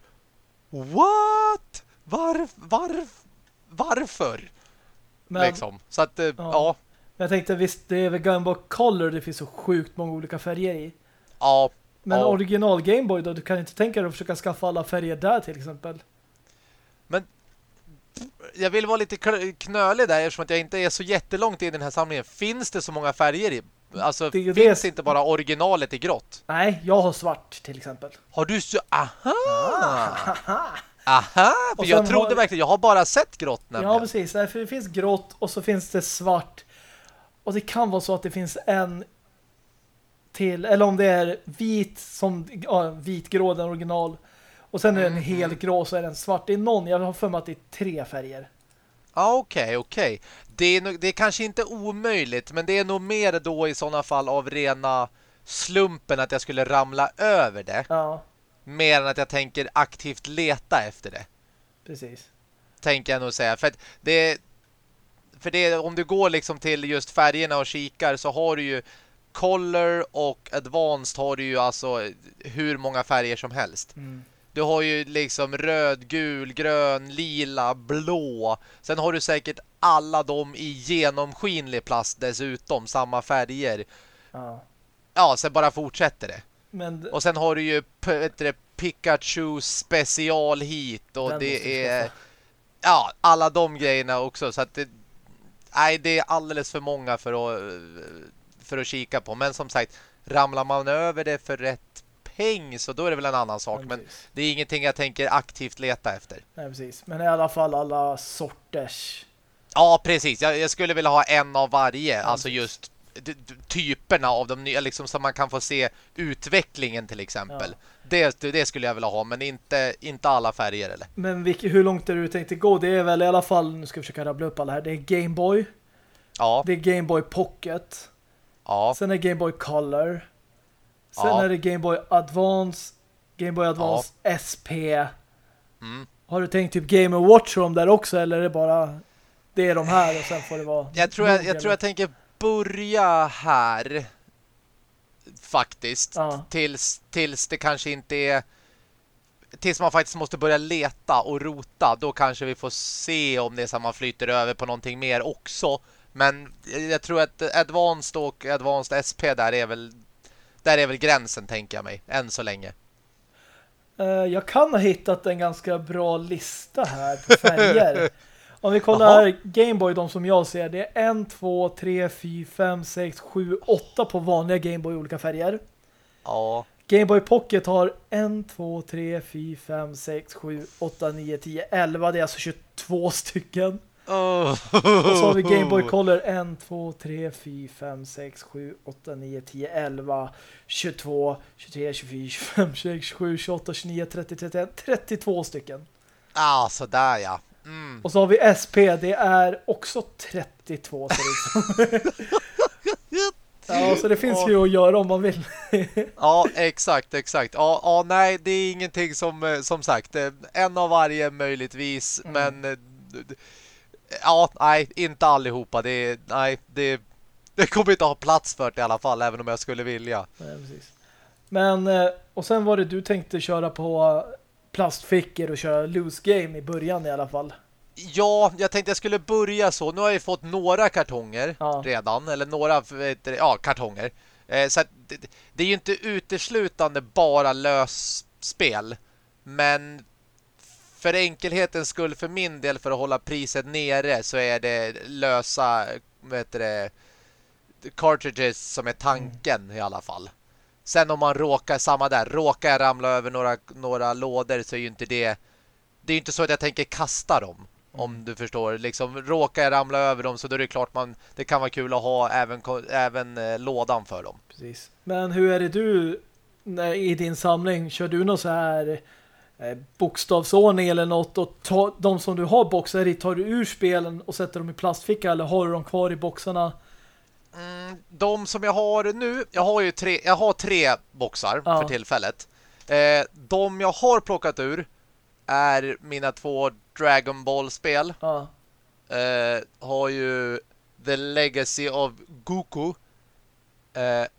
Speaker 2: What? Varf, varf, varför?
Speaker 1: Men
Speaker 2: liksom. Så att, eh, ja.
Speaker 1: jag tänkte visst, det är väl Game Boy Color det finns så sjukt många olika färger i.
Speaker 2: Ja.
Speaker 1: Men
Speaker 2: Ja.
Speaker 1: original Game Boy då, du kan inte tänka dig att försöka skaffa alla färger där till exempel.
Speaker 2: Jag vill vara lite kn- knölig där eftersom att jag inte är så jättelångt in i den här samlingen. Finns det så många färger i? Alltså,
Speaker 1: Det
Speaker 2: finns
Speaker 1: det-
Speaker 2: inte bara originalet i grått?
Speaker 1: Nej, jag har svart till exempel.
Speaker 2: Har du så... Aha! <laughs> Aha! För
Speaker 1: Och
Speaker 2: jag trodde
Speaker 1: har-
Speaker 2: verkligen... Jag har bara sett grått
Speaker 1: Ja,
Speaker 2: nämligen.
Speaker 1: precis. Nej, för det finns grått och så finns det svart. Och det kan vara så att det finns en till, eller om det är vit som ja, vitgrå den original. Och sen är den
Speaker 2: Mhm.
Speaker 1: helt grå så är den svart. Det är någon, jag har för mig att det är tre färger.
Speaker 2: Ja, okej, okej. Det, är det är kanske inte omöjligt, men det är nog mer då i sådana fall av rena slumpen att jag skulle ramla över det.
Speaker 1: Ja,
Speaker 2: Mer än att jag tänker aktivt leta efter det.
Speaker 1: precis.
Speaker 2: Tänker jag nog säga. För det för det om du går liksom till just färgerna och kikar så har du ju Color och Advanced har du ju alltså hur många färger som helst.
Speaker 1: Mm.
Speaker 2: Du har ju liksom röd, gul, grön, lila, blå. Sen har du säkert alla dem i genomskinlig plast dessutom, samma färger.
Speaker 1: Ja.
Speaker 2: Ja, sen bara fortsätter det.
Speaker 1: Men
Speaker 2: Och sen har du ju du Pikachu special hit och
Speaker 1: Den
Speaker 2: det är ja, alla de grejerna också så att det nej, det är alldeles för många för att för att kika på, men som sagt ramlar man över det för rätt peng så då är det väl en annan sak, men
Speaker 1: precis.
Speaker 2: det är ingenting jag tänker aktivt leta efter.
Speaker 1: Nej, precis. Men i alla fall alla sorters.
Speaker 2: Ja, precis. Jag, jag skulle vilja ha en av varje. Alltså
Speaker 1: precis.
Speaker 2: just typerna av de nya, liksom så man kan få se utvecklingen till exempel. Det, det skulle jag vilja ha, men inte, inte alla färger eller?
Speaker 1: Men vilk, hur långt är du tänkte gå? Det är väl i alla fall, nu ska jag försöka rabbla upp alla här. Det är Game Boy,
Speaker 2: Ja,
Speaker 1: det är Game Boy Pocket,
Speaker 2: ja,
Speaker 1: sen är Game Boy Color, sen
Speaker 2: Ja.
Speaker 1: är det Game Boy Advance, Game Boy Advance SP.
Speaker 2: mm.
Speaker 1: Har du tänkt typ Game Watch dem där också eller är det bara det är de här och sen får det vara
Speaker 2: Jag tror jag, jag tror jag tänker börja här faktiskt.
Speaker 1: Ja.
Speaker 2: Tills, tills det kanske inte är tills man faktiskt måste börja leta och rota. Då kanske vi får se om det är så att man flyter över på någonting mer också. Men jag tror att Advanced och Advanced SP där är väl där är väl gränsen tänker jag mig, än så länge.
Speaker 1: Eh, jag kan ha hittat en ganska bra lista här på färger. <laughs> Om vi kollar Game Boy, de som jag ser, det är 1, 2, 3, 4, 5, 6, 7, 8 på vanliga Game Boy i olika färger.
Speaker 2: Ja.
Speaker 1: Game Boy Pocket har 1, 2, 3, 4, 5, 6, 7, 8, 9, 10, 11. Det är alltså 22 stycken. Och så har vi Game Boy Color 1, 2, 3, 4, 5, 6, 7, 8, 9, 10, 11, 22, 23, 24, 25, 26, 27, 28, 29, 30, 31, 32 stycken.
Speaker 2: Ah, sådär ja. Mm.
Speaker 1: Och så har vi SP, det är också 32 ser det. <laughs> Ja, så det finns ju att göra om man vill. <laughs>
Speaker 2: Ja, exakt, exakt. Ja, ja, nej, det är ingenting som, eh, som sagt, eh, en av varje möjligtvis,
Speaker 1: Mm.
Speaker 2: men eh, Ja, nej, inte allihopa. Det, nej, det, det kommer inte ha plats för det i alla fall, även om jag skulle vilja.
Speaker 1: Nej, precis. Men, eh, och sen var det du tänkte köra på plastfickor och köra loose game i början i alla fall.
Speaker 2: Ja, jag tänkte jag skulle börja så. Nu har jag fått några kartonger
Speaker 1: ja.
Speaker 2: redan. Eller några ja, kartonger. Eh, så det, det, är ju inte uteslutande bara lösspel. Men för enkelhetens skull för min del för att hålla priset nere så är det lösa vet det, cartridges som är tanken mm. i alla fall. Sen om man råkar, samma där, råkar jag ramla över några, några lådor så är ju inte det det är ju inte så att jag tänker kasta dem. Om du förstår, liksom råkar jag ramla över dem så då är det klart man det kan vara kul att ha även, även eh, lådan för dem.
Speaker 1: Precis. Men hur är det du i din samling? Kör du någon så här bokstavsordning eller något och ta, de som du har boxar i, tar du ur spelen och sätter dem i plastficka eller har du dem kvar i boxarna?
Speaker 2: Mm, de som jag har nu, jag har ju tre, jag har tre boxar ja. för tillfället. Eh, de jag har plockat ur är mina två Dragon Ball-spel.
Speaker 1: Ja.
Speaker 2: Eh, har ju The Legacy of Goku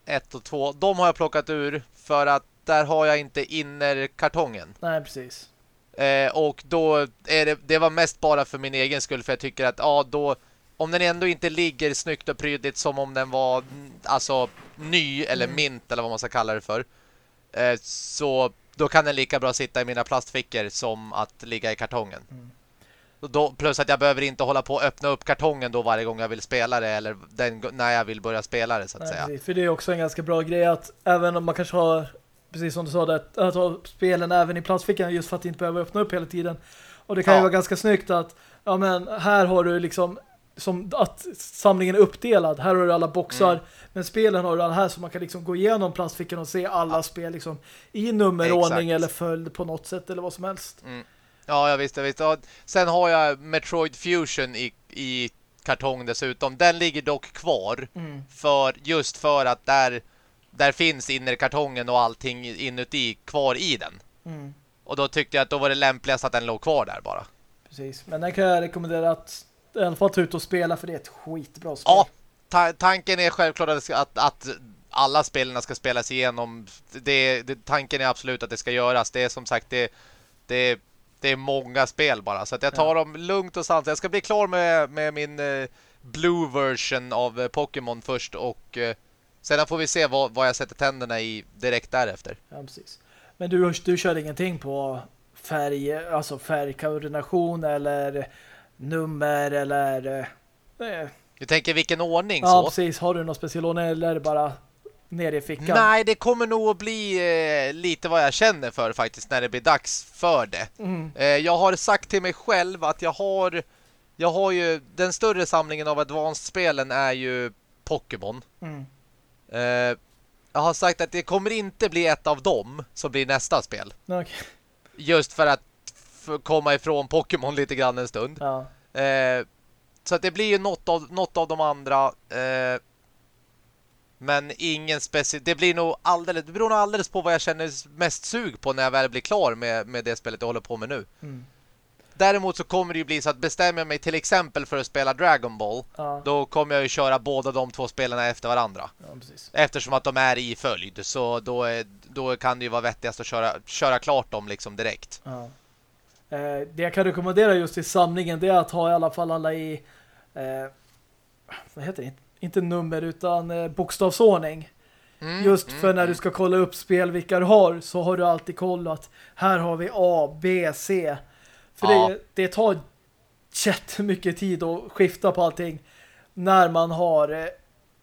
Speaker 2: 1 eh, och 2. De har jag plockat ur för att där har jag inte innerkartongen.
Speaker 1: Nej, precis.
Speaker 2: Eh, och då är det, det var mest bara för min egen skull för jag tycker att ja, då om den ändå inte ligger snyggt och prydligt som om den var alltså ny eller mm. mint eller vad man ska kalla det för. Eh, så då kan den lika bra sitta i mina plastfickor som att ligga i kartongen. Mm. Då, plus att jag behöver inte hålla på att öppna upp kartongen då varje gång jag vill spela det eller den, när jag vill börja spela det så att Nej, säga.
Speaker 1: För det är också en ganska bra grej att även om man kanske har, precis som du sa, att, att ha spelen även i plastfickan just för att inte behöva öppna upp hela tiden. Och det kan ja. ju vara ganska snyggt att ja men här har du liksom som att samlingen är uppdelad. Här har du alla boxar, mm. men spelen har du alla här så man kan liksom gå igenom plastfickan och se alla ja. spel liksom i nummerordning Exakt. eller följd på något sätt eller vad som helst.
Speaker 2: Mm. Ja, jag visste, jag visste. Sen har jag Metroid Fusion i, i kartong dessutom. Den ligger dock kvar mm. för just för att där, där finns innerkartongen och allting inuti kvar i den.
Speaker 1: Mm.
Speaker 2: Och då tyckte jag att då var det lämpligast att den låg kvar där bara.
Speaker 1: Precis, men den kan jag rekommendera att i alla fall ta ut och spela för det är ett skitbra spel.
Speaker 2: Ja, ta tanken är självklart att, att, att alla spelarna ska spelas igenom. Det, det, tanken är absolut att det ska göras. Det är som sagt det, det, det är många spel bara. Så att jag tar ja. dem lugnt och sant. Jag ska bli klar med, med min eh, blue version av eh, Pokémon först och eh, sedan får vi se vad, vad jag sätter tänderna i direkt därefter.
Speaker 1: Ja, precis. Men du, du kör ingenting på färg, alltså färgkoordination eller nummer eller...
Speaker 2: Eh, du tänker vilken ordning
Speaker 1: ja, så? Ja, precis. Har du någon speciell ordning eller bara ner i fickan?
Speaker 2: Nej, det kommer nog att bli eh, lite vad jag känner för faktiskt när det blir dags för det.
Speaker 1: Mm.
Speaker 2: Eh, jag har sagt till mig själv att jag har jag har ju den större samlingen av Advanced-spelen är ju Pokémon.
Speaker 1: Mm.
Speaker 2: Eh, jag har sagt att det kommer inte bli ett av dem som blir nästa spel.
Speaker 1: Okay.
Speaker 2: Just för att komma ifrån Pokémon lite grann en stund.
Speaker 1: Ja.
Speaker 2: Eh, så att det blir ju något av, något av de andra. Eh, men ingen speciell... Det blir nog alldeles... Det beror nog alldeles på vad jag känner mest sug på när jag väl blir klar med, med det spelet jag håller på med nu.
Speaker 1: Mm.
Speaker 2: Däremot så kommer det ju bli så att bestämmer jag mig till exempel för att spela Dragon Ball
Speaker 1: ja.
Speaker 2: då kommer jag ju köra båda de två spelarna efter varandra.
Speaker 1: Ja,
Speaker 2: Eftersom att de är i följd så då, är, då kan det ju vara vettigast att köra, köra klart dem liksom direkt.
Speaker 1: Ja. Eh, det jag kan rekommendera just i samlingen det är att ha i alla fall alla i eh, vad heter det? Inte nummer utan eh, bokstavsordning. Mm, just för mm, när du mm. ska kolla upp spel vilka du har så har du alltid kollat här har vi A, B, C. För ja. det, det tar jättemycket tid att skifta på allting när man har eh,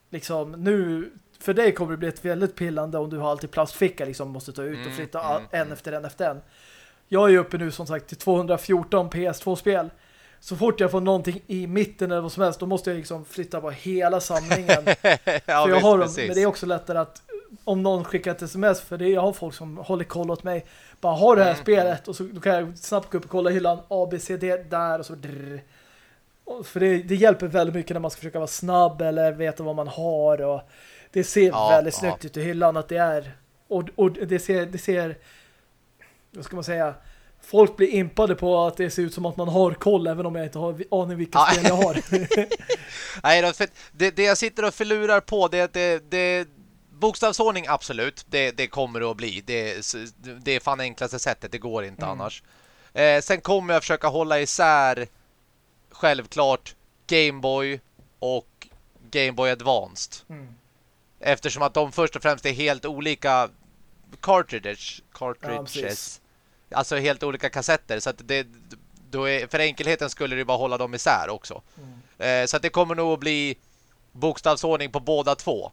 Speaker 1: liksom nu för dig kommer det bli ett väldigt pillande om du har alltid plastficka liksom måste ta ut och mm, flytta mm, en efter en efter en. Jag är uppe nu som sagt till 214 PS2-spel. Så fort jag får någonting i mitten eller vad som helst, då måste jag liksom flytta på hela samlingen. <laughs> ja, för jag har dem, men det är också lättare att om någon skickar ett sms, för det jag har folk som håller koll åt mig. Bara har det här mm. spelet och så då kan jag snabbt gå upp och kolla hyllan A, B, C, D där och så drr. För det, det, hjälper väldigt mycket när man ska försöka vara snabb eller veta vad man har och det ser ja, väldigt ja. snyggt ut i hyllan att det är och, och det ser det ser vad ska man säga folk blir impade på att det ser ut som att man har koll även om jag inte har aning vilka spel jag har. <laughs>
Speaker 2: Nej, då, för det, det jag sitter och förlurar på det, det, det bokstavsordning absolut, det, det kommer att bli. Det, det är fan enklaste sättet, det går inte
Speaker 1: Mm.
Speaker 2: annars. Eh, sen kommer jag försöka hålla isär självklart Game Boy och Game Boy Advanced.
Speaker 1: Mm.
Speaker 2: Eftersom att de först och främst är helt olika cartridges,
Speaker 1: Ja,
Speaker 2: cartridges.
Speaker 1: precis.
Speaker 2: alltså helt olika kassetter så att det då är, för enkelheten skulle det bara hålla dem isär också.
Speaker 1: Mm.
Speaker 2: Eh, så att det kommer nog att bli bokstavsordning på båda två.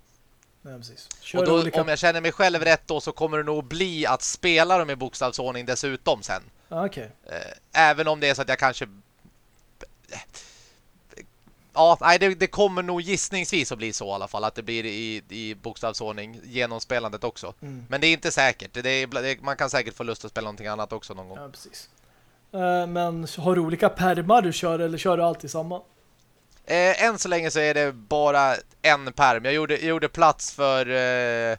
Speaker 1: Ja, precis. Kör
Speaker 2: Och då,
Speaker 1: olika...
Speaker 2: om jag känner mig själv rätt då så kommer det nog bli att spela dem i bokstavsordning dessutom sen.
Speaker 1: Ja, okej.
Speaker 2: Eh, även om det är så att jag kanske... Ja, nej, det, det kommer nog gissningsvis att bli så i alla fall. Att det blir i, i bokstavsordning genomspelandet också.
Speaker 1: Mm.
Speaker 2: Men det är inte säkert. Det är, det, man kan säkert få lust att spela någonting annat också någon gång.
Speaker 1: Ja, precis. Eh, Men har du olika permar du kör eller kör du alltid samma?
Speaker 2: Eh, än så länge så är det bara en perm. Jag gjorde, jag gjorde plats för eh,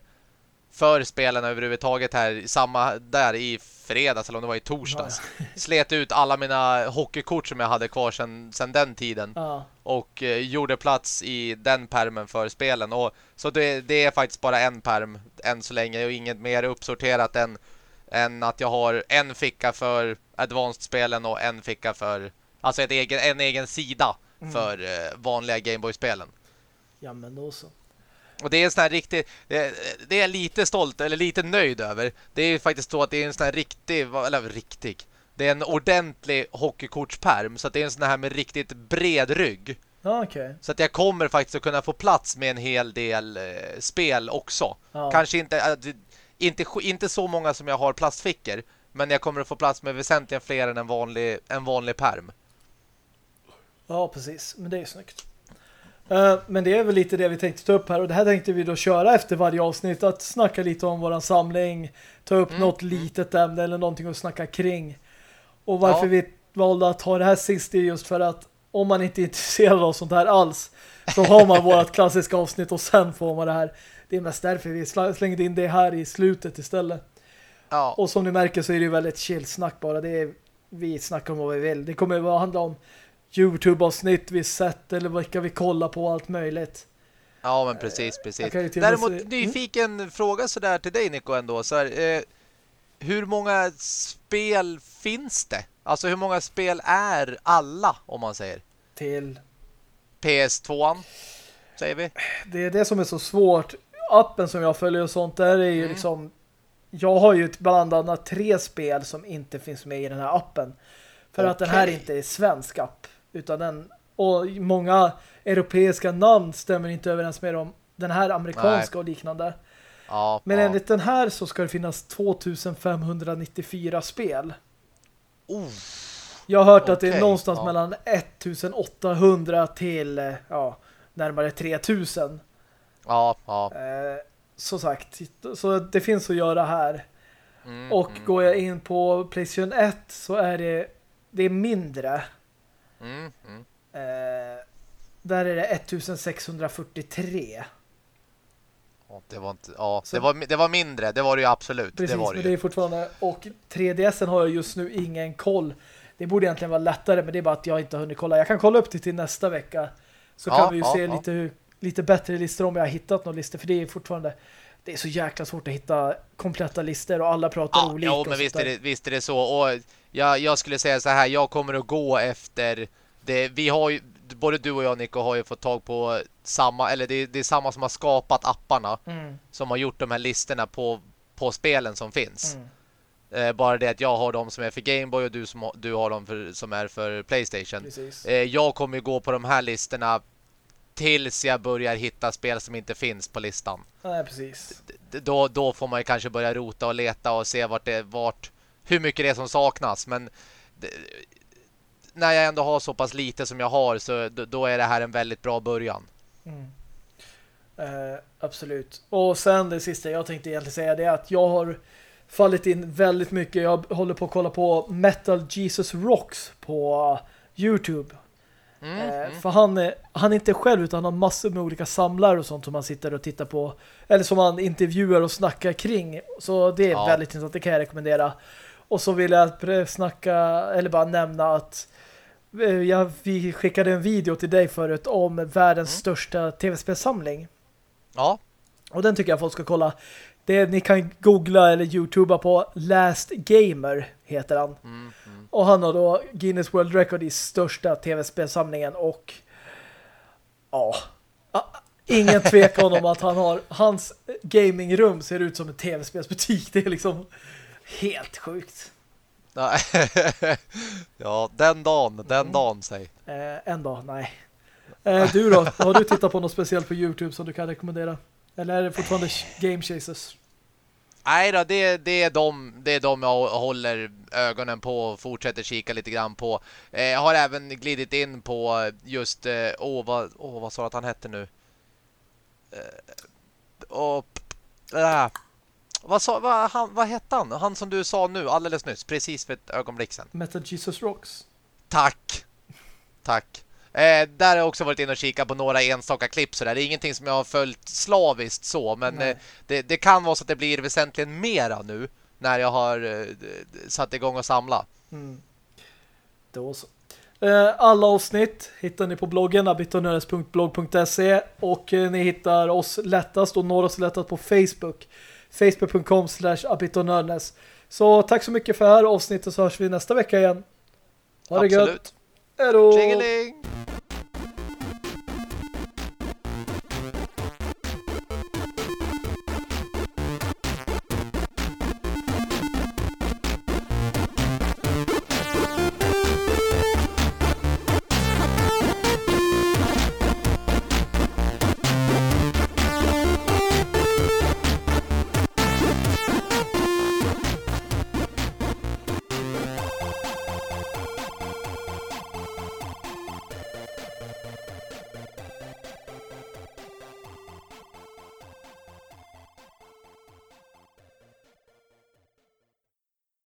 Speaker 2: för spelen överhuvudtaget här samma där i fredags eller om det var i torsdags. <laughs> Slet ut alla mina hockeykort som jag hade kvar sedan, sedan den tiden
Speaker 1: Ja,
Speaker 2: och eh, gjorde plats i den permen för spelen. Och, så det, det är faktiskt bara en perm än så länge och inget mer uppsorterat än, än att jag har en ficka för Advanced-spelen och en ficka för alltså ett egen, en egen sida
Speaker 1: Mm.
Speaker 2: för eh, vanliga Gameboy-spelen.
Speaker 1: ja men då så.
Speaker 2: Och det är en sån här riktig det, det är jag lite stolt eller lite nöjd över. Det är ju faktiskt så att det är en sån här riktig eller riktig. Det är en ordentlig hockeykortsperm så att det är en sån här med riktigt bred rygg.
Speaker 1: Ja, okej.
Speaker 2: Så att jag kommer faktiskt att kunna få plats med en hel del eh, spel också.
Speaker 1: Ja.
Speaker 2: Kanske inte, äh, inte inte så många som jag har plastfickor, men jag kommer att få plats med väsentligen fler än en vanlig en vanlig perm.
Speaker 1: Ja, precis. Men det är snyggt. Eh, Men det är väl lite det vi tänkte ta upp här. Och det här tänkte vi då köra efter varje avsnitt. Att snacka lite om våran samling. Ta upp
Speaker 2: Mm,
Speaker 1: något litet ämne eller någonting att snacka kring. Och varför
Speaker 2: Ja.
Speaker 1: vi valde att ha det här sist är just för att om man inte är intresserad av sånt här alls så har man vårat <laughs> klassiska avsnitt och sen får man det här. Det är mest därför vi sl- slängde in det här i slutet istället.
Speaker 2: Ja,
Speaker 1: Och som ni märker så är det ju väldigt chill snack bara. Det är, vi snackar om vad vi vill. Det kommer att handla om Youtube-avsnitt vi sett eller vilka vi kollar på allt möjligt.
Speaker 2: ja men precis, precis.
Speaker 1: och med
Speaker 2: Däremot,
Speaker 1: se-
Speaker 2: nyfiken fråga sådär till dig Nico ändå. Så här, eh, hur många spel finns det? Alltså hur många spel är alla, om man säger?
Speaker 1: Till
Speaker 2: PS2an, säger vi?
Speaker 1: det är det som är så svårt. Appen som jag följer och sånt där är ju
Speaker 2: Mm.
Speaker 1: liksom jag har ju bland annat tre spel som inte finns med i den här appen. För att den här inte är svensk app. Utan den, och många europeiska namn stämmer inte överens med dem. Den här amerikanska och liknande.
Speaker 2: Ja,
Speaker 1: Men
Speaker 2: ja.
Speaker 1: enligt den här så ska det finnas 2594 spel.
Speaker 2: Oh,
Speaker 1: Jag har hört att det är någonstans
Speaker 2: ja.
Speaker 1: mellan 1800 till ja, närmare 3000.
Speaker 2: ja, ja.
Speaker 1: Eh, så sagt, så det finns att göra här.
Speaker 2: Mm,
Speaker 1: Och
Speaker 2: mm,
Speaker 1: går jag in på PlayStation 1 så är det det är mindre.
Speaker 2: Mm, mm.
Speaker 1: Eh, där är det 1643.
Speaker 2: Ja, det var inte, ja,
Speaker 1: Så-
Speaker 2: det var, det var mindre, det var det ju absolut.
Speaker 1: Precis,
Speaker 2: det var det
Speaker 1: men det är fortfarande och 3DSen har jag just nu ingen koll. Det borde egentligen vara lättare, men det är bara att jag inte har hunnit kolla. Jag kan kolla upp det till nästa vecka. Så
Speaker 2: Ja,
Speaker 1: kan vi ju
Speaker 2: ja,
Speaker 1: se
Speaker 2: ja.
Speaker 1: lite, hur- lite bättre listor om jag har hittat några listor. För det är fortfarande det är så jäkla svårt att hitta kompletta listor och alla pratar
Speaker 2: Ja,
Speaker 1: olika.
Speaker 2: jo,
Speaker 1: och
Speaker 2: men visst är, det, visst är det så. Och jag, jag skulle säga så här, jag kommer att gå efter det. Vi har ju, både du och jag Nico har ju fått tag på samma, eller det, det är samma som har skapat apparna
Speaker 1: Mm,
Speaker 2: som har gjort de här listorna på, på spelen som finns.
Speaker 1: mm.
Speaker 2: Eh, bara det att jag har dem som är för Gameboy och du, som, har- du har dem för, som är för Playstation. Eh, jag kommer ju gå på de här listorna tills jag börjar hitta spel som inte finns på listan.
Speaker 1: Nej, precis.
Speaker 2: D- Då, då får man ju kanske börja rota och leta och se vart det, vart, hur mycket det är som saknas. Men det, när jag ändå har så pass lite som jag har så då, är det här en väldigt bra början.
Speaker 1: Mm. Eh, absolut. Och sen det sista jag tänkte egentligen säga det är att jag har fallit in väldigt mycket. Jag håller på att kolla på Metal Jesus Rocks på Youtube.
Speaker 2: Mm,
Speaker 1: Eh,
Speaker 2: mm.
Speaker 1: För han är, han är inte själv utan han har massor med olika samlare och sånt som han sitter och tittar på. Eller som han intervjuar och snackar kring. Så det är
Speaker 2: Ja.
Speaker 1: väldigt intressant, det kan jag rekommendera. Och så vill jag snacka, eller bara nämna att eh, jag, vi skickade en video till dig förut om världens mm. största tv-spelsamling.
Speaker 2: Ja.
Speaker 1: Och den tycker jag folk ska kolla. Det, ni kan googla eller youtuba på Last Gamer heter han. Mm, mm. Och han har då Guinness World Record i största tv-spelsamlingen och ja, ingen tvekan om att han har hans gamingrum ser ut som en tv-spelsbutik. Det är liksom helt sjukt. <laughs>
Speaker 2: ja, den dagen, den mm. dagen, säg.
Speaker 1: Eh, en dag, nej. Eh, du då, har du tittat på något speciellt på Youtube som du kan rekommendera? Eller är det fortfarande Game Chasers?
Speaker 2: Nej då, det, det, är de, det är de jag håller ögonen på och fortsätter kika lite grann på. Eh, jag har även glidit in på just, eh, åh, vad, åh, vad sa att han hette nu? Eh, och, äh, vad, sa, vad, han, vad hette han? Han som du sa nu alldeles nyss, precis för ett ögonblick sedan.
Speaker 1: Metal Jesus Rocks.
Speaker 2: Tack. Tack. Eh, där har jag också varit inne och kikat på några enstaka klipp så där. Det är ingenting som jag har följt slaviskt så, men eh, det, det, kan vara så att det blir väsentligen mera nu när jag har eh, satt igång och samla. Mm.
Speaker 1: Då så. Eh, alla avsnitt hittar ni på bloggen abitonöres.blog.se och eh, ni hittar oss lättast och når oss lättast på Facebook facebook.com slash Så tack så mycket för det här avsnittet så hörs vi nästa vecka igen. Ha det Absolut. gött. Hej då!